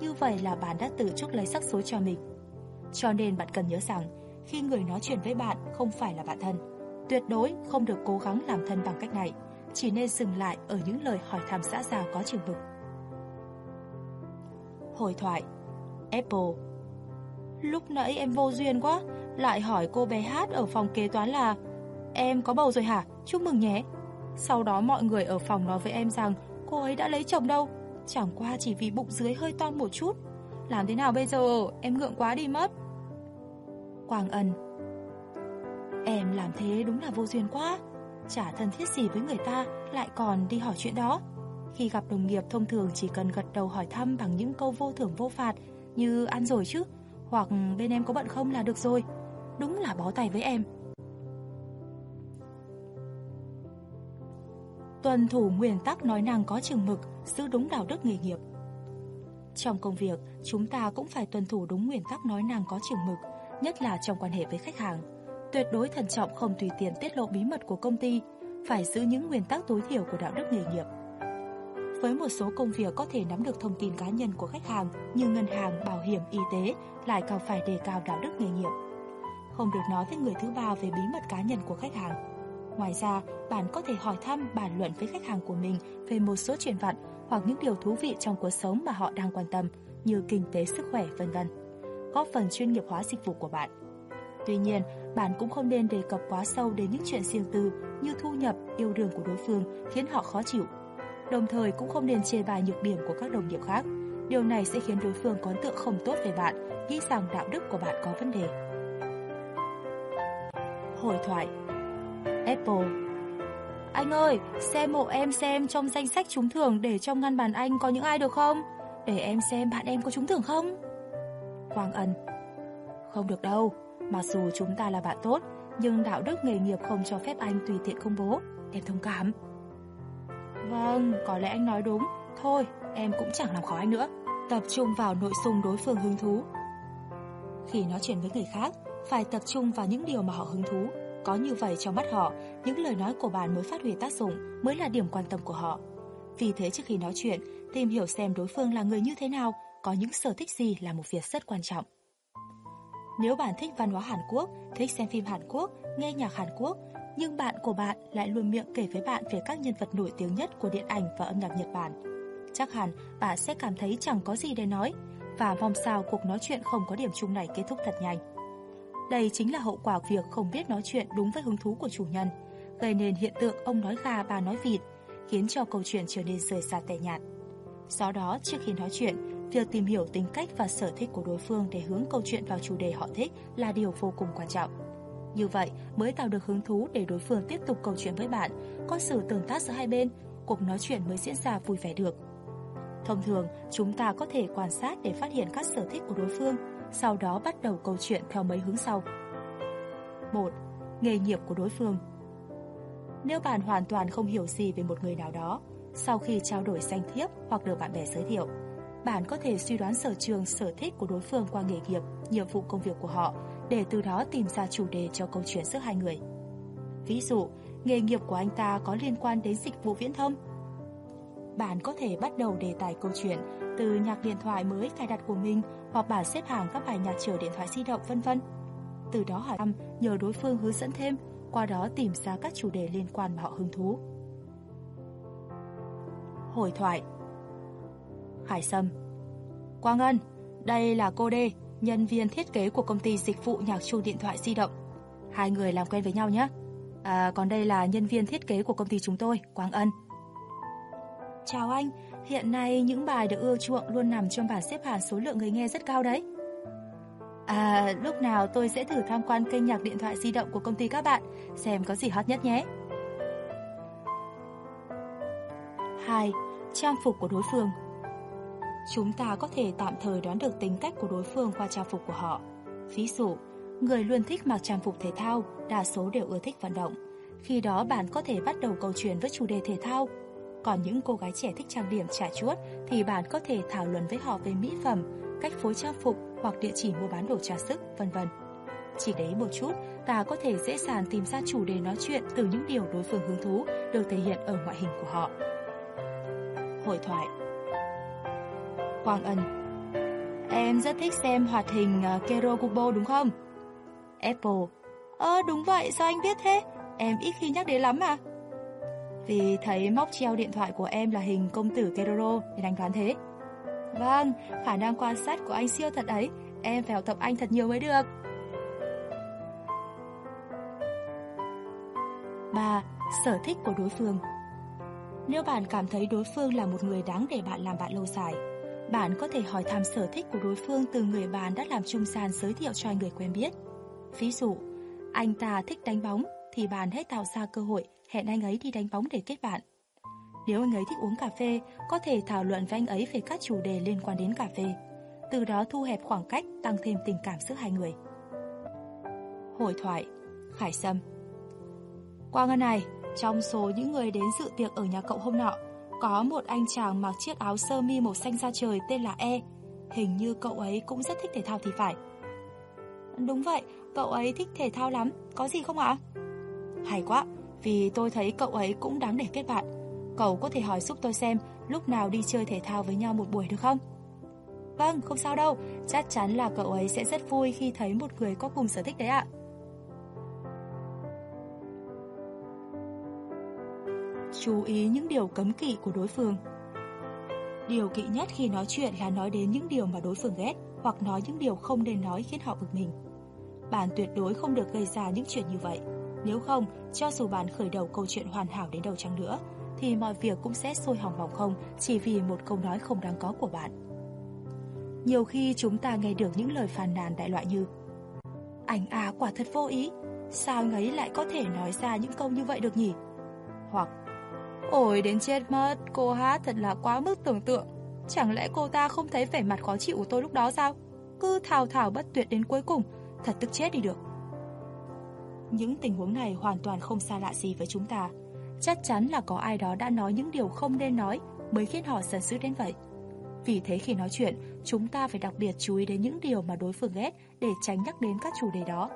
Như vậy là bạn đã tự chuốc lấy sắc số cho mình. Cho nên bạn cần nhớ rằng, khi người nói chuyện với bạn không phải là bạn thân, tuyệt đối không được cố gắng làm thân bằng cách này, chỉ nên dừng lại ở những lời hỏi thăm xã giao có chừng mực. Hồi thoại Apple Lúc nãy em vô duyên quá, lại hỏi cô bé hát ở phòng kế toán là Em có bầu rồi hả? Chúc mừng nhé. Sau đó mọi người ở phòng nói với em rằng cô ấy đã lấy chồng đâu, chẳng qua chỉ vì bụng dưới hơi to một chút. Làm thế nào bây giờ? Em ngượng quá đi mất. quảng Ân Em làm thế đúng là vô duyên quá. Chả thân thiết gì với người ta, lại còn đi hỏi chuyện đó. Khi gặp đồng nghiệp thông thường chỉ cần gật đầu hỏi thăm bằng những câu vô thưởng vô phạt như ăn rồi chứ, hoặc bên em có bận không là được rồi. Đúng là bó tay với em. Tuân thủ nguyên tắc nói năng có chừng mực, giữ đúng đạo đức nghề nghiệp. Trong công việc, chúng ta cũng phải tuân thủ đúng nguyên tắc nói năng có chừng mực, nhất là trong quan hệ với khách hàng. Tuyệt đối thận trọng không tùy tiện tiết lộ bí mật của công ty, phải giữ những nguyên tắc tối thiểu của đạo đức nghề nghiệp. Với một số công việc có thể nắm được thông tin cá nhân của khách hàng như ngân hàng, bảo hiểm, y tế lại càng phải đề cao đạo đức nghề nghiệp. Không được nói với người thứ ba về bí mật cá nhân của khách hàng. Ngoài ra, bạn có thể hỏi thăm, bàn luận với khách hàng của mình về một số chuyện vặt hoặc những điều thú vị trong cuộc sống mà họ đang quan tâm như kinh tế, sức khỏe, vân vân. Góp phần chuyên nghiệp hóa dịch vụ của bạn. Tuy nhiên, bạn cũng không nên đề cập quá sâu đến những chuyện riêng tư như thu nhập, yêu đương của đối phương khiến họ khó chịu Đồng thời cũng không nên chê bài nhược điểm của các đồng nghiệp khác. Điều này sẽ khiến đối phương có ấn tượng không tốt về bạn, nghĩ rằng đạo đức của bạn có vấn đề. Hồi thoại Apple Anh ơi, xem hộ em xem trong danh sách trúng thưởng để trong ngăn bàn anh có những ai được không? Để em xem bạn em có trúng thưởng không? Quang Ân Không được đâu, mặc dù chúng ta là bạn tốt, nhưng đạo đức nghề nghiệp không cho phép anh tùy tiện công bố. Em thông cảm. Vâng, có lẽ anh nói đúng. Thôi, em cũng chẳng làm khó anh nữa. Tập trung vào nội dung đối phương hứng thú. Khi nói chuyện với người khác, phải tập trung vào những điều mà họ hứng thú. Có như vậy trong mắt họ, những lời nói của bạn mới phát huy tác dụng, mới là điểm quan tâm của họ. Vì thế trước khi nói chuyện, tìm hiểu xem đối phương là người như thế nào, có những sở thích gì là một việc rất quan trọng. Nếu bạn thích văn hóa Hàn Quốc, thích xem phim Hàn Quốc, nghe nhạc Hàn Quốc, nhưng bạn của bạn lại luôn miệng kể với bạn về các nhân vật nổi tiếng nhất của điện ảnh và âm nhạc Nhật Bản. Chắc hẳn bạn sẽ cảm thấy chẳng có gì để nói và mong sao cuộc nói chuyện không có điểm chung này kết thúc thật nhanh. Đây chính là hậu quả việc không biết nói chuyện đúng với hứng thú của chủ nhân, gây nên hiện tượng ông nói gà bà nói vịt, khiến cho câu chuyện trở nên rời xa tẻ nhạt. Do đó, trước khi nói chuyện, việc tìm hiểu tính cách và sở thích của đối phương để hướng câu chuyện vào chủ đề họ thích là điều vô cùng quan trọng. Như vậy mới tạo được hứng thú để đối phương tiếp tục câu chuyện với bạn, có sự tương tác giữa hai bên, cuộc nói chuyện mới diễn ra vui vẻ được. Thông thường, chúng ta có thể quan sát để phát hiện các sở thích của đối phương, sau đó bắt đầu câu chuyện theo mấy hướng sau. 1. Nghề nghiệp của đối phương Nếu bạn hoàn toàn không hiểu gì về một người nào đó, sau khi trao đổi danh thiếp hoặc được bạn bè giới thiệu, bạn có thể suy đoán sở trường, sở thích của đối phương qua nghề nghiệp, nhiệm vụ công việc của họ để từ đó tìm ra chủ đề cho câu chuyện giữa hai người. Ví dụ, nghề nghiệp của anh ta có liên quan đến dịch vụ viễn thông. Bạn có thể bắt đầu đề tài câu chuyện từ nhạc điện thoại mới cài đặt của mình hoặc bản xếp hàng các bài nhạc chờ điện thoại di động vân vân. Từ đó hỏi thăm, nhờ đối phương hướng dẫn thêm, qua đó tìm ra các chủ đề liên quan mà họ hứng thú. Hồi thoại Hải Sâm Quang Ân, đây là cô Đê, nhân viên thiết kế của công ty dịch vụ nhạc chuông điện thoại di động. Hai người làm quen với nhau nhé. À, còn đây là nhân viên thiết kế của công ty chúng tôi, Quang Ân. Chào anh, hiện nay những bài được ưa chuộng luôn nằm trong bảng xếp hạng số lượng người nghe rất cao đấy. À, lúc nào tôi sẽ thử tham quan kênh nhạc điện thoại di động của công ty các bạn, xem có gì hot nhất nhé. 2. Trang phục của đối phương Chúng ta có thể tạm thời đoán được tính cách của đối phương qua trang phục của họ. Ví dụ, người luôn thích mặc trang phục thể thao, đa số đều ưa thích vận động. Khi đó bạn có thể bắt đầu câu chuyện với chủ đề thể thao. Còn những cô gái trẻ thích trang điểm trả chuốt thì bạn có thể thảo luận với họ về mỹ phẩm, cách phối trang phục hoặc địa chỉ mua bán đồ trang sức, vân vân. Chỉ đấy một chút, ta có thể dễ dàng tìm ra chủ đề nói chuyện từ những điều đối phương hứng thú được thể hiện ở ngoại hình của họ. Hội thoại Quang Ân Em rất thích xem hoạt hình ờ, Kero Kubo đúng không? Apple Ơ đúng vậy, sao anh biết thế? Em ít khi nhắc đến lắm mà Vì thấy móc treo điện thoại của em là hình công tử Keroro Nên anh đoán thế Vâng, khả năng quan sát của anh siêu thật ấy Em phải học tập anh thật nhiều mới được 3. Sở thích của đối phương Nếu bạn cảm thấy đối phương là một người đáng để bạn làm bạn lâu dài bạn có thể hỏi thăm sở thích của đối phương từ người bạn đã làm trung gian giới thiệu cho người quen biết. Ví dụ, anh ta thích đánh bóng thì bạn hãy tạo ra cơ hội hẹn anh ấy đi đánh bóng để kết bạn. Nếu anh ấy thích uống cà phê, có thể thảo luận với anh ấy về các chủ đề liên quan đến cà phê. Từ đó thu hẹp khoảng cách, tăng thêm tình cảm giữa hai người. Hội thoại Khải Sâm qua Ngân này, trong số những người đến dự tiệc ở nhà cậu hôm nọ, có một anh chàng mặc chiếc áo sơ mi màu xanh da trời tên là E. Hình như cậu ấy cũng rất thích thể thao thì phải. Đúng vậy, cậu ấy thích thể thao lắm, có gì không ạ? Hay quá, vì tôi thấy cậu ấy cũng đáng để kết bạn. Cậu có thể hỏi giúp tôi xem lúc nào đi chơi thể thao với nhau một buổi được không? Vâng, không sao đâu, chắc chắn là cậu ấy sẽ rất vui khi thấy một người có cùng sở thích đấy ạ. Chú ý những điều cấm kỵ của đối phương. Điều kỵ nhất khi nói chuyện là nói đến những điều mà đối phương ghét hoặc nói những điều không nên nói khiến họ bực mình. Bạn tuyệt đối không được gây ra những chuyện như vậy. Nếu không, cho dù bạn khởi đầu câu chuyện hoàn hảo đến đâu chăng nữa, thì mọi việc cũng sẽ sôi hỏng bỏng không chỉ vì một câu nói không đáng có của bạn. Nhiều khi chúng ta nghe được những lời phàn nàn đại loại như Anh à quả thật vô ý, sao anh ấy lại có thể nói ra những câu như vậy được nhỉ? Hoặc Ôi đến chết mất, cô hát thật là quá mức tưởng tượng. Chẳng lẽ cô ta không thấy vẻ mặt khó chịu của tôi lúc đó sao? Cứ thào thào bất tuyệt đến cuối cùng, thật tức chết đi được. Những tình huống này hoàn toàn không xa lạ gì với chúng ta. Chắc chắn là có ai đó đã nói những điều không nên nói mới khiến họ giận dữ đến vậy. Vì thế khi nói chuyện, chúng ta phải đặc biệt chú ý đến những điều mà đối phương ghét để tránh nhắc đến các chủ đề đó.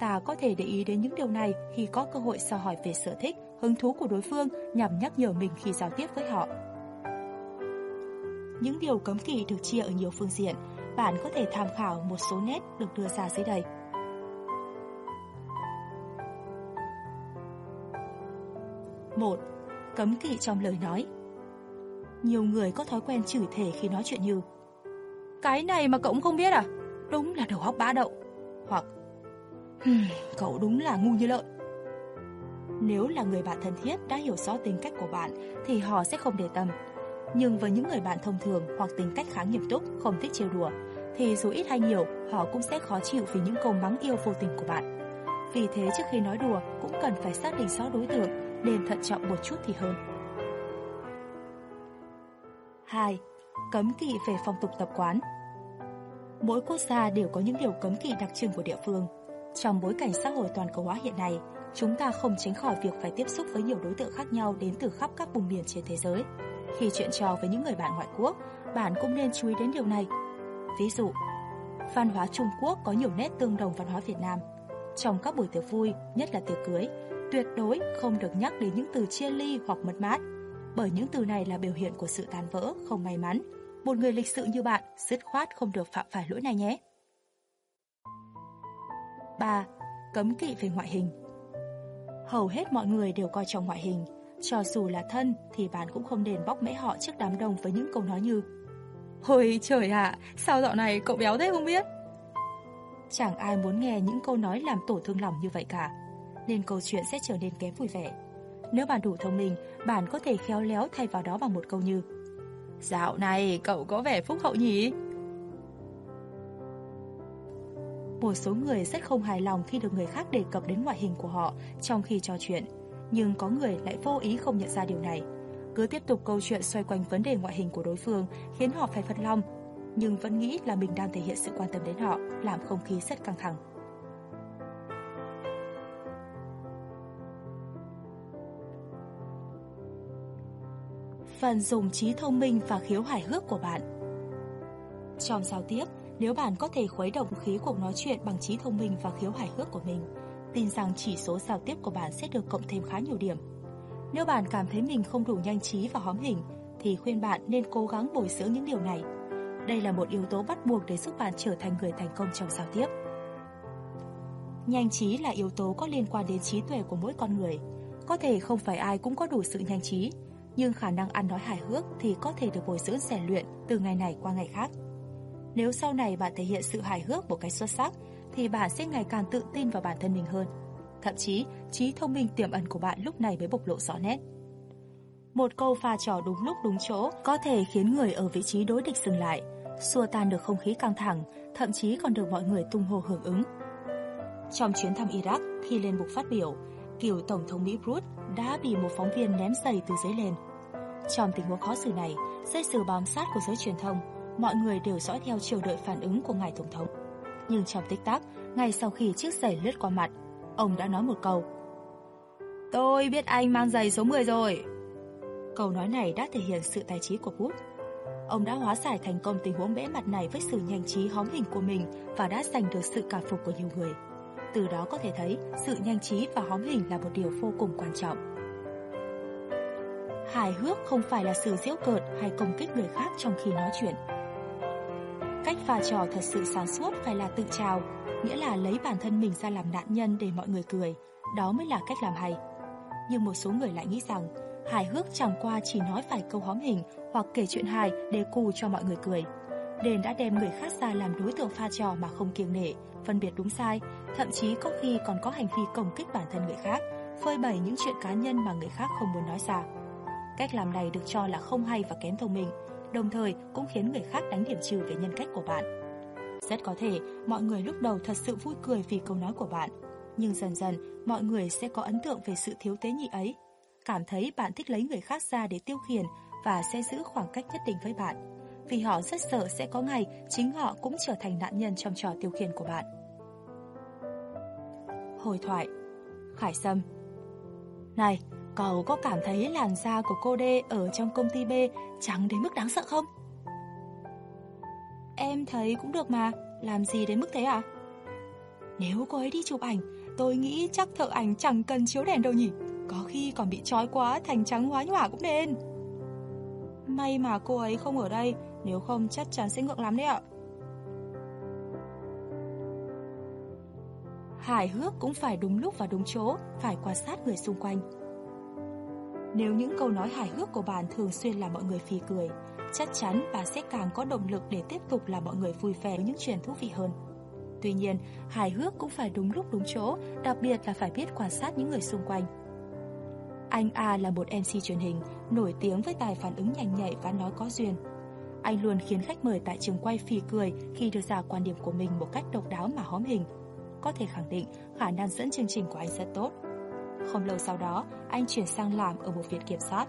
Ta có thể để ý đến những điều này khi có cơ hội so hỏi về sở thích hứng thú của đối phương nhằm nhắc nhở mình khi giao tiếp với họ. Những điều cấm kỵ được chia ở nhiều phương diện, bạn có thể tham khảo một số nét được đưa ra dưới đây. một Cấm kỵ trong lời nói Nhiều người có thói quen chửi thề khi nói chuyện như Cái này mà cậu cũng không biết à? Đúng là đầu óc bã đậu Hoặc Cậu đúng là ngu như lợn nếu là người bạn thân thiết đã hiểu rõ tính cách của bạn thì họ sẽ không để tâm. Nhưng với những người bạn thông thường hoặc tính cách khá nghiêm túc, không thích trêu đùa, thì dù ít hay nhiều, họ cũng sẽ khó chịu vì những câu mắng yêu vô tình của bạn. Vì thế trước khi nói đùa cũng cần phải xác định rõ đối tượng, nên thận trọng một chút thì hơn. 2. Cấm kỵ về phong tục tập quán Mỗi quốc gia đều có những điều cấm kỵ đặc trưng của địa phương. Trong bối cảnh xã hội toàn cầu hóa hiện nay, chúng ta không tránh khỏi việc phải tiếp xúc với nhiều đối tượng khác nhau đến từ khắp các vùng miền trên thế giới. Khi chuyện trò với những người bạn ngoại quốc, bạn cũng nên chú ý đến điều này. Ví dụ, văn hóa Trung Quốc có nhiều nét tương đồng văn hóa Việt Nam. Trong các buổi tiệc vui, nhất là tiệc cưới, tuyệt đối không được nhắc đến những từ chia ly hoặc mất mát, bởi những từ này là biểu hiện của sự tan vỡ, không may mắn. Một người lịch sự như bạn, dứt khoát không được phạm phải lỗi này nhé. 3. Cấm kỵ về ngoại hình Hầu hết mọi người đều coi trọng ngoại hình. Cho dù là thân thì bạn cũng không nên bóc mẽ họ trước đám đông với những câu nói như Ôi trời ạ, sao dạo này cậu béo thế không biết? Chẳng ai muốn nghe những câu nói làm tổn thương lòng như vậy cả Nên câu chuyện sẽ trở nên kém vui vẻ. Nếu bạn đủ thông minh, bạn có thể khéo léo thay vào đó bằng một câu như Dạo này cậu có vẻ phúc hậu nhỉ? Một số người rất không hài lòng khi được người khác đề cập đến ngoại hình của họ trong khi trò chuyện, nhưng có người lại vô ý không nhận ra điều này. Cứ tiếp tục câu chuyện xoay quanh vấn đề ngoại hình của đối phương khiến họ phải phật lòng, nhưng vẫn nghĩ là mình đang thể hiện sự quan tâm đến họ, làm không khí rất căng thẳng. Phần dùng trí thông minh và khiếu hài hước của bạn Trong giao tiếp, nếu bạn có thể khuấy động khí cuộc nói chuyện bằng trí thông minh và khiếu hài hước của mình, tin rằng chỉ số giao tiếp của bạn sẽ được cộng thêm khá nhiều điểm. Nếu bạn cảm thấy mình không đủ nhanh trí và hóm hình, thì khuyên bạn nên cố gắng bồi dưỡng những điều này. Đây là một yếu tố bắt buộc để giúp bạn trở thành người thành công trong giao tiếp. Nhanh trí là yếu tố có liên quan đến trí tuệ của mỗi con người. Có thể không phải ai cũng có đủ sự nhanh trí, nhưng khả năng ăn nói hài hước thì có thể được bồi dưỡng rèn luyện từ ngày này qua ngày khác. Nếu sau này bạn thể hiện sự hài hước một cách xuất sắc, thì bạn sẽ ngày càng tự tin vào bản thân mình hơn. Thậm chí, trí thông minh tiềm ẩn của bạn lúc này mới bộc lộ rõ nét. Một câu pha trò đúng lúc đúng chỗ có thể khiến người ở vị trí đối địch dừng lại, xua tan được không khí căng thẳng, thậm chí còn được mọi người tung hô hưởng ứng. Trong chuyến thăm Iraq, khi lên bục phát biểu, cựu Tổng thống Mỹ Bruce đã bị một phóng viên ném giày từ dưới lên. Trong tình huống khó xử này, dây sự bám sát của giới truyền thông, mọi người đều dõi theo chiều đợi phản ứng của ngài Tổng thống. Nhưng trong tích tắc, ngay sau khi chiếc giày lướt qua mặt, ông đã nói một câu. Tôi biết anh mang giày số 10 rồi. Câu nói này đã thể hiện sự tài trí của Bút. Ông đã hóa giải thành công tình huống bẽ mặt này với sự nhanh trí hóm hình của mình và đã giành được sự cảm phục của nhiều người. Từ đó có thể thấy sự nhanh trí và hóm hình là một điều vô cùng quan trọng. Hài hước không phải là sự diễu cợt hay công kích người khác trong khi nói chuyện. Cách pha trò thật sự sáng suốt phải là tự trào, nghĩa là lấy bản thân mình ra làm nạn nhân để mọi người cười. Đó mới là cách làm hay. Nhưng một số người lại nghĩ rằng hài hước chẳng qua chỉ nói vài câu hóm hình hoặc kể chuyện hài để cù cho mọi người cười. Đền đã đem người khác ra làm đối tượng pha trò mà không kiêng nể, phân biệt đúng sai, thậm chí có khi còn có hành vi công kích bản thân người khác, phơi bày những chuyện cá nhân mà người khác không muốn nói ra. Cách làm này được cho là không hay và kém thông minh, đồng thời cũng khiến người khác đánh điểm trừ về nhân cách của bạn. Rất có thể mọi người lúc đầu thật sự vui cười vì câu nói của bạn, nhưng dần dần mọi người sẽ có ấn tượng về sự thiếu tế nhị ấy, cảm thấy bạn thích lấy người khác ra để tiêu khiển và sẽ giữ khoảng cách nhất định với bạn, vì họ rất sợ sẽ có ngày chính họ cũng trở thành nạn nhân trong trò tiêu khiển của bạn. Hồi thoại Khải Sâm Này, Cậu có cảm thấy làn da của cô D ở trong công ty B trắng đến mức đáng sợ không? Em thấy cũng được mà, làm gì đến mức thế à? Nếu cô ấy đi chụp ảnh, tôi nghĩ chắc thợ ảnh chẳng cần chiếu đèn đâu nhỉ. Có khi còn bị trói quá thành trắng hóa nhỏa cũng nên. May mà cô ấy không ở đây, nếu không chắc chắn sẽ ngượng lắm đấy ạ. Hài hước cũng phải đúng lúc và đúng chỗ, phải quan sát người xung quanh. Nếu những câu nói hài hước của bạn thường xuyên làm mọi người phì cười, chắc chắn bạn sẽ càng có động lực để tiếp tục làm mọi người vui vẻ với những chuyện thú vị hơn. Tuy nhiên, hài hước cũng phải đúng lúc đúng chỗ, đặc biệt là phải biết quan sát những người xung quanh. Anh A là một MC truyền hình, nổi tiếng với tài phản ứng nhanh nhạy và nói có duyên. Anh luôn khiến khách mời tại trường quay phì cười khi đưa ra quan điểm của mình một cách độc đáo mà hóm hình. Có thể khẳng định khả năng dẫn chương trình của anh rất tốt. Không lâu sau đó, anh chuyển sang làm ở một viện kiểm sát.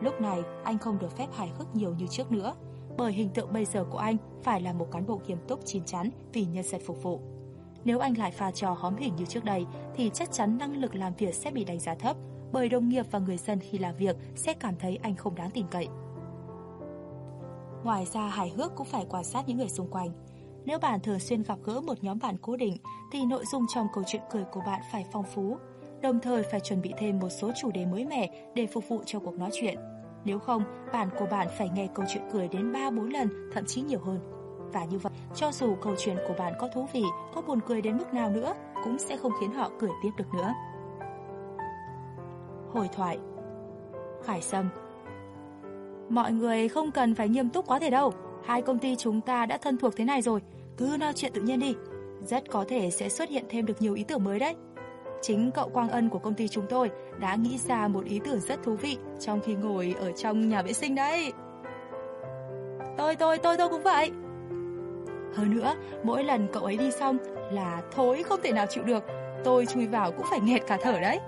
Lúc này, anh không được phép hài hước nhiều như trước nữa, bởi hình tượng bây giờ của anh phải là một cán bộ nghiêm túc chín chắn vì nhân dân phục vụ. Nếu anh lại pha trò hóm hình như trước đây, thì chắc chắn năng lực làm việc sẽ bị đánh giá thấp, bởi đồng nghiệp và người dân khi làm việc sẽ cảm thấy anh không đáng tin cậy. Ngoài ra hài hước cũng phải quan sát những người xung quanh. Nếu bạn thường xuyên gặp gỡ một nhóm bạn cố định, thì nội dung trong câu chuyện cười của bạn phải phong phú, đồng thời phải chuẩn bị thêm một số chủ đề mới mẻ để phục vụ cho cuộc nói chuyện. Nếu không, bản của bạn phải nghe câu chuyện cười đến 3-4 lần, thậm chí nhiều hơn. Và như vậy, cho dù câu chuyện của bạn có thú vị, có buồn cười đến mức nào nữa, cũng sẽ không khiến họ cười tiếp được nữa. Hồi thoại Khải Sâm Mọi người không cần phải nghiêm túc quá thể đâu. Hai công ty chúng ta đã thân thuộc thế này rồi, cứ nói chuyện tự nhiên đi. Rất có thể sẽ xuất hiện thêm được nhiều ý tưởng mới đấy. Chính cậu Quang Ân của công ty chúng tôi đã nghĩ ra một ý tưởng rất thú vị trong khi ngồi ở trong nhà vệ sinh đấy. Tôi, tôi, tôi, tôi cũng vậy. Hơn nữa, mỗi lần cậu ấy đi xong là thối không thể nào chịu được. Tôi chui vào cũng phải nghẹt cả thở đấy.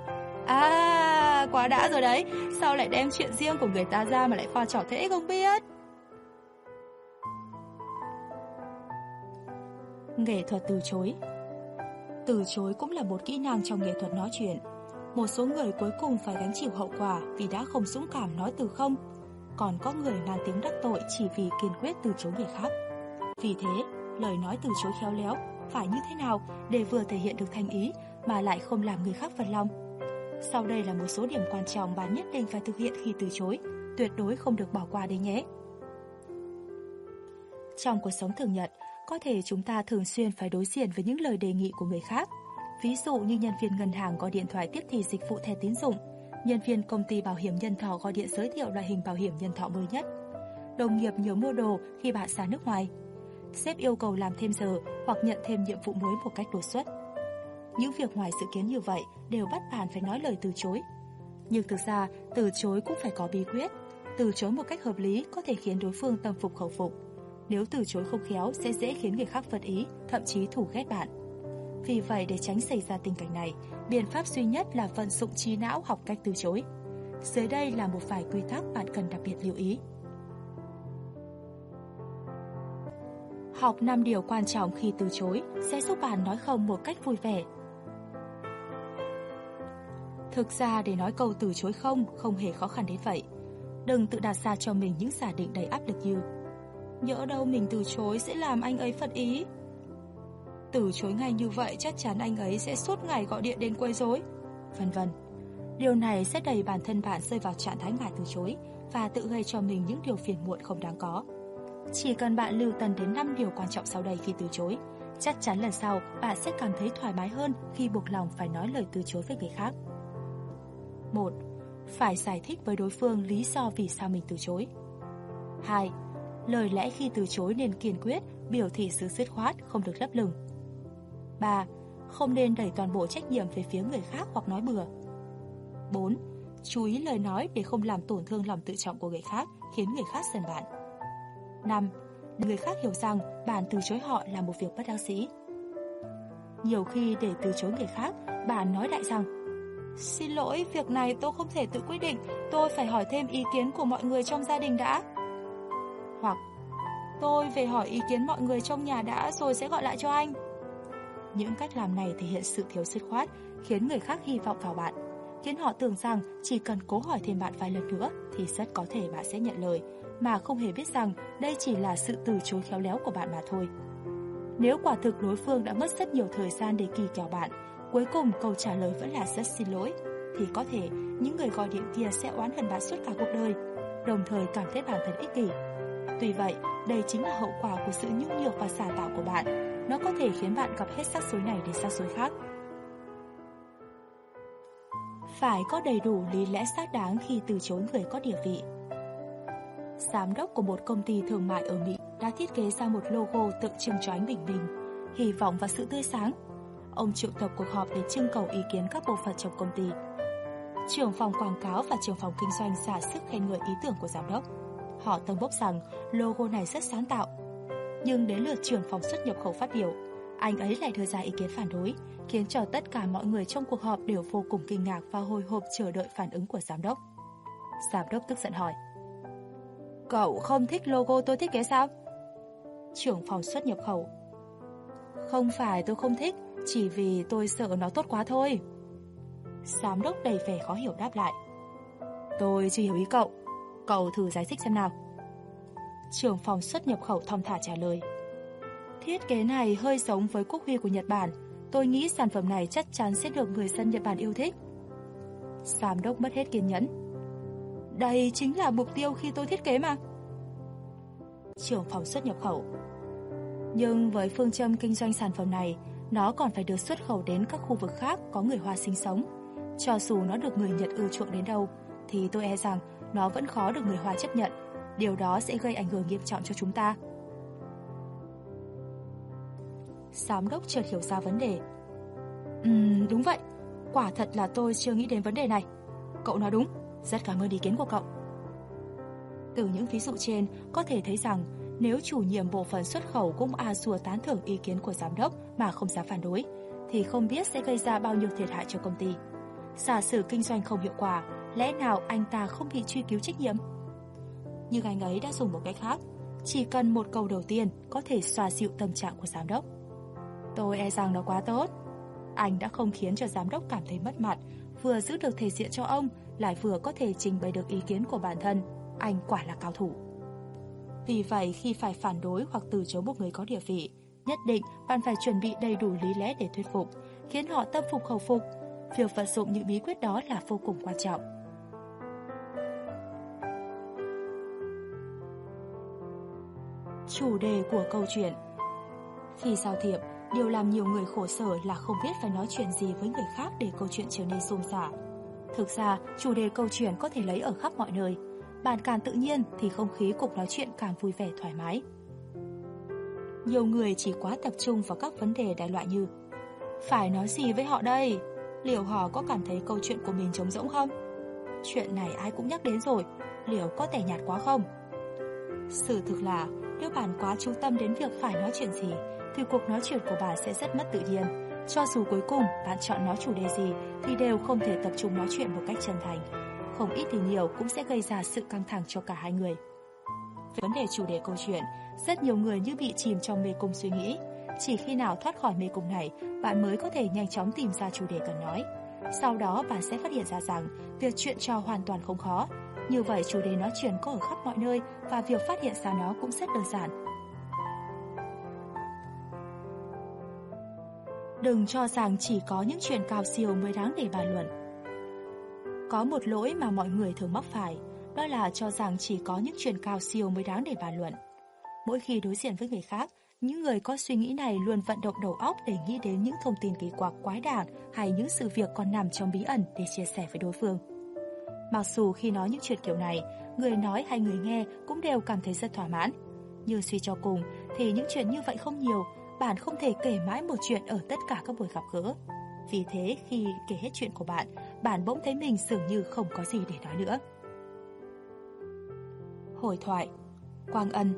À, quá đã rồi đấy. Sao lại đem chuyện riêng của người ta ra mà lại pha trò thế không biết? Nghệ thuật từ chối từ chối cũng là một kỹ năng trong nghệ thuật nói chuyện. Một số người cuối cùng phải gánh chịu hậu quả vì đã không dũng cảm nói từ không. Còn có người mang tiếng đắc tội chỉ vì kiên quyết từ chối người khác. Vì thế, lời nói từ chối khéo léo phải như thế nào để vừa thể hiện được thành ý mà lại không làm người khác phật lòng. Sau đây là một số điểm quan trọng bạn nhất định phải thực hiện khi từ chối, tuyệt đối không được bỏ qua đấy nhé. Trong cuộc sống thường nhật, có thể chúng ta thường xuyên phải đối diện với những lời đề nghị của người khác. Ví dụ như nhân viên ngân hàng gọi điện thoại tiếp thị dịch vụ thẻ tín dụng, nhân viên công ty bảo hiểm nhân thọ gọi điện giới thiệu loại hình bảo hiểm nhân thọ mới nhất. Đồng nghiệp nhớ mua đồ khi bạn ra nước ngoài. Sếp yêu cầu làm thêm giờ hoặc nhận thêm nhiệm vụ mới một cách đột xuất. Những việc ngoài dự kiến như vậy đều bắt bạn phải nói lời từ chối. Nhưng thực ra, từ chối cũng phải có bí quyết. Từ chối một cách hợp lý có thể khiến đối phương tâm phục khẩu phục. Nếu từ chối không khéo sẽ dễ khiến người khác phật ý, thậm chí thủ ghét bạn. Vì vậy để tránh xảy ra tình cảnh này, biện pháp duy nhất là vận dụng trí não học cách từ chối. Dưới đây là một vài quy tắc bạn cần đặc biệt lưu ý. Học 5 điều quan trọng khi từ chối sẽ giúp bạn nói không một cách vui vẻ. Thực ra để nói câu từ chối không không hề khó khăn đến vậy. Đừng tự đặt ra cho mình những giả định đầy áp lực như Nhỡ đâu mình từ chối sẽ làm anh ấy phật ý. Từ chối ngay như vậy, chắc chắn anh ấy sẽ suốt ngày gọi điện đến quấy rối. Vân vân. Điều này sẽ đẩy bản thân bạn rơi vào trạng thái ngại từ chối Và tự gây cho mình những điều phiền muộn không đáng có. Chỉ cần bạn lưu tâm đến 5 điều quan trọng sau đây khi từ chối, Chắc chắn lần sau bạn sẽ cảm thấy thoải mái hơn khi buộc lòng phải nói lời từ chối với người khác. 1. Phải giải thích với đối phương lý do vì sao mình từ chối. 2 lời lẽ khi từ chối nên kiên quyết, biểu thị sự dứt khoát, không được lấp lửng. 3. Không nên đẩy toàn bộ trách nhiệm về phía người khác hoặc nói bừa. 4. Chú ý lời nói để không làm tổn thương lòng tự trọng của người khác, khiến người khác giận bạn. 5. Người khác hiểu rằng bạn từ chối họ là một việc bất đắc dĩ. Nhiều khi để từ chối người khác, bạn nói đại rằng Xin lỗi, việc này tôi không thể tự quyết định, tôi phải hỏi thêm ý kiến của mọi người trong gia đình đã hoặc Tôi về hỏi ý kiến mọi người trong nhà đã rồi sẽ gọi lại cho anh. Những cách làm này thể hiện sự thiếu dứt khoát, khiến người khác hy vọng vào bạn, khiến họ tưởng rằng chỉ cần cố hỏi thêm bạn vài lần nữa thì rất có thể bạn sẽ nhận lời, mà không hề biết rằng đây chỉ là sự từ chối khéo léo của bạn mà thôi. Nếu quả thực đối phương đã mất rất nhiều thời gian để kỳ kèo bạn, cuối cùng câu trả lời vẫn là rất xin lỗi, thì có thể những người gọi điện kia sẽ oán hận bạn suốt cả cuộc đời, đồng thời cảm thấy bản thân ích kỷ Tuy vậy, đây chính là hậu quả của sự nhung nhược và xả tạo của bạn. Nó có thể khiến bạn gặp hết sắc suối này đến sắc suối khác. Phải có đầy đủ lý lẽ xác đáng khi từ chối người có địa vị. Giám đốc của một công ty thương mại ở Mỹ đã thiết kế ra một logo tượng trưng cho ánh bình minh, hy vọng và sự tươi sáng. Ông triệu tập cuộc họp để trưng cầu ý kiến các bộ phận trong công ty. Trưởng phòng quảng cáo và trưởng phòng kinh doanh xả sức khen ngợi ý tưởng của giám đốc. Họ tâm bốc rằng logo này rất sáng tạo. Nhưng đến lượt trưởng phòng xuất nhập khẩu phát biểu, anh ấy lại đưa ra ý kiến phản đối, khiến cho tất cả mọi người trong cuộc họp đều vô cùng kinh ngạc và hồi hộp chờ đợi phản ứng của giám đốc. Giám đốc tức giận hỏi. Cậu không thích logo tôi thiết kế sao? Trưởng phòng xuất nhập khẩu. Không phải tôi không thích, chỉ vì tôi sợ nó tốt quá thôi. Giám đốc đầy vẻ khó hiểu đáp lại. Tôi chưa hiểu ý cậu, Cậu thử giải thích xem nào. Trưởng phòng xuất nhập khẩu thong thả trả lời. Thiết kế này hơi giống với quốc huy của Nhật Bản. Tôi nghĩ sản phẩm này chắc chắn sẽ được người dân Nhật Bản yêu thích. Giám đốc mất hết kiên nhẫn. Đây chính là mục tiêu khi tôi thiết kế mà. Trưởng phòng xuất nhập khẩu. Nhưng với phương châm kinh doanh sản phẩm này, Nó còn phải được xuất khẩu đến các khu vực khác có người Hoa sinh sống. Cho dù nó được người Nhật ưa chuộng đến đâu, Thì tôi e rằng nó vẫn khó được người Hoa chấp nhận. Điều đó sẽ gây ảnh hưởng nghiêm trọng cho chúng ta. Giám đốc chợt hiểu ra vấn đề. Ừm, đúng vậy. Quả thật là tôi chưa nghĩ đến vấn đề này. Cậu nói đúng, rất cảm ơn ý kiến của cậu. Từ những ví dụ trên, có thể thấy rằng nếu chủ nhiệm bộ phận xuất khẩu cũng a xùa tán thưởng ý kiến của giám đốc mà không dám phản đối, thì không biết sẽ gây ra bao nhiêu thiệt hại cho công ty. Giả sử kinh doanh không hiệu quả, lẽ nào anh ta không bị truy cứu trách nhiệm? Nhưng anh ấy đã dùng một cách khác, chỉ cần một câu đầu tiên có thể xoa dịu tâm trạng của giám đốc. Tôi e rằng nó quá tốt. Anh đã không khiến cho giám đốc cảm thấy mất mặt, vừa giữ được thể diện cho ông, lại vừa có thể trình bày được ý kiến của bản thân. Anh quả là cao thủ. Vì vậy, khi phải phản đối hoặc từ chối một người có địa vị, nhất định bạn phải chuẩn bị đầy đủ lý lẽ để thuyết phục, khiến họ tâm phục khẩu phục. Việc vận dụng những bí quyết đó là vô cùng quan trọng. Chủ đề của câu chuyện Khi giao thiệp, điều làm nhiều người khổ sở là không biết phải nói chuyện gì với người khác để câu chuyện trở nên xôn xả. Thực ra, chủ đề câu chuyện có thể lấy ở khắp mọi nơi. Bạn càng tự nhiên thì không khí cuộc nói chuyện càng vui vẻ thoải mái. Nhiều người chỉ quá tập trung vào các vấn đề đại loại như Phải nói gì với họ đây? Liệu họ có cảm thấy câu chuyện của mình trống rỗng không? Chuyện này ai cũng nhắc đến rồi, liệu có tẻ nhạt quá không? Sự thực là, nếu bạn quá chú tâm đến việc phải nói chuyện gì, thì cuộc nói chuyện của bạn sẽ rất mất tự nhiên. Cho dù cuối cùng bạn chọn nói chủ đề gì, thì đều không thể tập trung nói chuyện một cách chân thành. Không ít thì nhiều cũng sẽ gây ra sự căng thẳng cho cả hai người. Về vấn đề chủ đề câu chuyện, rất nhiều người như bị chìm trong mê cung suy nghĩ. Chỉ khi nào thoát khỏi mê cung này, bạn mới có thể nhanh chóng tìm ra chủ đề cần nói. Sau đó bạn sẽ phát hiện ra rằng việc chuyện trò hoàn toàn không khó. Như vậy chủ đề nói chuyện có ở khắp mọi nơi và việc phát hiện ra nó cũng rất đơn giản. Đừng cho rằng chỉ có những chuyện cao siêu mới đáng để bàn luận. Có một lỗi mà mọi người thường mắc phải, đó là cho rằng chỉ có những chuyện cao siêu mới đáng để bàn luận. Mỗi khi đối diện với người khác, những người có suy nghĩ này luôn vận động đầu óc để nghĩ đến những thông tin kỳ quặc quái đản hay những sự việc còn nằm trong bí ẩn để chia sẻ với đối phương. Mặc dù khi nói những chuyện kiểu này, người nói hay người nghe cũng đều cảm thấy rất thỏa mãn. Nhưng suy cho cùng thì những chuyện như vậy không nhiều, bạn không thể kể mãi một chuyện ở tất cả các buổi gặp gỡ. Vì thế khi kể hết chuyện của bạn, bạn bỗng thấy mình dường như không có gì để nói nữa. Hồi thoại Quang Ân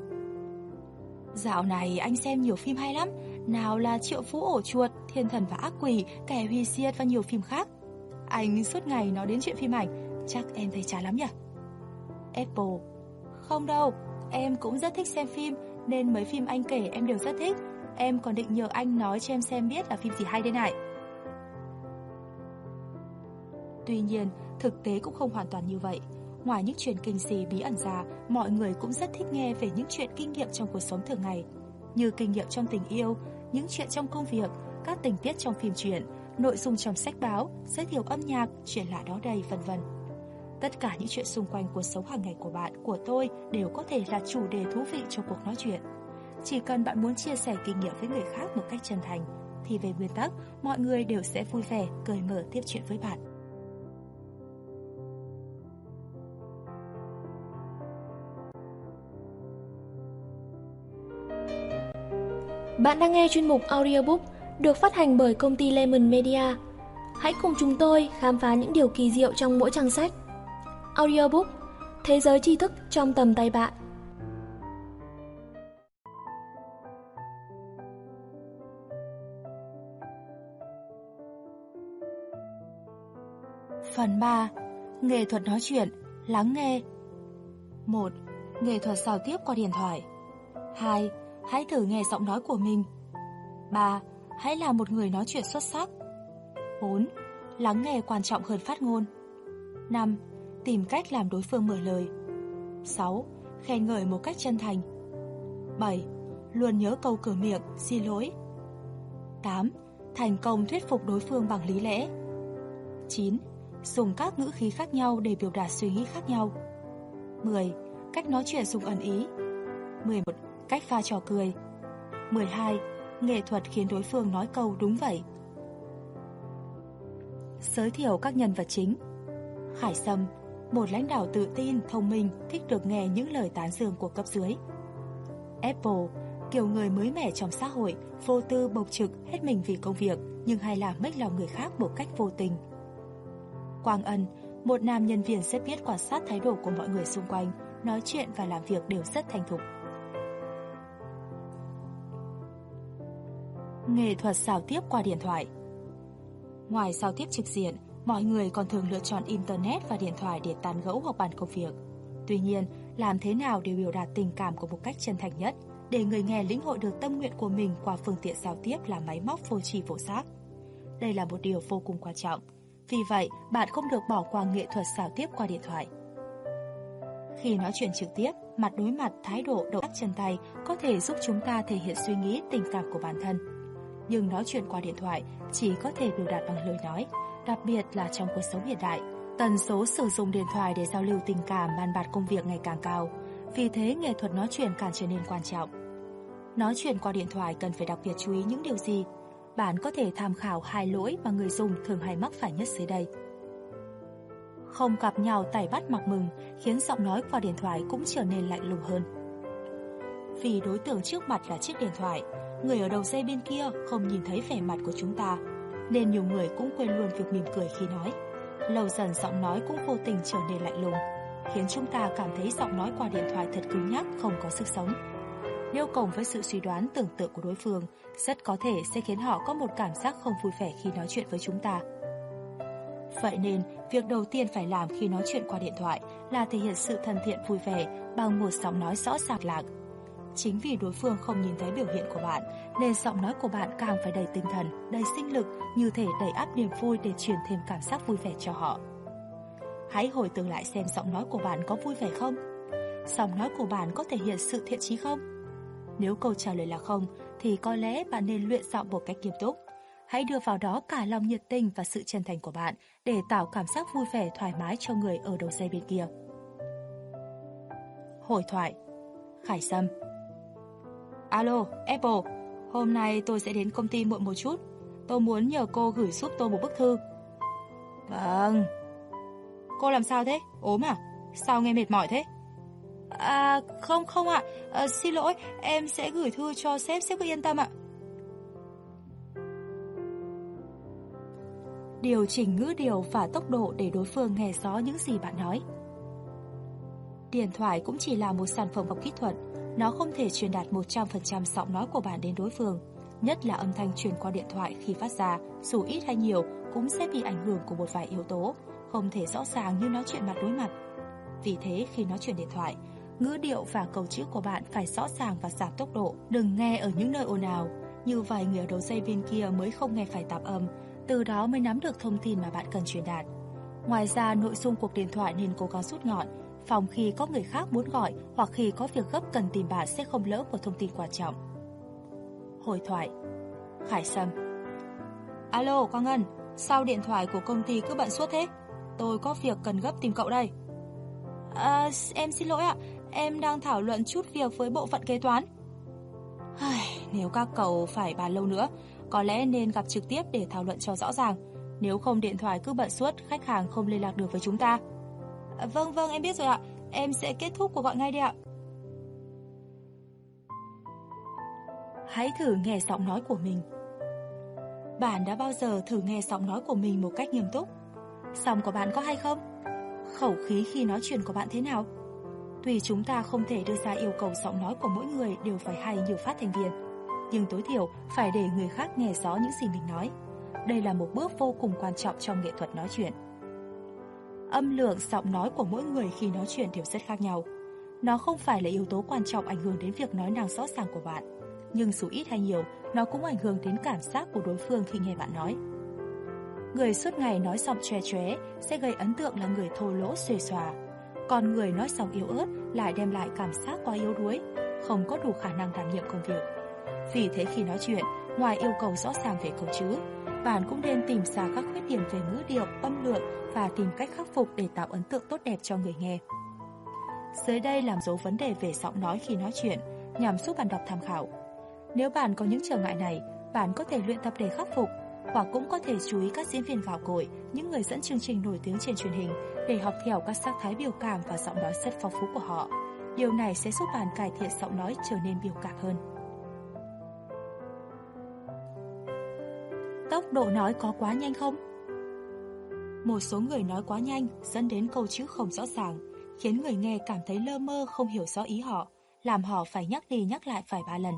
Dạo này anh xem nhiều phim hay lắm Nào là Triệu Phú Ổ Chuột, Thiên Thần và Ác Quỷ, Kẻ Huy Siết và nhiều phim khác Anh suốt ngày nói đến chuyện phim ảnh Chắc em thấy chán lắm nhỉ? Apple Không đâu, em cũng rất thích xem phim Nên mấy phim anh kể em đều rất thích. Em còn định nhờ anh nói cho em xem biết là phim gì hay đây này. Tuy nhiên, thực tế cũng không hoàn toàn như vậy. Ngoài những chuyện kinh dị bí ẩn ra, mọi người cũng rất thích nghe về những chuyện kinh nghiệm trong cuộc sống thường ngày, như kinh nghiệm trong tình yêu, những chuyện trong công việc, các tình tiết trong phim truyện, nội dung trong sách báo, giới thiệu âm nhạc, chuyện lạ đó đây, vân vân. Tất cả những chuyện xung quanh cuộc sống hàng ngày của bạn, của tôi đều có thể là chủ đề thú vị cho cuộc nói chuyện. Chỉ cần bạn muốn chia sẻ kinh nghiệm với người khác một cách chân thành, thì về nguyên tắc, mọi người đều sẽ vui vẻ, cười mở tiếp chuyện với bạn. Bạn đang nghe chuyên mục audiobook được phát hành bởi công ty Lemon Media. Hãy cùng chúng tôi khám phá những điều kỳ diệu trong mỗi trang sách. Audiobook Thế giới tri thức trong tầm tay bạn. Phần 3. Nghệ thuật nói chuyện, lắng nghe 1. Nghệ thuật giao tiếp qua điện thoại 2 hãy thử nghe giọng nói của mình. 3. Hãy là một người nói chuyện xuất sắc. 4. Lắng nghe quan trọng hơn phát ngôn. 5. Tìm cách làm đối phương mở lời. 6. Khen ngợi một cách chân thành. 7. Luôn nhớ câu cửa miệng, xin lỗi. 8. Thành công thuyết phục đối phương bằng lý lẽ. 9. Dùng các ngữ khí khác nhau để biểu đạt suy nghĩ khác nhau. 10. Cách nói chuyện dùng ẩn ý. 11 cách pha trò cười. 12. Nghệ thuật khiến đối phương nói câu đúng vậy. Giới thiệu các nhân vật chính Khải Sâm, một lãnh đạo tự tin, thông minh, thích được nghe những lời tán dương của cấp dưới. Apple, kiểu người mới mẻ trong xã hội, vô tư bộc trực, hết mình vì công việc, nhưng hay làm mất lòng người khác một cách vô tình. Quang Ân, một nam nhân viên rất biết quan sát thái độ của mọi người xung quanh, nói chuyện và làm việc đều rất thành thục. Nghệ thuật giao tiếp qua điện thoại Ngoài giao tiếp trực diện, Mọi người còn thường lựa chọn Internet và điện thoại để tán gẫu hoặc bàn công việc. Tuy nhiên, làm thế nào để biểu đạt tình cảm của một cách chân thành nhất, để người nghe lĩnh hội được tâm nguyện của mình qua phương tiện giao tiếp là máy móc vô tri vô giác. Đây là một điều vô cùng quan trọng. Vì vậy, bạn không được bỏ qua nghệ thuật giao tiếp qua điện thoại. Khi nói chuyện trực tiếp, mặt đối mặt, thái độ, động tác chân tay có thể giúp chúng ta thể hiện suy nghĩ, tình cảm của bản thân. Nhưng nói chuyện qua điện thoại chỉ có thể biểu đạt bằng lời nói, đặc biệt là trong cuộc sống hiện đại. Tần số sử dụng điện thoại để giao lưu tình cảm, bàn bạc công việc ngày càng cao. Vì thế, nghệ thuật nói chuyện càng trở nên quan trọng. Nói chuyện qua điện thoại cần phải đặc biệt chú ý những điều gì? Bạn có thể tham khảo hai lỗi mà người dùng thường hay mắc phải nhất dưới đây. Không gặp nhau tay bắt mặc mừng khiến giọng nói qua điện thoại cũng trở nên lạnh lùng hơn. Vì đối tượng trước mặt là chiếc điện thoại, người ở đầu dây bên kia không nhìn thấy vẻ mặt của chúng ta, nên nhiều người cũng quên luôn việc mỉm cười khi nói. Lâu dần giọng nói cũng vô tình trở nên lạnh lùng, khiến chúng ta cảm thấy giọng nói qua điện thoại thật cứng nhắc, không có sức sống. Nếu cộng với sự suy đoán tưởng tượng của đối phương, rất có thể sẽ khiến họ có một cảm giác không vui vẻ khi nói chuyện với chúng ta. Vậy nên, việc đầu tiên phải làm khi nói chuyện qua điện thoại là thể hiện sự thân thiện vui vẻ bằng một giọng nói rõ ràng lạc. Chính vì đối phương không nhìn thấy biểu hiện của bạn, nên giọng nói của bạn càng phải đầy tinh thần, đầy sinh lực, như thể đầy áp niềm vui để truyền thêm cảm giác vui vẻ cho họ. Hãy hồi tưởng lại xem giọng nói của bạn có vui vẻ không? Giọng nói của bạn có thể hiện sự thiện chí không? Nếu câu trả lời là không, thì có lẽ bạn nên luyện giọng một cách nghiêm túc. Hãy đưa vào đó cả lòng nhiệt tình và sự chân thành của bạn để tạo cảm giác vui vẻ thoải mái cho người ở đầu dây bên kia. Hồi thoại Khải Sâm Alo, Apple, hôm nay tôi sẽ đến công ty muộn một chút. Tôi muốn nhờ cô gửi giúp tôi một bức thư. Vâng. Cô làm sao thế? Ốm à? Sao nghe mệt mỏi thế? À, không không ạ. À, xin lỗi, em sẽ gửi thư cho sếp, sếp cứ yên tâm ạ. Điều chỉnh ngữ điệu và tốc độ để đối phương nghe rõ những gì bạn nói. Điện thoại cũng chỉ là một sản phẩm học kỹ thuật, nó không thể truyền đạt 100% giọng nói của bạn đến đối phương, nhất là âm thanh truyền qua điện thoại khi phát ra, dù ít hay nhiều cũng sẽ bị ảnh hưởng của một vài yếu tố, không thể rõ ràng như nói chuyện mặt đối mặt. Vì thế khi nói chuyện điện thoại, ngữ điệu và câu chữ của bạn phải rõ ràng và giảm tốc độ, đừng nghe ở những nơi ồn ào. Như vậy người ở đầu dây bên kia mới không nghe phải tạp âm, từ đó mới nắm được thông tin mà bạn cần truyền đạt. Ngoài ra, nội dung cuộc điện thoại nên cố gắng rút gọn, phòng khi có người khác muốn gọi hoặc khi có việc gấp cần tìm bạn sẽ không lỡ một thông tin quan trọng. Hồi thoại Khải Sâm Alo, Quang Ngân, sao điện thoại của công ty cứ bận suốt thế? Tôi có việc cần gấp tìm cậu đây. À, em xin lỗi ạ, em đang thảo luận chút việc với bộ phận kế toán. Nếu các cậu phải bàn lâu nữa, có lẽ nên gặp trực tiếp để thảo luận cho rõ ràng. Nếu không điện thoại cứ bận suốt, khách hàng không liên lạc được với chúng ta. Ờ, vâng vâng em biết rồi ạ, em sẽ kết thúc cuộc gọi ngay đi ạ. Hãy thử nghe giọng nói của mình. Bạn đã bao giờ thử nghe giọng nói của mình một cách nghiêm túc? Giọng của bạn có hay không? Khẩu khí khi nói chuyện của bạn thế nào? Tuy chúng ta không thể đưa ra yêu cầu giọng nói của mỗi người đều phải hay như phát thành viên, nhưng tối thiểu phải để người khác nghe rõ những gì mình nói. Đây là một bước vô cùng quan trọng trong nghệ thuật nói chuyện. Âm lượng giọng nói của mỗi người khi nói chuyện đều rất khác nhau. Nó không phải là yếu tố quan trọng ảnh hưởng đến việc nói năng rõ ràng của bạn, nhưng dù ít hay nhiều, nó cũng ảnh hưởng đến cảm giác của đối phương khi nghe bạn nói. Người suốt ngày nói giọng chóe chóe sẽ gây ấn tượng là người thô lỗ xuề xòa, còn người nói giọng yếu ớt lại đem lại cảm giác quá yếu đuối, không có đủ khả năng đảm nhiệm công việc. Vì thế khi nói chuyện, ngoài yêu cầu rõ ràng về câu chữ, bạn cũng nên tìm ra các khuyết điểm về ngữ điệu, âm lượng và tìm cách khắc phục để tạo ấn tượng tốt đẹp cho người nghe. Dưới đây làm dấu vấn đề về giọng nói khi nói chuyện nhằm giúp bạn đọc tham khảo. Nếu bạn có những trở ngại này, bạn có thể luyện tập để khắc phục hoặc cũng có thể chú ý các diễn viên gạo cội, những người dẫn chương trình nổi tiếng trên truyền hình để học theo các sắc thái biểu cảm và giọng nói rất phong phú của họ. Điều này sẽ giúp bạn cải thiện giọng nói trở nên biểu cảm hơn. Tốc độ nói có quá nhanh không? Một số người nói quá nhanh dẫn đến câu chữ không rõ ràng, khiến người nghe cảm thấy lơ mơ không hiểu rõ ý họ, làm họ phải nhắc đi nhắc lại vài ba lần.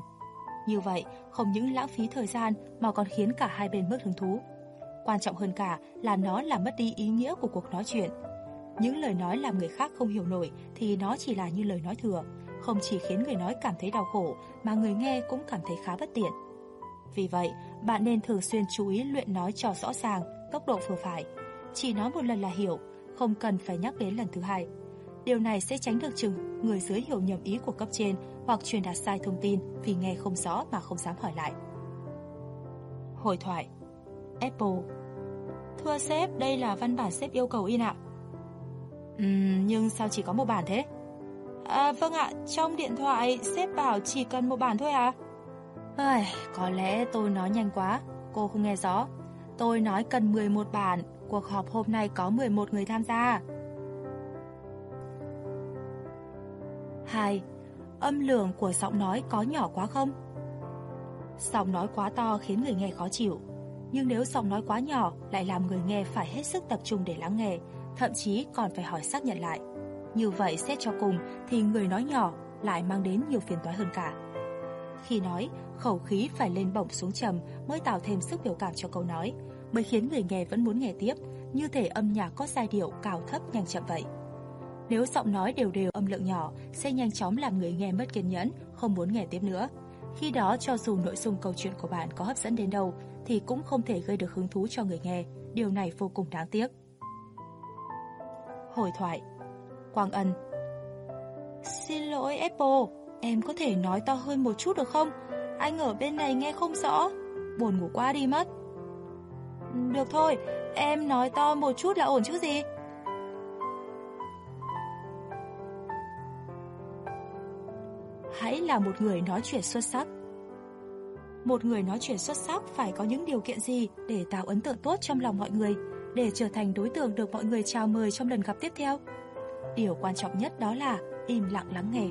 Như vậy, không những lãng phí thời gian mà còn khiến cả hai bên mất hứng thú. Quan trọng hơn cả là nó làm mất đi ý nghĩa của cuộc nói chuyện. Những lời nói làm người khác không hiểu nổi thì nó chỉ là như lời nói thừa, không chỉ khiến người nói cảm thấy đau khổ mà người nghe cũng cảm thấy khá bất tiện. Vì vậy, bạn nên thường xuyên chú ý luyện nói cho rõ ràng, tốc độ vừa phải. Chỉ nói một lần là hiểu, không cần phải nhắc đến lần thứ hai. Điều này sẽ tránh được chừng người dưới hiểu nhầm ý của cấp trên hoặc truyền đạt sai thông tin vì nghe không rõ mà không dám hỏi lại. Hồi thoại Apple Thưa sếp, đây là văn bản sếp yêu cầu in ạ. Ừm, nhưng sao chỉ có một bản thế? À, vâng ạ, trong điện thoại sếp bảo chỉ cần một bản thôi à? Ây, có lẽ tôi nói nhanh quá, cô không nghe rõ. Tôi nói cần 11 bản, cuộc họp hôm nay có 11 người tham gia. 2. Âm lượng của giọng nói có nhỏ quá không? Giọng nói quá to khiến người nghe khó chịu, nhưng nếu giọng nói quá nhỏ lại làm người nghe phải hết sức tập trung để lắng nghe, thậm chí còn phải hỏi xác nhận lại. Như vậy xét cho cùng thì người nói nhỏ lại mang đến nhiều phiền toái hơn cả. Khi nói, khẩu khí phải lên bổng xuống trầm mới tạo thêm sức biểu cảm cho câu nói, mới khiến người nghe vẫn muốn nghe tiếp, như thể âm nhạc có giai điệu cao thấp nhanh chậm vậy. Nếu giọng nói đều đều âm lượng nhỏ sẽ nhanh chóng làm người nghe mất kiên nhẫn, không muốn nghe tiếp nữa. Khi đó cho dù nội dung câu chuyện của bạn có hấp dẫn đến đâu thì cũng không thể gây được hứng thú cho người nghe, điều này vô cùng đáng tiếc. Hồi thoại Quang Ân Xin lỗi Apple, em có thể nói to hơn một chút được không? Anh ở bên này nghe không rõ, buồn ngủ quá đi mất. Được thôi, em nói to một chút là ổn chứ gì? Hãy là một người nói chuyện xuất sắc. Một người nói chuyện xuất sắc phải có những điều kiện gì để tạo ấn tượng tốt trong lòng mọi người, để trở thành đối tượng được mọi người chào mời trong lần gặp tiếp theo? Điều quan trọng nhất đó là im lặng lắng nghe.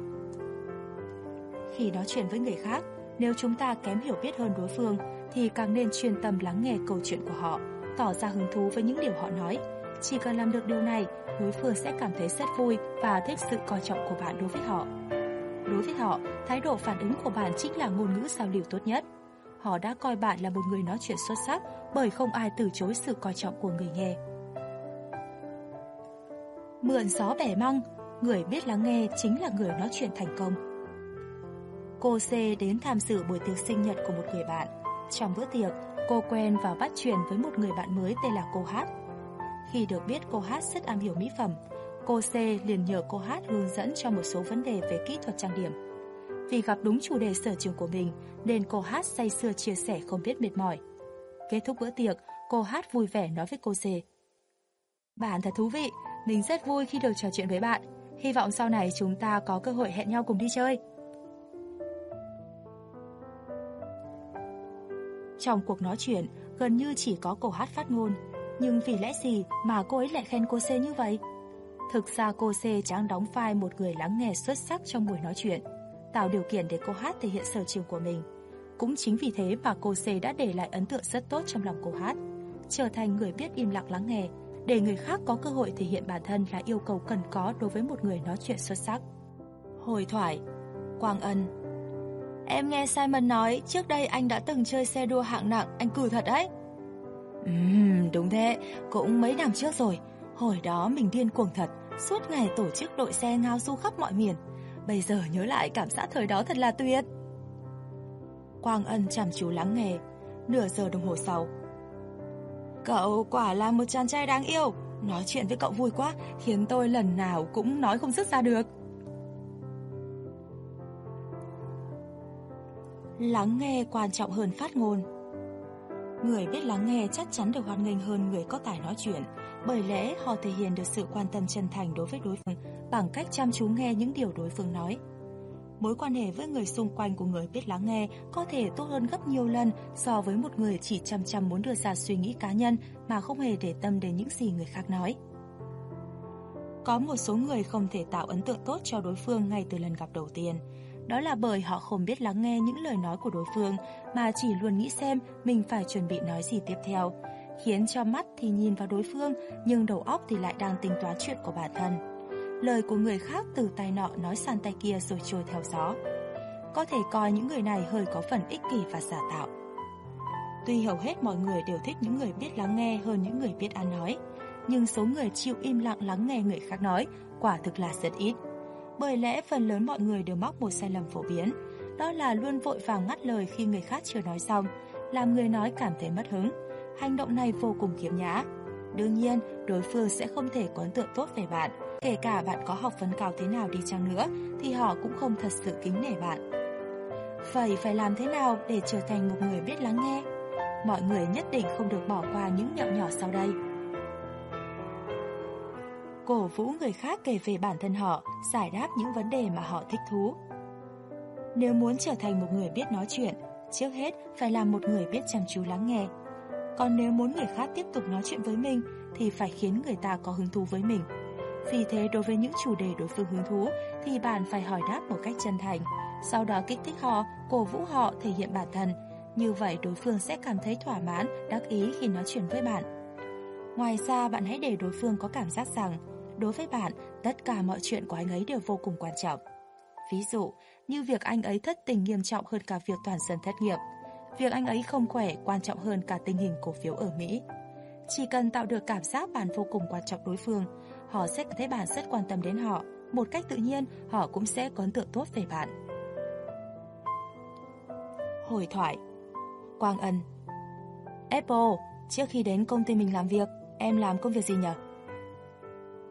Khi nói chuyện với người khác, nếu chúng ta kém hiểu biết hơn đối phương thì càng nên chuyên tâm lắng nghe câu chuyện của họ, tỏ ra hứng thú với những điều họ nói. Chỉ cần làm được điều này, đối phương sẽ cảm thấy rất vui và thích sự coi trọng của bạn đối với họ. Đối với họ, thái độ phản ứng của bạn chính là ngôn ngữ giao lưu tốt nhất. Họ đã coi bạn là một người nói chuyện xuất sắc bởi không ai từ chối sự coi trọng của người nghe. Mượn gió bẻ măng, người biết lắng nghe chính là người nói chuyện thành công. Cô C đến tham dự buổi tiệc sinh nhật của một người bạn. Trong bữa tiệc, cô quen và bắt chuyện với một người bạn mới tên là cô hát. Khi được biết cô hát rất am hiểu mỹ phẩm, cô C liền nhờ cô hát hướng dẫn cho một số vấn đề về kỹ thuật trang điểm. Vì gặp đúng chủ đề sở trường của mình, nên cô hát say sưa chia sẻ không biết mệt mỏi. Kết thúc bữa tiệc, cô hát vui vẻ nói với cô C. Bạn thật thú vị, mình rất vui khi được trò chuyện với bạn. Hy vọng sau này chúng ta có cơ hội hẹn nhau cùng đi chơi. Trong cuộc nói chuyện, gần như chỉ có cô hát phát ngôn. Nhưng vì lẽ gì mà cô ấy lại khen cô C như vậy? Thực ra cô C chẳng đóng vai một người lắng nghe xuất sắc trong buổi nói chuyện, tạo điều kiện để cô hát thể hiện sở trường của mình. Cũng chính vì thế mà cô C đã để lại ấn tượng rất tốt trong lòng cô hát, trở thành người biết im lặng lắng nghe, để người khác có cơ hội thể hiện bản thân là yêu cầu cần có đối với một người nói chuyện xuất sắc. Hồi thoại Quang Ân Em nghe Simon nói trước đây anh đã từng chơi xe đua hạng nặng, anh cử thật đấy. Ừm, đúng thế, cũng mấy năm trước rồi. Hồi đó mình điên cuồng thật, suốt ngày tổ chức đội xe ngao du khắp mọi miền. Bây giờ nhớ lại cảm giác thời đó thật là tuyệt. Quang Ân chăm chú lắng nghe, nửa giờ đồng hồ sau. Cậu quả là một chàng trai đáng yêu, nói chuyện với cậu vui quá, khiến tôi lần nào cũng nói không dứt ra được. Lắng nghe quan trọng hơn phát ngôn. Người biết lắng nghe chắc chắn được hoan nghênh hơn người có tài nói chuyện, bởi lẽ họ thể hiện được sự quan tâm chân thành đối với đối phương bằng cách chăm chú nghe những điều đối phương nói. Mối quan hệ với người xung quanh của người biết lắng nghe có thể tốt hơn gấp nhiều lần so với một người chỉ chăm chăm muốn đưa ra suy nghĩ cá nhân mà không hề để tâm đến những gì người khác nói. Có một số người không thể tạo ấn tượng tốt cho đối phương ngay từ lần gặp đầu tiên. Đó là bởi họ không biết lắng nghe những lời nói của đối phương mà chỉ luôn nghĩ xem mình phải chuẩn bị nói gì tiếp theo, khiến cho mắt thì nhìn vào đối phương nhưng đầu óc thì lại đang tính toán chuyện của bản thân. Lời của người khác từ tay nọ nói sang tay kia rồi trôi theo gió. Có thể coi những người này hơi có phần ích kỷ và giả tạo. Tuy hầu hết mọi người đều thích những người biết lắng nghe hơn những người biết ăn nói, nhưng số người chịu im lặng lắng nghe người khác nói quả thực là rất ít. Bởi lẽ phần lớn mọi người đều mắc một sai lầm phổ biến, đó là luôn vội vàng ngắt lời khi người khác chưa nói xong, làm người nói cảm thấy mất hứng. Hành động này vô cùng khiếm nhã. Đương nhiên, đối phương sẽ không thể có ấn tượng tốt về bạn, kể cả bạn có học vấn cao thế nào đi chăng nữa thì họ cũng không thật sự kính nể bạn. Vậy phải làm thế nào để trở thành một người biết lắng nghe? Mọi người nhất định không được bỏ qua những nhậu nhỏ sau đây. Cổ vũ người khác kể về bản thân họ, giải đáp những vấn đề mà họ thích thú. Nếu muốn trở thành một người biết nói chuyện, trước hết phải là một người biết chăm chú lắng nghe. Còn nếu muốn người khác tiếp tục nói chuyện với mình thì phải khiến người ta có hứng thú với mình. Vì thế đối với những chủ đề đối phương hứng thú thì bạn phải hỏi đáp một cách chân thành, sau đó kích thích họ, cổ vũ họ thể hiện bản thân. Như vậy đối phương sẽ cảm thấy thỏa mãn, đắc ý khi nói chuyện với bạn. Ngoài ra bạn hãy để đối phương có cảm giác rằng đối với bạn, tất cả mọi chuyện của anh ấy đều vô cùng quan trọng. Ví dụ, như việc anh ấy thất tình nghiêm trọng hơn cả việc toàn dân thất nghiệp. Việc anh ấy không khỏe quan trọng hơn cả tình hình cổ phiếu ở Mỹ. Chỉ cần tạo được cảm giác bạn vô cùng quan trọng đối phương, họ sẽ thấy bạn rất quan tâm đến họ. Một cách tự nhiên, họ cũng sẽ có ấn tượng tốt về bạn. Hồi thoại Quang Ân Apple, trước khi đến công ty mình làm việc, em làm công việc gì nhỉ?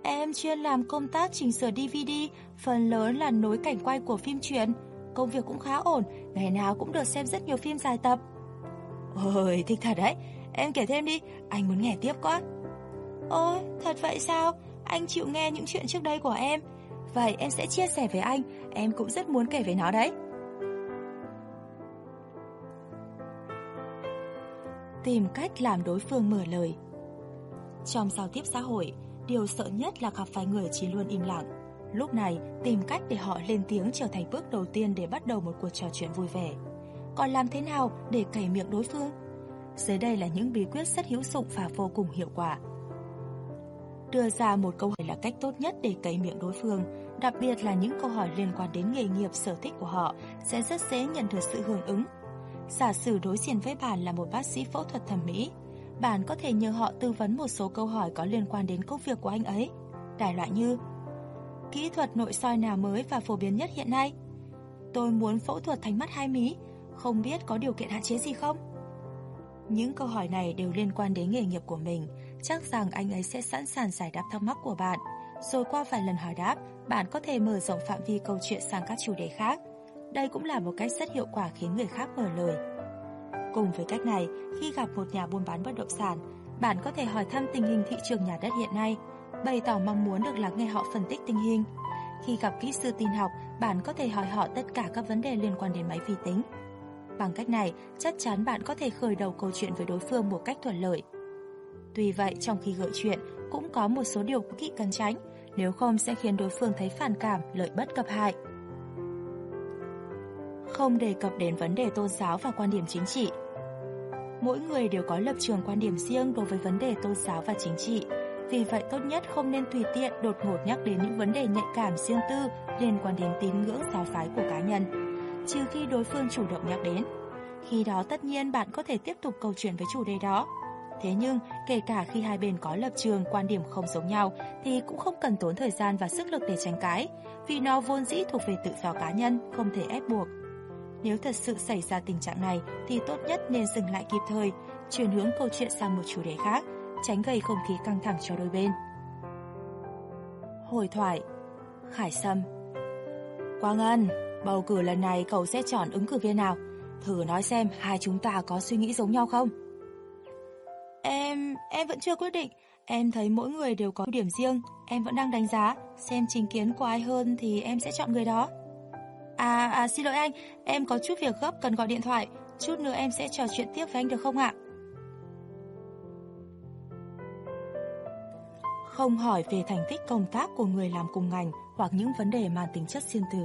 Em chuyên làm công tác chỉnh sửa DVD, phần lớn là nối cảnh quay của phim truyện. Công việc cũng khá ổn, ngày nào cũng được xem rất nhiều phim dài tập. Ôi, thích thật đấy. Em kể thêm đi, anh muốn nghe tiếp quá. Ôi, thật vậy sao? Anh chịu nghe những chuyện trước đây của em. Vậy em sẽ chia sẻ với anh, em cũng rất muốn kể về nó đấy. Tìm cách làm đối phương mở lời Trong giao tiếp xã hội, Điều sợ nhất là gặp phải người chỉ luôn im lặng. Lúc này, tìm cách để họ lên tiếng trở thành bước đầu tiên để bắt đầu một cuộc trò chuyện vui vẻ. Còn làm thế nào để cày miệng đối phương? Dưới đây là những bí quyết rất hữu dụng và vô cùng hiệu quả. Đưa ra một câu hỏi là cách tốt nhất để cày miệng đối phương, đặc biệt là những câu hỏi liên quan đến nghề nghiệp sở thích của họ sẽ rất dễ nhận được sự hưởng ứng. Giả sử đối diện với bạn là một bác sĩ phẫu thuật thẩm mỹ, bạn có thể nhờ họ tư vấn một số câu hỏi có liên quan đến công việc của anh ấy. Đại loại như Kỹ thuật nội soi nào mới và phổ biến nhất hiện nay? Tôi muốn phẫu thuật thành mắt hai mí, không biết có điều kiện hạn chế gì không? Những câu hỏi này đều liên quan đến nghề nghiệp của mình, chắc rằng anh ấy sẽ sẵn sàng giải đáp thắc mắc của bạn. Rồi qua vài lần hỏi đáp, bạn có thể mở rộng phạm vi câu chuyện sang các chủ đề khác. Đây cũng là một cách rất hiệu quả khiến người khác mở lời. Cùng với cách này, khi gặp một nhà buôn bán bất động sản, bạn có thể hỏi thăm tình hình thị trường nhà đất hiện nay, bày tỏ mong muốn được lắng nghe họ phân tích tình hình. Khi gặp kỹ sư tin học, bạn có thể hỏi họ tất cả các vấn đề liên quan đến máy vi tính. Bằng cách này, chắc chắn bạn có thể khởi đầu câu chuyện với đối phương một cách thuận lợi. Tuy vậy, trong khi gợi chuyện, cũng có một số điều kỵ cần tránh, nếu không sẽ khiến đối phương thấy phản cảm, lợi bất cập hại. Không đề cập đến vấn đề tôn giáo và quan điểm chính trị, Mỗi người đều có lập trường quan điểm riêng đối với vấn đề tôn giáo và chính trị. Vì vậy tốt nhất không nên tùy tiện đột ngột nhắc đến những vấn đề nhạy cảm riêng tư liên quan đến tín ngưỡng giáo phái của cá nhân, trừ khi đối phương chủ động nhắc đến. Khi đó tất nhiên bạn có thể tiếp tục câu chuyện với chủ đề đó. Thế nhưng, kể cả khi hai bên có lập trường, quan điểm không giống nhau thì cũng không cần tốn thời gian và sức lực để tranh cãi, vì nó vốn dĩ thuộc về tự do cá nhân, không thể ép buộc. Nếu thật sự xảy ra tình trạng này thì tốt nhất nên dừng lại kịp thời, chuyển hướng câu chuyện sang một chủ đề khác, tránh gây không khí căng thẳng cho đôi bên. Hồi thoại Khải Sâm Quang Ân, bầu cử lần này cậu sẽ chọn ứng cử viên nào? Thử nói xem hai chúng ta có suy nghĩ giống nhau không? Em, em vẫn chưa quyết định. Em thấy mỗi người đều có điểm riêng. Em vẫn đang đánh giá. Xem chính kiến của ai hơn thì em sẽ chọn người đó. À, à xin lỗi anh, em có chút việc gấp cần gọi điện thoại. Chút nữa em sẽ trò chuyện tiếp với anh được không ạ? Không hỏi về thành tích công tác của người làm cùng ngành hoặc những vấn đề mang tính chất riêng tư.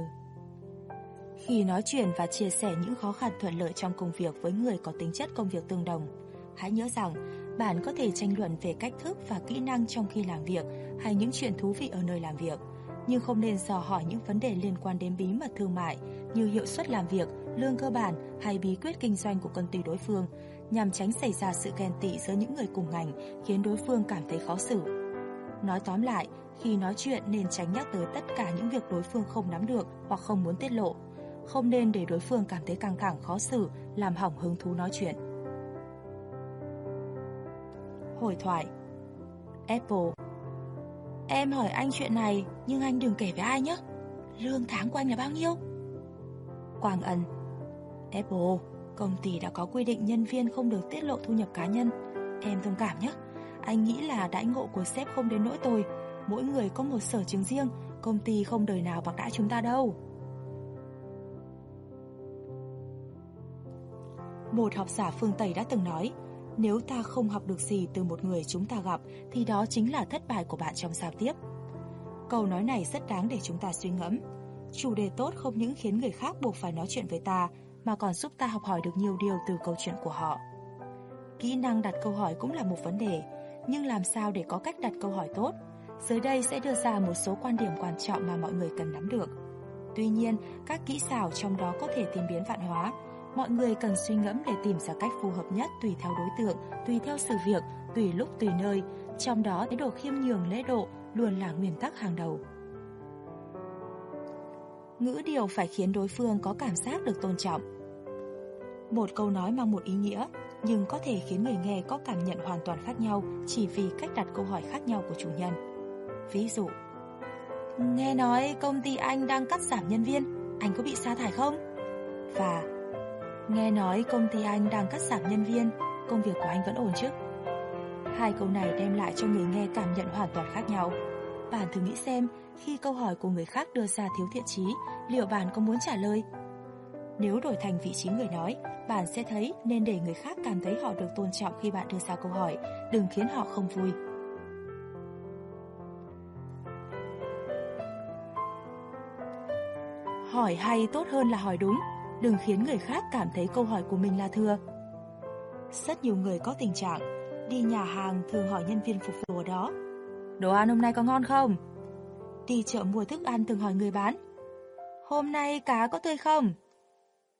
Khi nói chuyện và chia sẻ những khó khăn thuận lợi trong công việc với người có tính chất công việc tương đồng, hãy nhớ rằng bạn có thể tranh luận về cách thức và kỹ năng trong khi làm việc hay những chuyện thú vị ở nơi làm việc nhưng không nên dò hỏi những vấn đề liên quan đến bí mật thương mại như hiệu suất làm việc, lương cơ bản hay bí quyết kinh doanh của công ty đối phương, nhằm tránh xảy ra sự ghen tị giữa những người cùng ngành, khiến đối phương cảm thấy khó xử. Nói tóm lại, khi nói chuyện nên tránh nhắc tới tất cả những việc đối phương không nắm được hoặc không muốn tiết lộ. Không nên để đối phương cảm thấy căng thẳng khó xử, làm hỏng hứng thú nói chuyện. Hồi thoại Apple Em hỏi anh chuyện này, nhưng anh đừng kể với ai nhé. Lương tháng của anh là bao nhiêu? Quang ẩn. Apple, công ty đã có quy định nhân viên không được tiết lộ thu nhập cá nhân. Em thông cảm nhé. Anh nghĩ là đãi ngộ của sếp không đến nỗi tồi. Mỗi người có một sở trường riêng, công ty không đời nào bạc đãi chúng ta đâu. Một học giả phương Tây đã từng nói, nếu ta không học được gì từ một người chúng ta gặp thì đó chính là thất bại của bạn trong giao tiếp. Câu nói này rất đáng để chúng ta suy ngẫm. Chủ đề tốt không những khiến người khác buộc phải nói chuyện với ta mà còn giúp ta học hỏi được nhiều điều từ câu chuyện của họ. Kỹ năng đặt câu hỏi cũng là một vấn đề, nhưng làm sao để có cách đặt câu hỏi tốt? Dưới đây sẽ đưa ra một số quan điểm quan trọng mà mọi người cần nắm được. Tuy nhiên, các kỹ xảo trong đó có thể tìm biến vạn hóa. Mọi người cần suy ngẫm để tìm ra cách phù hợp nhất tùy theo đối tượng, tùy theo sự việc, tùy lúc tùy nơi. Trong đó, thái độ khiêm nhường lễ độ luôn là nguyên tắc hàng đầu. Ngữ điều phải khiến đối phương có cảm giác được tôn trọng. Một câu nói mang một ý nghĩa, nhưng có thể khiến người nghe có cảm nhận hoàn toàn khác nhau chỉ vì cách đặt câu hỏi khác nhau của chủ nhân. Ví dụ, nghe nói công ty anh đang cắt giảm nhân viên, anh có bị sa thải không? Và nghe nói công ty anh đang cắt giảm nhân viên, công việc của anh vẫn ổn chứ? Hai câu này đem lại cho người nghe cảm nhận hoàn toàn khác nhau. Bạn thử nghĩ xem, khi câu hỏi của người khác đưa ra thiếu thiện chí, liệu bạn có muốn trả lời? Nếu đổi thành vị trí người nói, bạn sẽ thấy nên để người khác cảm thấy họ được tôn trọng khi bạn đưa ra câu hỏi, đừng khiến họ không vui. Hỏi hay tốt hơn là hỏi đúng, đừng khiến người khác cảm thấy câu hỏi của mình là thừa. Rất nhiều người có tình trạng đi nhà hàng thường hỏi nhân viên phục vụ ở đó Đồ ăn hôm nay có ngon không? Đi chợ mua thức ăn thường hỏi người bán Hôm nay cá có tươi không?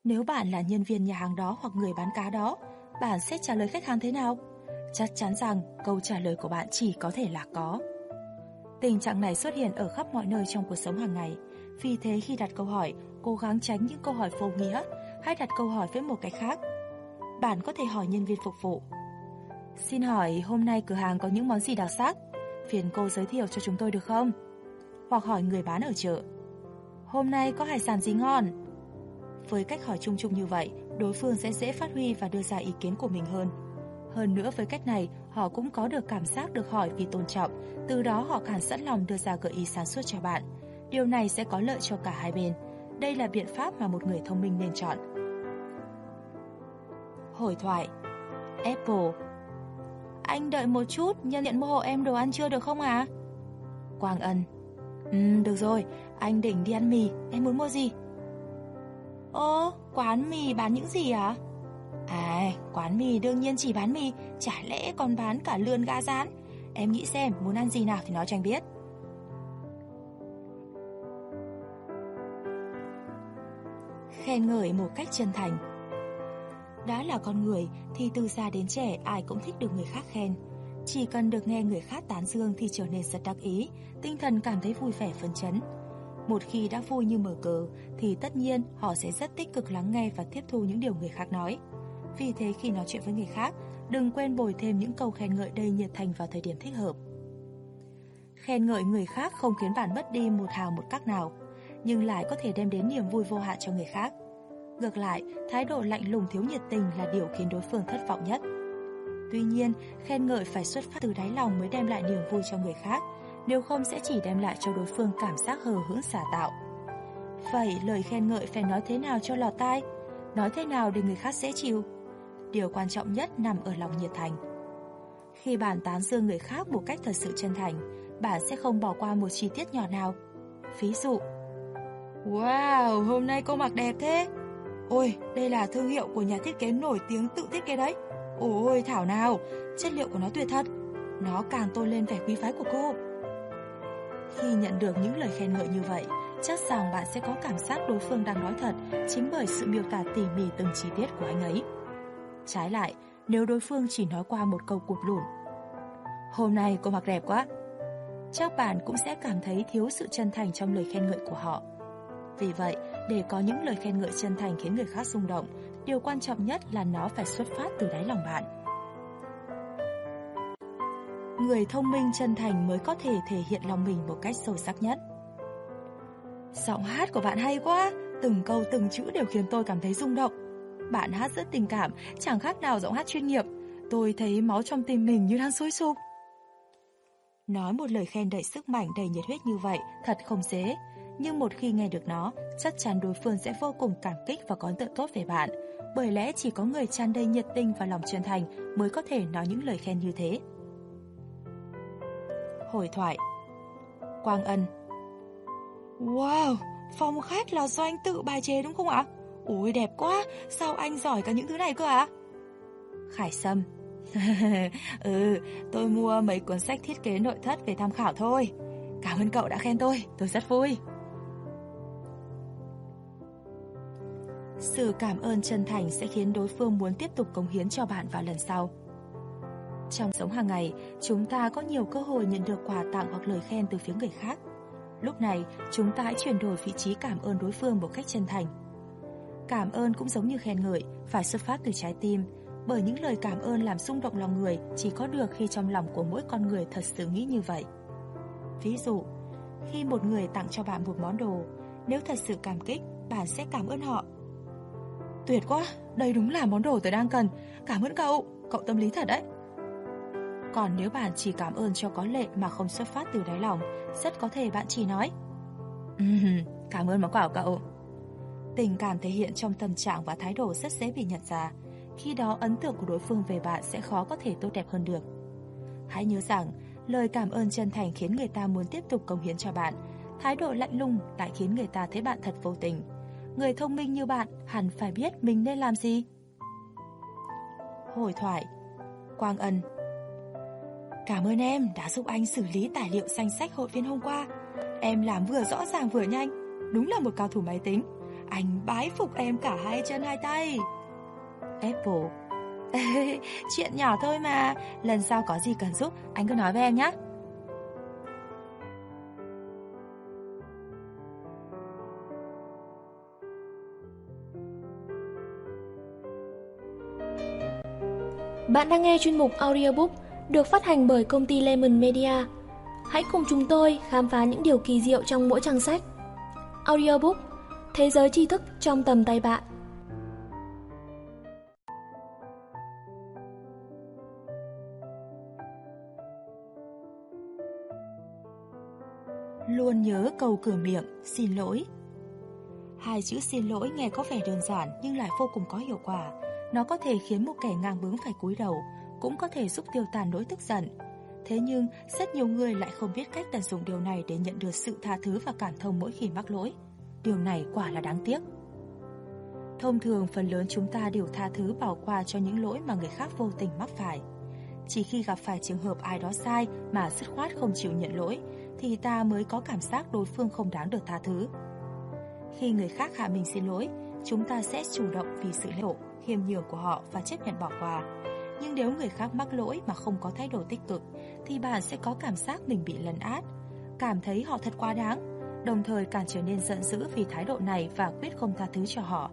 Nếu bạn là nhân viên nhà hàng đó hoặc người bán cá đó Bạn sẽ trả lời khách hàng thế nào? Chắc chắn rằng câu trả lời của bạn chỉ có thể là có Tình trạng này xuất hiện ở khắp mọi nơi trong cuộc sống hàng ngày Vì thế khi đặt câu hỏi, cố gắng tránh những câu hỏi vô nghĩa Hãy đặt câu hỏi với một cái khác Bạn có thể hỏi nhân viên phục vụ Xin hỏi hôm nay cửa hàng có những món gì đặc sắc? Phiền cô giới thiệu cho chúng tôi được không? Hoặc hỏi người bán ở chợ Hôm nay có hải sản gì ngon? Với cách hỏi chung chung như vậy, đối phương sẽ dễ phát huy và đưa ra ý kiến của mình hơn. Hơn nữa với cách này, họ cũng có được cảm giác được hỏi vì tôn trọng, từ đó họ càng sẵn lòng đưa ra gợi ý sáng suốt cho bạn. Điều này sẽ có lợi cho cả hai bên. Đây là biện pháp mà một người thông minh nên chọn. Hồi thoại Apple anh đợi một chút, nhân tiện mua hộ em đồ ăn chưa được không à? Quang Ân Ừ, được rồi, anh định đi ăn mì, em muốn mua gì? Ồ, quán mì bán những gì à? À, quán mì đương nhiên chỉ bán mì, chả lẽ còn bán cả lươn gà rán? Em nghĩ xem, muốn ăn gì nào thì nói cho anh biết. Khen ngợi một cách chân thành đã là con người thì từ già đến trẻ ai cũng thích được người khác khen. Chỉ cần được nghe người khác tán dương thì trở nên rất đắc ý, tinh thần cảm thấy vui vẻ phấn chấn. Một khi đã vui như mở cờ thì tất nhiên họ sẽ rất tích cực lắng nghe và tiếp thu những điều người khác nói. Vì thế khi nói chuyện với người khác, đừng quên bồi thêm những câu khen ngợi đầy nhiệt thành vào thời điểm thích hợp. Khen ngợi người khác không khiến bạn mất đi một hào một cách nào, nhưng lại có thể đem đến niềm vui vô hạn cho người khác. Ngược lại, thái độ lạnh lùng thiếu nhiệt tình là điều khiến đối phương thất vọng nhất. Tuy nhiên, khen ngợi phải xuất phát từ đáy lòng mới đem lại niềm vui cho người khác, nếu không sẽ chỉ đem lại cho đối phương cảm giác hờ hững xả tạo. Vậy lời khen ngợi phải nói thế nào cho lọt tai? Nói thế nào để người khác dễ chịu? Điều quan trọng nhất nằm ở lòng nhiệt thành. Khi bạn tán dương người khác một cách thật sự chân thành, bạn sẽ không bỏ qua một chi tiết nhỏ nào. Ví dụ, Wow, hôm nay cô mặc đẹp thế. Ôi, đây là thương hiệu của nhà thiết kế nổi tiếng tự thiết kế đấy. Ôi, thảo nào, chất liệu của nó tuyệt thật. Nó càng tôn lên vẻ quý phái của cô. Khi nhận được những lời khen ngợi như vậy, chắc rằng bạn sẽ có cảm giác đối phương đang nói thật chính bởi sự miêu tả tỉ mỉ từng chi tiết của anh ấy. Trái lại, nếu đối phương chỉ nói qua một câu cụt lủn. Hôm nay cô mặc đẹp quá. Chắc bạn cũng sẽ cảm thấy thiếu sự chân thành trong lời khen ngợi của họ. Vì vậy, để có những lời khen ngợi chân thành khiến người khác rung động, điều quan trọng nhất là nó phải xuất phát từ đáy lòng bạn. Người thông minh chân thành mới có thể thể hiện lòng mình một cách sâu sắc nhất. Giọng hát của bạn hay quá, từng câu từng chữ đều khiến tôi cảm thấy rung động. Bạn hát rất tình cảm, chẳng khác nào giọng hát chuyên nghiệp. Tôi thấy máu trong tim mình như đang sôi sục. Nói một lời khen đầy sức mạnh, đầy nhiệt huyết như vậy thật không dễ. Nhưng một khi nghe được nó, chắc chắn đối phương sẽ vô cùng cảm kích và có ấn tượng tốt về bạn. Bởi lẽ chỉ có người tràn đầy nhiệt tình và lòng chân thành mới có thể nói những lời khen như thế. Hồi thoại Quang Ân Wow, phòng khách là do anh tự bài chế đúng không ạ? Ôi đẹp quá, sao anh giỏi cả những thứ này cơ ạ? Khải Sâm Ừ, tôi mua mấy cuốn sách thiết kế nội thất về tham khảo thôi Cảm ơn cậu đã khen tôi, tôi rất vui Sự cảm ơn chân thành sẽ khiến đối phương muốn tiếp tục cống hiến cho bạn vào lần sau Trong sống hàng ngày, chúng ta có nhiều cơ hội nhận được quà tặng hoặc lời khen từ phía người khác Lúc này, chúng ta hãy chuyển đổi vị trí cảm ơn đối phương một cách chân thành Cảm ơn cũng giống như khen ngợi, phải xuất phát từ trái tim bởi những lời cảm ơn làm xung động lòng người chỉ có được khi trong lòng của mỗi con người thật sự nghĩ như vậy. Ví dụ, khi một người tặng cho bạn một món đồ, nếu thật sự cảm kích, bạn sẽ cảm ơn họ. Tuyệt quá, đây đúng là món đồ tôi đang cần, cảm ơn cậu, cậu tâm lý thật đấy. Còn nếu bạn chỉ cảm ơn cho có lệ mà không xuất phát từ đáy lòng, rất có thể bạn chỉ nói Cảm ơn món quà của cậu. Tình cảm thể hiện trong tâm trạng và thái độ rất dễ bị nhận ra, khi đó ấn tượng của đối phương về bạn sẽ khó có thể tốt đẹp hơn được. Hãy nhớ rằng, lời cảm ơn chân thành khiến người ta muốn tiếp tục công hiến cho bạn, thái độ lạnh lùng lại khiến người ta thấy bạn thật vô tình. Người thông minh như bạn hẳn phải biết mình nên làm gì. Hồi thoại Quang Ân Cảm ơn em đã giúp anh xử lý tài liệu danh sách hội viên hôm qua. Em làm vừa rõ ràng vừa nhanh, đúng là một cao thủ máy tính. Anh bái phục em cả hai chân hai tay. Apple Chuyện nhỏ thôi mà Lần sau có gì cần giúp Anh cứ nói với em nhé Bạn đang nghe chuyên mục audiobook được phát hành bởi công ty Lemon Media. Hãy cùng chúng tôi khám phá những điều kỳ diệu trong mỗi trang sách. Audiobook Thế giới tri thức trong tầm tay bạn Luôn nhớ câu cửa miệng, xin lỗi. Hai chữ xin lỗi nghe có vẻ đơn giản nhưng lại vô cùng có hiệu quả. Nó có thể khiến một kẻ ngang bướng phải cúi đầu, cũng có thể giúp tiêu tàn nỗi tức giận. Thế nhưng, rất nhiều người lại không biết cách tận dụng điều này để nhận được sự tha thứ và cảm thông mỗi khi mắc lỗi. Điều này quả là đáng tiếc. Thông thường phần lớn chúng ta đều tha thứ bỏ qua cho những lỗi mà người khác vô tình mắc phải. Chỉ khi gặp phải trường hợp ai đó sai mà dứt khoát không chịu nhận lỗi thì ta mới có cảm giác đối phương không đáng được tha thứ. Khi người khác hạ mình xin lỗi, chúng ta sẽ chủ động vì sự lộ, khiêm nhường của họ và chấp nhận bỏ qua. Nhưng nếu người khác mắc lỗi mà không có thái độ tích cực, thì bạn sẽ có cảm giác mình bị lấn át, cảm thấy họ thật quá đáng, đồng thời càng trở nên giận dữ vì thái độ này và quyết không tha thứ cho họ.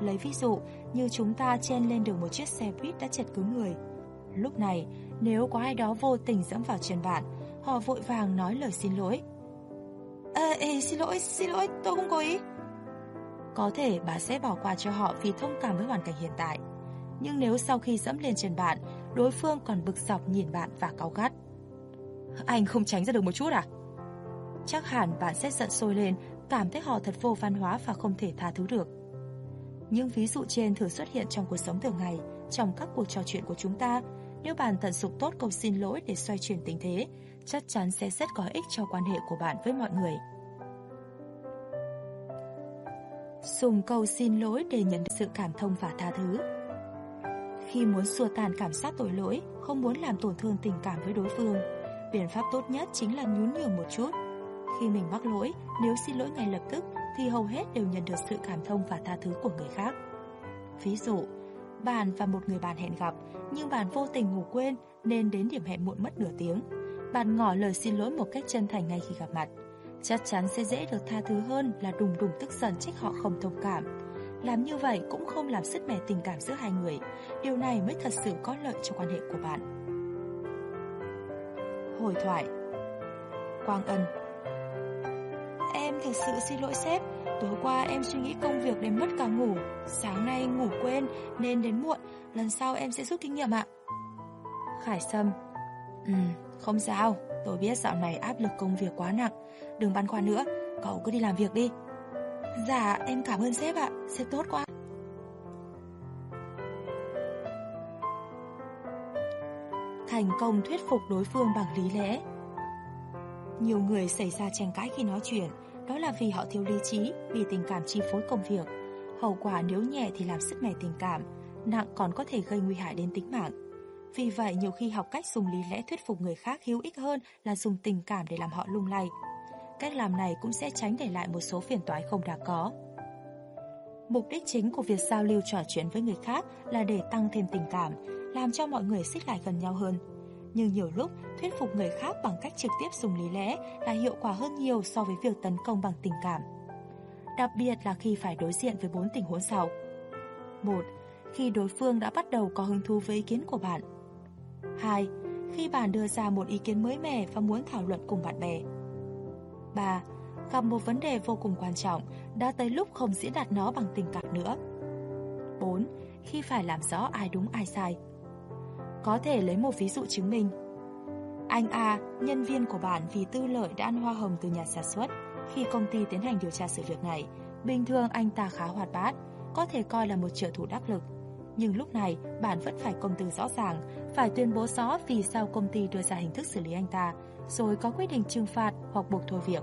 Lấy ví dụ như chúng ta chen lên được một chiếc xe buýt đã chật cứng người. Lúc này, nếu có ai đó vô tình dẫm vào chân bạn, Họ vội vàng nói lời xin lỗi À, ê, xin lỗi, xin lỗi, tôi không có ý có thể bà sẽ bỏ qua cho họ vì thông cảm với hoàn cảnh hiện tại Nhưng nếu sau khi dẫm lên chân bạn, Đối phương còn bực dọc nhìn bạn và cáu gắt Anh không tránh ra được một chút à? Chắc hẳn bạn sẽ giận sôi lên, Cảm thấy họ thật vô văn hóa và không thể tha thứ được Những ví dụ trên thường xuất hiện trong cuộc sống thường ngày, Trong các cuộc trò chuyện của chúng ta Nếu bạn tận dụng tốt câu xin lỗi để xoay chuyển tình thế, chắc chắn sẽ rất có ích cho quan hệ của bạn với mọi người. Dùng câu xin lỗi để nhận được sự cảm thông và tha thứ. Khi muốn xua tan cảm giác tội lỗi, không muốn làm tổn thương tình cảm với đối phương, biện pháp tốt nhất chính là nhún nhường một chút. Khi mình mắc lỗi, nếu xin lỗi ngay lập tức thì hầu hết đều nhận được sự cảm thông và tha thứ của người khác. Ví dụ, Bạn và một người bạn hẹn gặp, nhưng bạn vô tình ngủ quên nên đến điểm hẹn muộn mất nửa tiếng. Bạn ngỏ lời xin lỗi một cách chân thành ngay khi gặp mặt. Chắc chắn sẽ dễ được tha thứ hơn là đùng đùng tức giận trách họ không thông cảm. Làm như vậy cũng không làm sứt mẻ tình cảm giữa hai người. Điều này mới thật sự có lợi cho quan hệ của bạn. Hồi thoại. Quang Ân. Em thật sự xin lỗi sếp. Tối qua em suy nghĩ công việc đến mất cả ngủ. Sáng nay ngủ quên nên đến muộn. Lần sau em sẽ rút kinh nghiệm ạ. Khải Sâm. Ừ, không sao. Tôi biết dạo này áp lực công việc quá nặng. Đừng băn khoăn nữa. Cậu cứ đi làm việc đi. Dạ, em cảm ơn sếp ạ. Sếp tốt quá. Thành công thuyết phục đối phương bằng lý lẽ. Nhiều người xảy ra tranh cãi khi nói chuyện. Đó là vì họ thiếu lý trí, vì tình cảm chi phối công việc. Hậu quả nếu nhẹ thì làm sức mẻ tình cảm, nặng còn có thể gây nguy hại đến tính mạng. Vì vậy, nhiều khi học cách dùng lý lẽ thuyết phục người khác hữu ích hơn là dùng tình cảm để làm họ lung lay. Cách làm này cũng sẽ tránh để lại một số phiền toái không đáng có. Mục đích chính của việc giao lưu trò chuyện với người khác là để tăng thêm tình cảm, làm cho mọi người xích lại gần nhau hơn nhưng nhiều lúc thuyết phục người khác bằng cách trực tiếp dùng lý lẽ là hiệu quả hơn nhiều so với việc tấn công bằng tình cảm. Đặc biệt là khi phải đối diện với bốn tình huống sau. 1. Khi đối phương đã bắt đầu có hứng thú với ý kiến của bạn. 2. Khi bạn đưa ra một ý kiến mới mẻ và muốn thảo luận cùng bạn bè. 3. Gặp một vấn đề vô cùng quan trọng, đã tới lúc không diễn đạt nó bằng tình cảm nữa. 4. Khi phải làm rõ ai đúng ai sai. Có thể lấy một ví dụ chứng minh. Anh A, nhân viên của bạn vì tư lợi đã ăn hoa hồng từ nhà sản xuất. Khi công ty tiến hành điều tra sự việc này, bình thường anh ta khá hoạt bát, có thể coi là một trợ thủ đắc lực. Nhưng lúc này, bạn vẫn phải công từ rõ ràng, phải tuyên bố rõ vì sao công ty đưa ra hình thức xử lý anh ta, rồi có quyết định trừng phạt hoặc buộc thôi việc.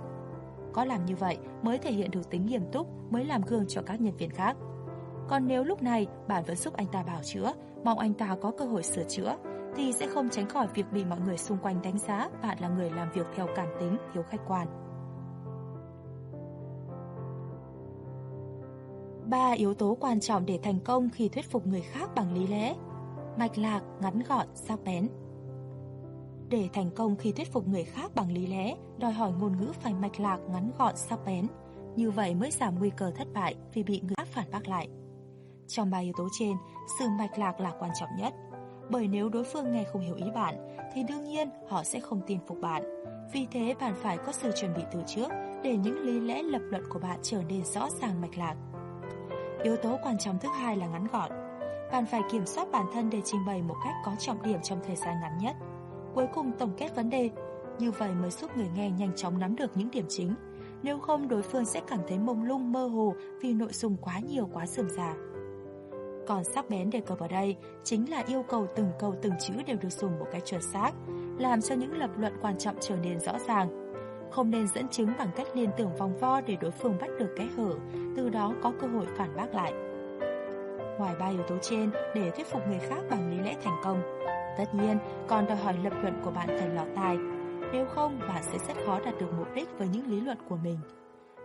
Có làm như vậy mới thể hiện được tính nghiêm túc, mới làm gương cho các nhân viên khác. Còn nếu lúc này bạn vẫn giúp anh ta bảo chữa, mong anh ta có cơ hội sửa chữa, thì sẽ không tránh khỏi việc bị mọi người xung quanh đánh giá bạn là người làm việc theo cảm tính, thiếu khách quan. Ba yếu tố quan trọng để thành công khi thuyết phục người khác bằng lý lẽ. Mạch lạc, ngắn gọn, sắc bén. Để thành công khi thuyết phục người khác bằng lý lẽ, đòi hỏi ngôn ngữ phải mạch lạc, ngắn gọn, sắc bén. Như vậy mới giảm nguy cơ thất bại vì bị người khác phản bác lại. Trong ba yếu tố trên, sự mạch lạc là quan trọng nhất. Bởi nếu đối phương nghe không hiểu ý bạn, thì đương nhiên họ sẽ không tin phục bạn. Vì thế bạn phải có sự chuẩn bị từ trước để những lý lẽ lập luận của bạn trở nên rõ ràng mạch lạc. Yếu tố quan trọng thứ hai là ngắn gọn. Bạn phải kiểm soát bản thân để trình bày một cách có trọng điểm trong thời gian ngắn nhất. Cuối cùng tổng kết vấn đề, như vậy mới giúp người nghe nhanh chóng nắm được những điểm chính. Nếu không đối phương sẽ cảm thấy mông lung mơ hồ vì nội dung quá nhiều quá sườm già. Còn sắc bén đề cập ở đây chính là yêu cầu từng câu từng chữ đều được dùng một cách chuẩn xác, làm cho những lập luận quan trọng trở nên rõ ràng. Không nên dẫn chứng bằng cách liên tưởng vòng vo để đối phương bắt được cái hở, từ đó có cơ hội phản bác lại. Ngoài ba yếu tố trên để thuyết phục người khác bằng lý lẽ thành công, tất nhiên còn đòi hỏi lập luận của bạn phải lọt tai. Nếu không, bạn sẽ rất khó đạt được mục đích với những lý luận của mình.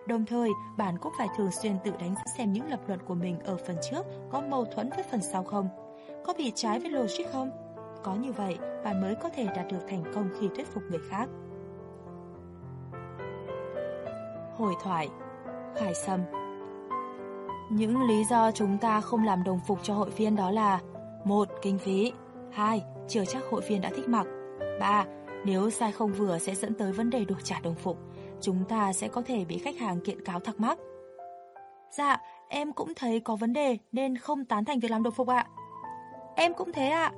Đồng thời, bạn cũng phải thường xuyên tự đánh giá xem những lập luận của mình ở phần trước có mâu thuẫn với phần sau không, có bị trái với logic không. Có như vậy, bạn mới có thể đạt được thành công khi thuyết phục người khác. Hồi thoại Khải Sâm những lý do chúng ta không làm đồng phục cho hội viên đó là một Kinh phí 2. Chưa chắc hội viên đã thích mặc 3. Nếu sai không vừa sẽ dẫn tới vấn đề đổi trả đồng phục chúng ta sẽ có thể bị khách hàng kiện cáo thắc mắc. Dạ, em cũng thấy có vấn đề nên không tán thành việc làm đồng phục ạ. Em cũng thế ạ.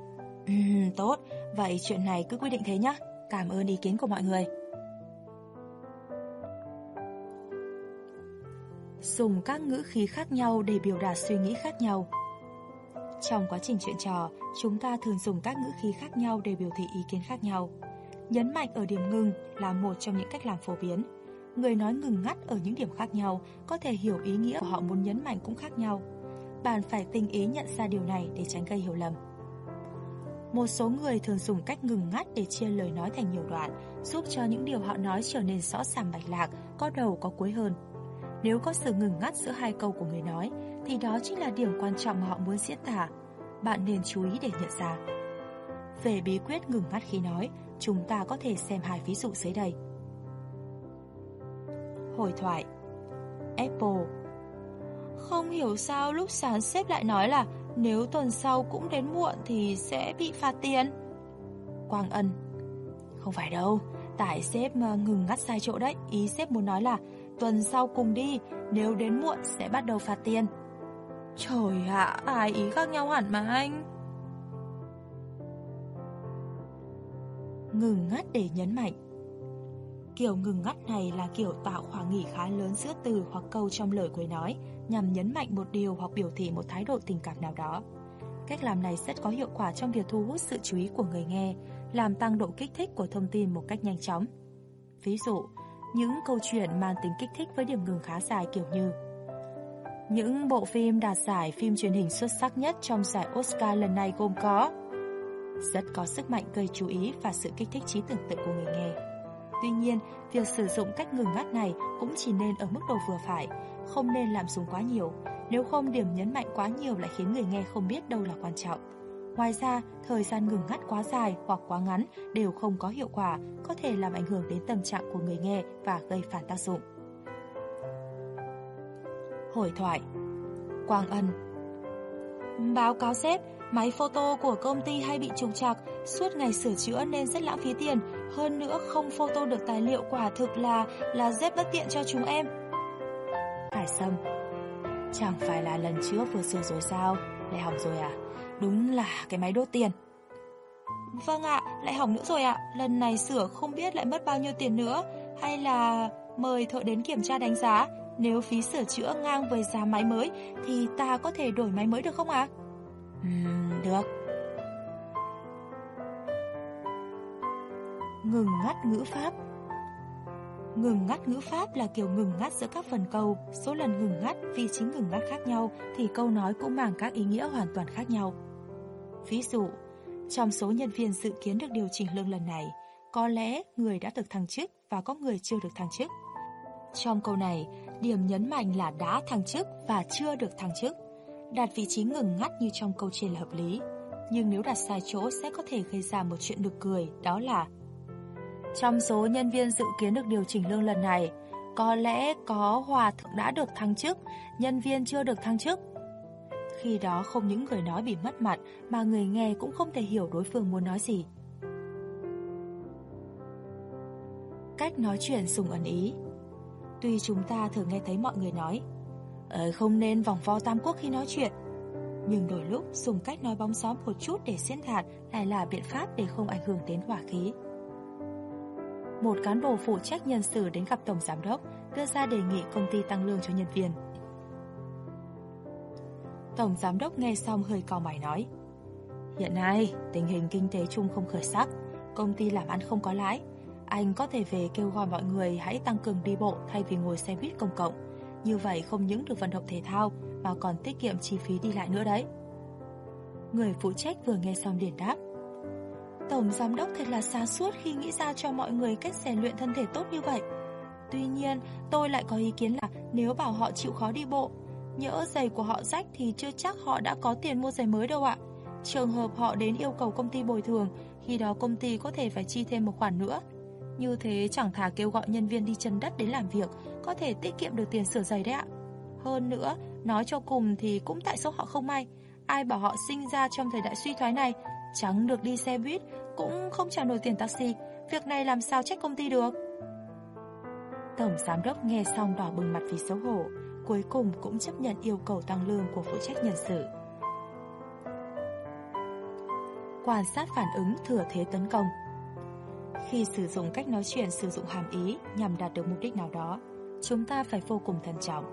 Ừ, tốt, vậy chuyện này cứ quy định thế nhé. Cảm ơn ý kiến của mọi người. Dùng các ngữ khí khác nhau để biểu đạt suy nghĩ khác nhau. Trong quá trình chuyện trò, chúng ta thường dùng các ngữ khí khác nhau để biểu thị ý kiến khác nhau. Nhấn mạnh ở điểm ngừng là một trong những cách làm phổ biến. Người nói ngừng ngắt ở những điểm khác nhau có thể hiểu ý nghĩa của họ muốn nhấn mạnh cũng khác nhau. Bạn phải tinh ý nhận ra điều này để tránh gây hiểu lầm. Một số người thường dùng cách ngừng ngắt để chia lời nói thành nhiều đoạn, giúp cho những điều họ nói trở nên rõ ràng mạch lạc, có đầu có cuối hơn. Nếu có sự ngừng ngắt giữa hai câu của người nói, thì đó chính là điểm quan trọng mà họ muốn diễn tả. bạn nên chú ý để nhận ra. Về bí quyết ngừng ngắt khi nói, chúng ta có thể xem hai ví dụ dưới đây. Hồi thoại Apple Không hiểu sao lúc sáng sếp lại nói là nếu tuần sau cũng đến muộn thì sẽ bị phạt tiền. Quang Ân Không phải đâu, tại sếp ờ, ngừng ngắt sai chỗ đấy, ý sếp muốn nói là tuần sau cùng đi, nếu đến muộn sẽ bắt đầu phạt tiền. Trời ạ, ai ý khác nhau hẳn mà anh. Ngừng ngắt để nhấn mạnh Kiểu ngừng ngắt này là kiểu tạo khoảng nghỉ khá lớn giữa từ hoặc câu trong lời cuối nói nhằm nhấn mạnh một điều hoặc biểu thị một thái độ tình cảm nào đó. Cách làm này rất có hiệu quả trong việc thu hút sự chú ý của người nghe, làm tăng độ kích thích của thông tin một cách nhanh chóng. Ví dụ, những câu chuyện mang tính kích thích với điểm ngừng khá dài kiểu như Những bộ phim đạt giải phim truyền hình xuất sắc nhất trong giải Oscar lần này gồm có Rất có sức mạnh gây chú ý và sự kích thích trí tưởng tượng của người nghe. Tuy nhiên, việc sử dụng cách ngừng ngắt này cũng chỉ nên ở mức độ vừa phải, không nên làm dùng quá nhiều, nếu không điểm nhấn mạnh quá nhiều lại khiến người nghe không biết đâu là quan trọng. Ngoài ra, thời gian ngừng ngắt quá dài hoặc quá ngắn đều không có hiệu quả, có thể làm ảnh hưởng đến tâm trạng của người nghe và gây phản tác dụng. Hồi thoại Quang Ân Báo cáo sếp, máy photo của công ty hay bị trục trặc, suốt ngày sửa chữa nên rất lãng phí tiền, hơn nữa không photo được tài liệu quả thực là là rất bất tiện cho chúng em. Hải Sâm Chẳng phải là lần trước vừa sửa rồi sao, lại hỏng rồi à? Đúng là cái máy đốt tiền. Vâng ạ, lại hỏng nữa rồi ạ. Lần này sửa không biết lại mất bao nhiêu tiền nữa. Hay là mời thợ đến kiểm tra đánh giá. Nếu phí sửa chữa ngang với giá máy mới thì ta có thể đổi máy mới được không ạ? Ừm, được. Ngừng ngắt ngữ pháp Ngừng ngắt ngữ pháp là kiểu ngừng ngắt giữa các phần câu, số lần ngừng ngắt vì chính ngừng ngắt khác nhau thì câu nói cũng mang các ý nghĩa hoàn toàn khác nhau. Ví dụ, trong số nhân viên dự kiến được điều chỉnh lương lần này, có lẽ người đã được thăng chức và có người chưa được thăng chức. Trong câu này, điểm nhấn mạnh là đã thăng chức và chưa được thăng chức. Đặt vị trí ngừng ngắt như trong câu trên là hợp lý. Nhưng nếu đặt sai chỗ sẽ có thể gây ra một chuyện được cười, đó là Trong số nhân viên dự kiến được điều chỉnh lương lần này, có lẽ có hòa thượng đã được thăng chức, nhân viên chưa được thăng chức. Khi đó không những người nói bị mất mặt mà người nghe cũng không thể hiểu đối phương muốn nói gì. Cách nói chuyện sùng ẩn ý Tuy chúng ta thường nghe thấy mọi người nói ờ, Không nên vòng vo tam quốc khi nói chuyện Nhưng đôi lúc dùng cách nói bóng gió một chút để xiên thạt lại là biện pháp để không ảnh hưởng đến hỏa khí. Một cán bộ phụ trách nhân sự đến gặp tổng giám đốc đưa ra đề nghị công ty tăng lương cho nhân viên. Tổng giám đốc nghe xong hơi cau mày nói. Hiện nay, tình hình kinh tế chung không khởi sắc Công ty làm ăn không có lãi. Anh có thể về kêu gọi mọi người hãy tăng cường đi bộ thay vì ngồi xe buýt công cộng. Như vậy không những được vận động thể thao Mà còn tiết kiệm chi phí đi lại nữa đấy. Người phụ trách vừa nghe xong liền đáp. Tổng giám đốc thật là xa suốt khi nghĩ ra cho mọi người cách rèn luyện thân thể tốt như vậy. Tuy nhiên, tôi lại có ý kiến là nếu bảo họ chịu khó đi bộ Nhỡ giày của họ rách thì chưa chắc họ đã có tiền mua giày mới đâu ạ. Trường hợp họ đến yêu cầu công ty bồi thường, khi đó công ty có thể phải chi thêm một khoản nữa. Như thế chẳng thà kêu gọi nhân viên đi chân đất đến làm việc, có thể tiết kiệm được tiền sửa giày đấy ạ. Hơn nữa, nói cho cùng thì cũng tại số họ không may. Ai bảo họ sinh ra trong thời đại suy thoái này, chẳng được đi xe buýt, cũng không trả nổi tiền taxi. Việc này làm sao trách công ty được? Tổng giám đốc nghe xong đỏ bừng mặt vì xấu hổ, cuối cùng cũng chấp nhận yêu cầu tăng lương của phụ trách nhân sự. Quan sát phản ứng thừa thế tấn công Khi sử dụng cách nói chuyện sử dụng hàm ý nhằm đạt được mục đích nào đó, chúng ta phải vô cùng thận trọng.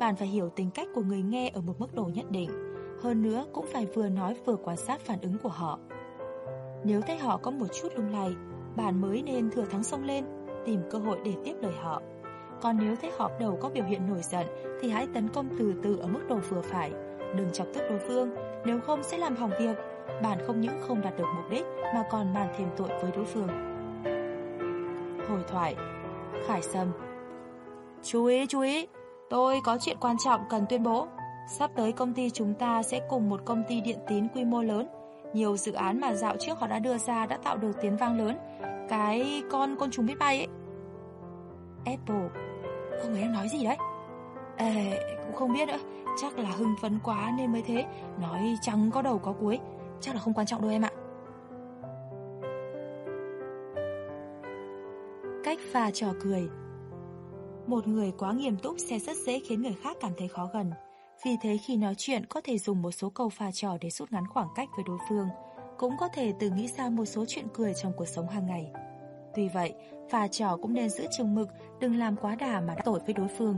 Bạn phải hiểu tính cách của người nghe ở một mức độ nhất định, hơn nữa cũng phải vừa nói vừa quan sát phản ứng của họ. Nếu thấy họ có một chút lung lay, bạn mới nên thừa thắng xông lên, tìm cơ hội để tiếp lời họ. Còn nếu thấy họ đầu có biểu hiện nổi giận thì hãy tấn công từ từ ở mức độ vừa phải. Đừng chọc tức đối phương, nếu không sẽ làm hỏng việc. Bạn không những không đạt được mục đích mà còn mang thêm tội với đối phương. Hồi thoại Khải Sâm Chú ý, chú ý, tôi có chuyện quan trọng cần tuyên bố. Sắp tới công ty chúng ta sẽ cùng một công ty điện tín quy mô lớn. Nhiều dự án mà dạo trước họ đã đưa ra đã tạo được tiếng vang lớn. Cái con côn trùng biết bay ấy. Apple, không ấy đang nói gì đấy? Ê, cũng không biết nữa, chắc là hưng phấn quá nên mới thế. Nói chẳng có đầu có cuối, chắc là không quan trọng đâu em ạ. Cách pha trò cười Một người quá nghiêm túc sẽ rất dễ khiến người khác cảm thấy khó gần. Vì thế khi nói chuyện có thể dùng một số câu pha trò để rút ngắn khoảng cách với đối phương, cũng có thể tự nghĩ ra một số chuyện cười trong cuộc sống hàng ngày. Tuy vậy, pha trò cũng nên giữ chừng mực, đừng làm quá đà mà đã tội với đối phương.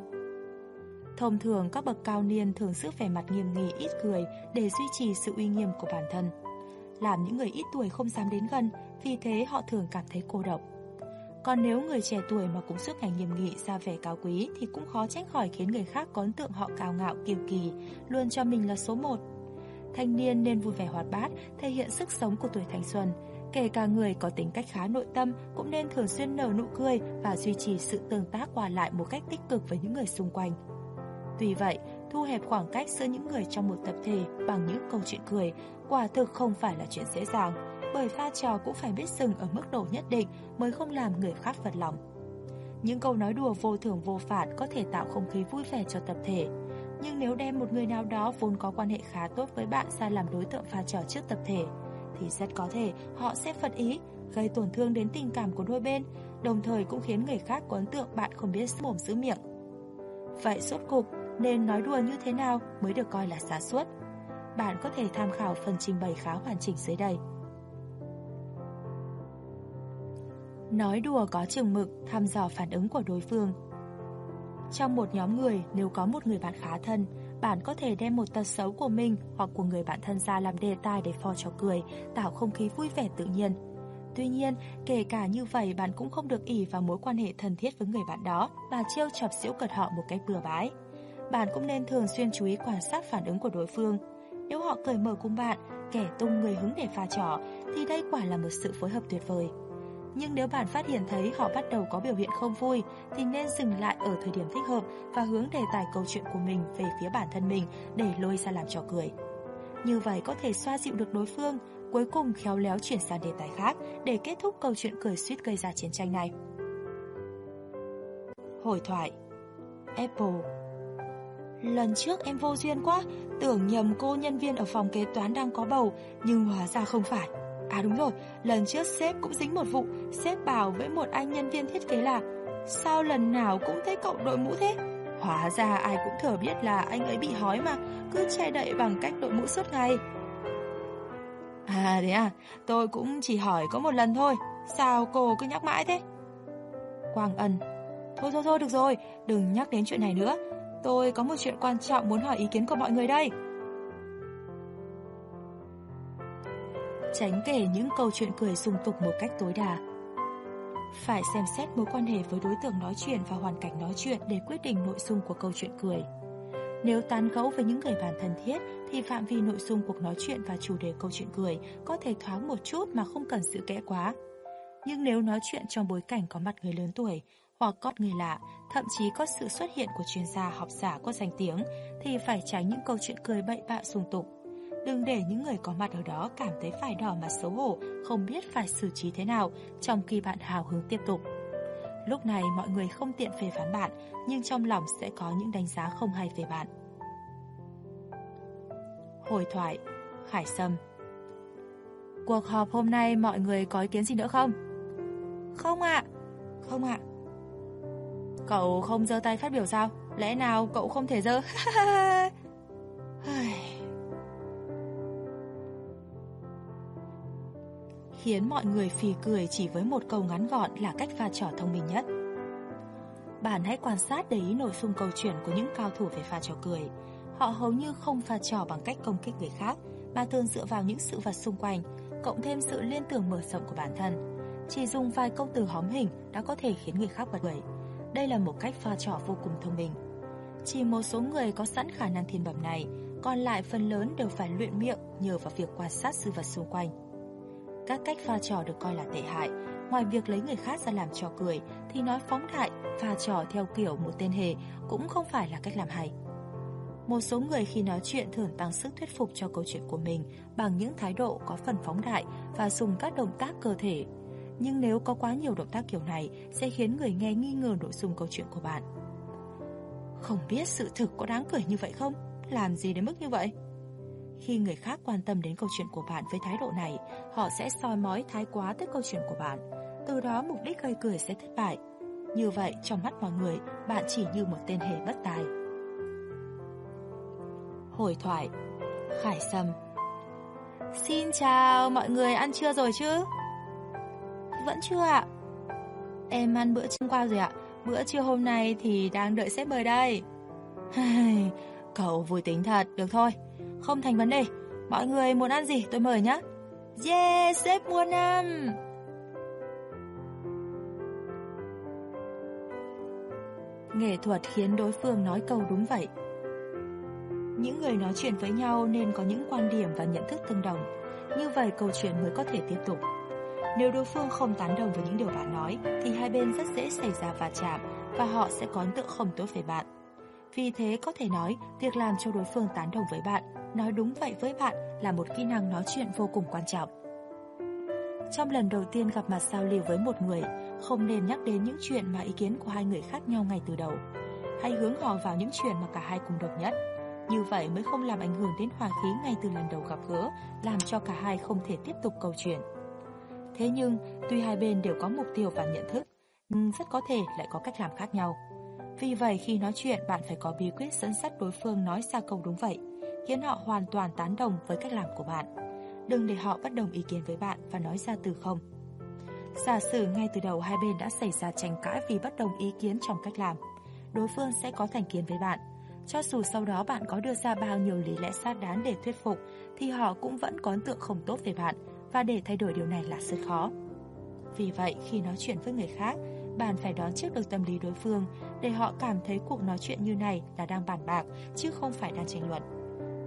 Thông thường các bậc cao niên thường giữ vẻ mặt nghiêm nghị ít cười để duy trì sự uy nghiêm của bản thân. Làm những người ít tuổi không dám đến gần, vì thế họ thường cảm thấy cô độc. Còn nếu người trẻ tuổi mà cũng suốt ngày nghiêm nghị ra vẻ cao quý thì cũng khó tránh khỏi khiến người khác có ấn tượng họ cao ngạo kiêu kỳ, luôn cho mình là số một. Thanh niên nên vui vẻ hoạt bát, thể hiện sức sống của tuổi thanh xuân. Kể cả người có tính cách khá nội tâm cũng nên thường xuyên nở nụ cười và duy trì sự tương tác qua lại một cách tích cực với những người xung quanh. Tuy vậy, thu hẹp khoảng cách giữa những người trong một tập thể bằng những câu chuyện cười quả thực không phải là chuyện dễ dàng bởi pha trò cũng phải biết dừng ở mức độ nhất định mới không làm người khác phật lòng. Những câu nói đùa vô thưởng vô phạt có thể tạo không khí vui vẻ cho tập thể, nhưng nếu đem một người nào đó vốn có quan hệ khá tốt với bạn ra làm đối tượng pha trò trước tập thể, thì rất có thể họ sẽ phật ý, gây tổn thương đến tình cảm của đôi bên, đồng thời cũng khiến người khác có ấn tượng bạn không biết mồm giữ miệng. Vậy suốt cục, nên nói đùa như thế nào mới được coi là xá suốt? Bạn có thể tham khảo phần trình bày khá hoàn chỉnh dưới đây. Nói đùa có chừng mực, thăm dò phản ứng của đối phương. Trong một nhóm người, nếu có một người bạn khá thân, bạn có thể đem một tật xấu của mình hoặc của người bạn thân ra làm đề tài để phò cho cười, tạo không khí vui vẻ tự nhiên. Tuy nhiên, kể cả như vậy bạn cũng không được ỉ vào mối quan hệ thân thiết với người bạn đó và trêu chọc giễu cợt họ một cách bừa bãi. Bạn cũng nên thường xuyên chú ý quan sát phản ứng của đối phương. Nếu họ cởi mở cùng bạn, kẻ tung người hứng để pha trò, thì đây quả là một sự phối hợp tuyệt vời. Nhưng nếu bạn phát hiện thấy họ bắt đầu có biểu hiện không vui thì nên dừng lại ở thời điểm thích hợp và hướng đề tài câu chuyện của mình về phía bản thân mình để lôi ra làm trò cười. Như vậy có thể xoa dịu được đối phương, cuối cùng khéo léo chuyển sang đề tài khác để kết thúc câu chuyện cười suýt gây ra chiến tranh này. Hồi thoại Apple Lần trước em vô duyên quá, tưởng nhầm cô nhân viên ở phòng kế toán đang có bầu, nhưng hóa ra không phải. À đúng rồi, lần trước sếp cũng dính một vụ, sếp bảo với một anh nhân viên thiết kế là Sao lần nào cũng thấy cậu đội mũ thế? Hóa ra ai cũng thừa biết là anh ấy bị hói mà, cứ che đậy bằng cách đội mũ suốt ngày. À thế à, tôi cũng chỉ hỏi có một lần thôi, sao cô cứ nhắc mãi thế? Quang Ân Thôi thôi thôi được rồi, đừng nhắc đến chuyện này nữa. Tôi có một chuyện quan trọng muốn hỏi ý kiến của mọi người đây. Tránh kể những câu chuyện cười sung tục một cách tối đa. Phải xem xét mối quan hệ với đối tượng nói chuyện và hoàn cảnh nói chuyện để quyết định nội dung của câu chuyện cười. Nếu tán gẫu với những người bạn thân thiết thì phạm vi nội dung cuộc nói chuyện và chủ đề câu chuyện cười có thể thoáng một chút mà không cần sự kẽ quá. Nhưng nếu nói chuyện trong bối cảnh có mặt người lớn tuổi hoặc có người lạ, thậm chí có sự xuất hiện của chuyên gia học giả có danh tiếng thì phải tránh những câu chuyện cười bậy bạ sung tục. Đừng để những người có mặt ở đó cảm thấy phải đỏ mặt xấu hổ, không biết phải xử trí thế nào, trong khi bạn hào hứng tiếp tục. Lúc này mọi người không tiện phê phán bạn, nhưng trong lòng sẽ có những đánh giá không hay về bạn. Hồi thoại Khải Sâm Cuộc họp hôm nay mọi người có ý kiến gì nữa không? Không ạ Không ạ Cậu không giơ tay phát biểu sao? Lẽ nào cậu không thể giơ? khiến mọi người phì cười chỉ với một câu ngắn gọn là cách pha trò thông minh nhất. Bạn hãy quan sát để ý nội dung câu chuyện của những cao thủ về pha trò cười. Họ hầu như không pha trò bằng cách công kích người khác, mà thường dựa vào những sự vật xung quanh, cộng thêm sự liên tưởng mở rộng của bản thân. Chỉ dùng vài câu từ hóm hình đã có thể khiến người khác bật cười. Đây là một cách pha trò vô cùng thông minh. Chỉ một số người có sẵn khả năng thiên bẩm này, còn lại phần lớn đều phải luyện miệng nhờ vào việc quan sát sự vật xung quanh. Các cách pha trò được coi là tệ hại, ngoài việc lấy người khác ra làm trò cười thì nói phóng đại, pha trò theo kiểu một tên hề cũng không phải là cách làm hay. Một số người khi nói chuyện thường tăng sức thuyết phục cho câu chuyện của mình bằng những thái độ có phần phóng đại và dùng các động tác cơ thể. Nhưng nếu có quá nhiều động tác kiểu này sẽ khiến người nghe nghi ngờ nội dung câu chuyện của bạn. Không biết sự thực có đáng cười như vậy không? Làm gì đến mức như vậy? Khi người khác quan tâm đến câu chuyện của bạn với thái độ này, họ sẽ soi mói thái quá tới câu chuyện của bạn. Từ đó mục đích gây cười sẽ thất bại. Như vậy, trong mắt mọi người, bạn chỉ như một tên hề bất tài. Hồi thoại Khải Sâm Xin chào, mọi người ăn trưa rồi chứ? Vẫn chưa ạ Em ăn bữa trưa qua rồi ạ Bữa trưa hôm nay thì đang đợi sếp mời đây Cậu vui tính thật, được thôi không thành vấn đề Mọi người muốn ăn gì tôi mời nhé Yeah, sếp muốn ăn Nghệ thuật khiến đối phương nói câu đúng vậy những người nói chuyện với nhau nên có những quan điểm và nhận thức tương đồng. Như vậy câu chuyện mới có thể tiếp tục. Nếu đối phương không tán đồng với những điều bạn nói, thì hai bên rất dễ xảy ra va chạm và họ sẽ có ấn tượng không tốt về bạn. Vì thế có thể nói, việc làm cho đối phương tán đồng với bạn, nói đúng vậy với bạn là một kỹ năng nói chuyện vô cùng quan trọng. Trong lần đầu tiên gặp mặt giao lưu với một người, không nên nhắc đến những chuyện mà ý kiến của hai người khác nhau ngay từ đầu. Hãy hướng họ vào những chuyện mà cả hai cùng đồng nhất. Như vậy mới không làm ảnh hưởng đến hòa khí ngay từ lần đầu gặp gỡ, làm cho cả hai không thể tiếp tục câu chuyện. Thế nhưng, tuy hai bên đều có mục tiêu và nhận thức, nhưng rất có thể lại có cách làm khác nhau. Vì vậy khi nói chuyện bạn phải có bí quyết dẫn dắt đối phương nói ra câu đúng vậy, khiến họ hoàn toàn tán đồng với cách làm của bạn. Đừng để họ bất đồng ý kiến với bạn và nói ra từ không. Giả sử ngay từ đầu hai bên đã xảy ra tranh cãi vì bất đồng ý kiến trong cách làm, đối phương sẽ có thành kiến với bạn cho dù sau đó bạn có đưa ra bao nhiêu lý lẽ xác đáng để thuyết phục, thì họ cũng vẫn có ấn tượng không tốt về bạn, và để thay đổi điều này là rất khó. Vì vậy, khi nói chuyện với người khác, bạn phải đón trước được tâm lý đối phương để họ cảm thấy cuộc nói chuyện như này là đang bàn bạc chứ không phải đang tranh luận.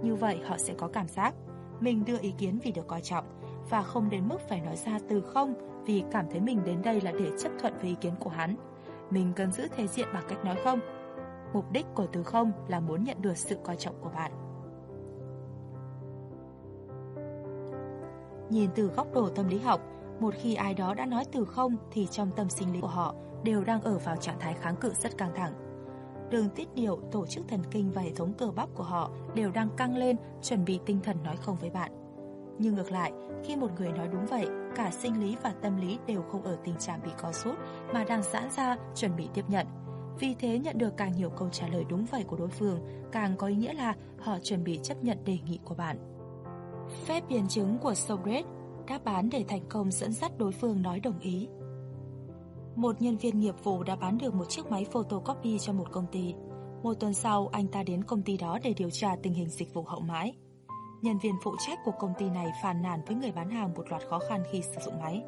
Như vậy họ sẽ có cảm giác mình đưa ý kiến vì được coi trọng và không đến mức phải nói ra từ không vì cảm thấy mình đến đây là để chấp thuận với ý kiến của hắn. Mình cần giữ thể diện bằng cách nói không Mục đích của từ không là muốn nhận được sự coi trọng của bạn. Nhìn từ góc độ tâm lý học, một khi ai đó đã nói từ không thì trong tâm sinh lý của họ đều đang ở vào trạng thái kháng cự rất căng thẳng. Đường tiết điệu, tổ chức thần kinh và hệ thống cơ bắp của họ đều đang căng lên, chuẩn bị tinh thần nói không với bạn. Nhưng ngược lại, khi một người nói đúng vậy, cả sinh lý và tâm lý đều không ở tình trạng bị co rút mà đang giãn ra, chuẩn bị tiếp nhận. Vì thế nhận được càng nhiều câu trả lời đúng vậy của đối phương, càng có ý nghĩa là họ chuẩn bị chấp nhận đề nghị của bạn. Phép biến chứng của Socrates đáp án để thành công dẫn dắt đối phương nói đồng ý. Một nhân viên nghiệp vụ đã bán được một chiếc máy photocopy cho một công ty. Một tuần sau, anh ta đến công ty đó để điều tra tình hình dịch vụ hậu mãi. Nhân viên phụ trách của công ty này phàn nàn với người bán hàng một loạt khó khăn khi sử dụng máy.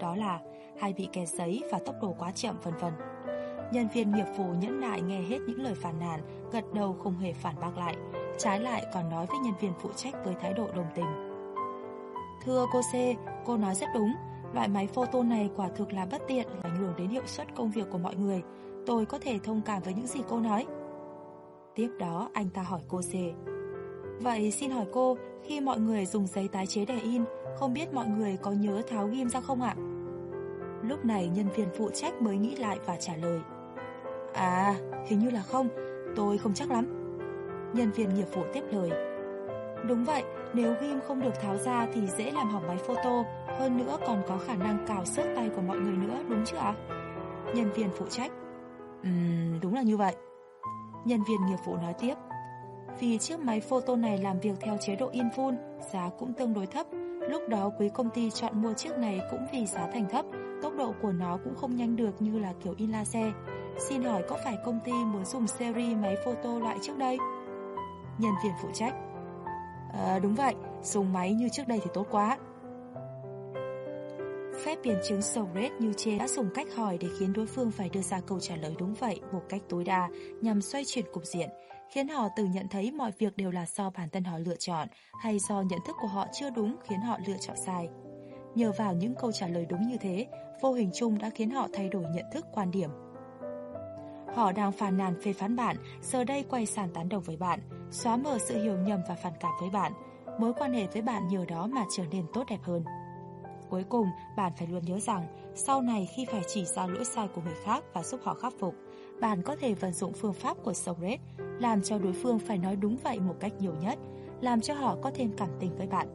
Đó là hay bị kè giấy và tốc độ quá chậm vân vân. Nhân viên nghiệp vụ nhẫn nại nghe hết những lời phàn nàn, gật đầu không hề phản bác lại, trái lại còn nói với nhân viên phụ trách với thái độ đồng tình. Thưa cô C, cô nói rất đúng, loại máy photo này quả thực là bất tiện, ảnh hưởng đến hiệu suất công việc của mọi người. Tôi có thể thông cảm với những gì cô nói. Tiếp đó anh ta hỏi cô C. Vậy xin hỏi cô, khi mọi người dùng giấy tái chế để in, không biết mọi người có nhớ tháo ghim ra không ạ? Lúc này nhân viên phụ trách mới nghĩ lại và trả lời. À, hình như là không, tôi không chắc lắm. Nhân viên nghiệp vụ tiếp lời. Đúng vậy, nếu ghim không được tháo ra thì dễ làm hỏng máy photo, hơn nữa còn có khả năng cào xước tay của mọi người nữa, đúng chưa ạ? Nhân viên phụ trách. Ừm, đúng là như vậy. Nhân viên nghiệp vụ nói tiếp. Vì chiếc máy photo này làm việc theo chế độ in full, giá cũng tương đối thấp. Lúc đó quý công ty chọn mua chiếc này cũng vì giá thành thấp, tốc độ của nó cũng không nhanh được như là kiểu in laser. Xin hỏi có phải công ty muốn dùng series máy photo loại trước đây? Nhân viên phụ trách À đúng vậy, dùng máy như trước đây thì tốt quá. Phép biến chứng Socrates như trên đã dùng cách hỏi để khiến đối phương phải đưa ra câu trả lời đúng vậy một cách tối đa nhằm xoay chuyển cục diện, khiến họ tự nhận thấy mọi việc đều là do bản thân họ lựa chọn hay do nhận thức của họ chưa đúng khiến họ lựa chọn sai. Nhờ vào những câu trả lời đúng như thế, vô hình chung đã khiến họ thay đổi nhận thức quan điểm. Họ đang phàn nàn phê phán bạn, giờ đây quay sàn tán đồng với bạn, xóa mờ sự hiểu nhầm và phản cảm với bạn. Mối quan hệ với bạn nhờ đó mà trở nên tốt đẹp hơn. Cuối cùng, bạn phải luôn nhớ rằng, sau này khi phải chỉ ra lỗi sai của người khác và giúp họ khắc phục, bạn có thể vận dụng phương pháp của Socrates, làm cho đối phương phải nói đúng vậy một cách nhiều nhất, làm cho họ có thêm cảm tình với bạn.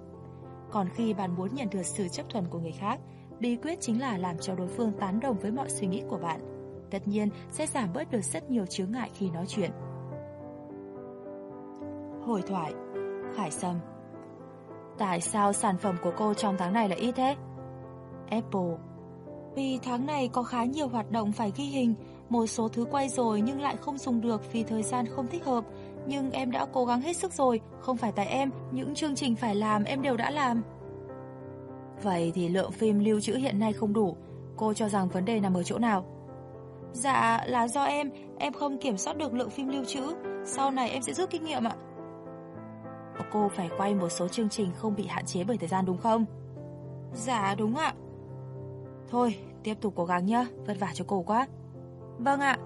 Còn khi bạn muốn nhận được sự chấp thuận của người khác, bí quyết chính là làm cho đối phương tán đồng với mọi suy nghĩ của bạn. Tất nhiên, sẽ giảm bớt được rất nhiều chướng ngại khi nói chuyện. Hồi thoại. Khải Sâm. Tại sao sản phẩm của cô trong tháng này lại ít thế? Apple. Vì tháng này có khá nhiều hoạt động phải ghi hình, Một số thứ quay rồi nhưng lại không dùng được vì thời gian không thích hợp. Nhưng em đã cố gắng hết sức rồi, Không phải tại em, Những chương trình phải làm em đều đã làm. Vậy thì lượng phim lưu trữ hiện nay không đủ. Cô cho rằng vấn đề nằm ở chỗ nào? Dạ là do em. Em không kiểm soát được lượng phim lưu trữ. Sau này em sẽ rút kinh nghiệm ạ. Cô phải quay một số chương trình không bị hạn chế bởi thời gian đúng không? Dạ đúng ạ Thôi tiếp tục cố gắng nhé Vất vả cho cô quá Vâng ạ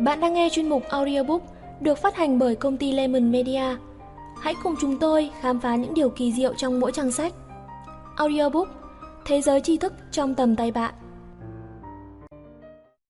Bạn đang nghe chuyên mục audiobook được phát hành bởi công ty Lemon Media. Hãy cùng chúng tôi khám phá những điều kỳ diệu trong mỗi trang sách. Audiobook, Thế giới tri thức trong tầm tay bạn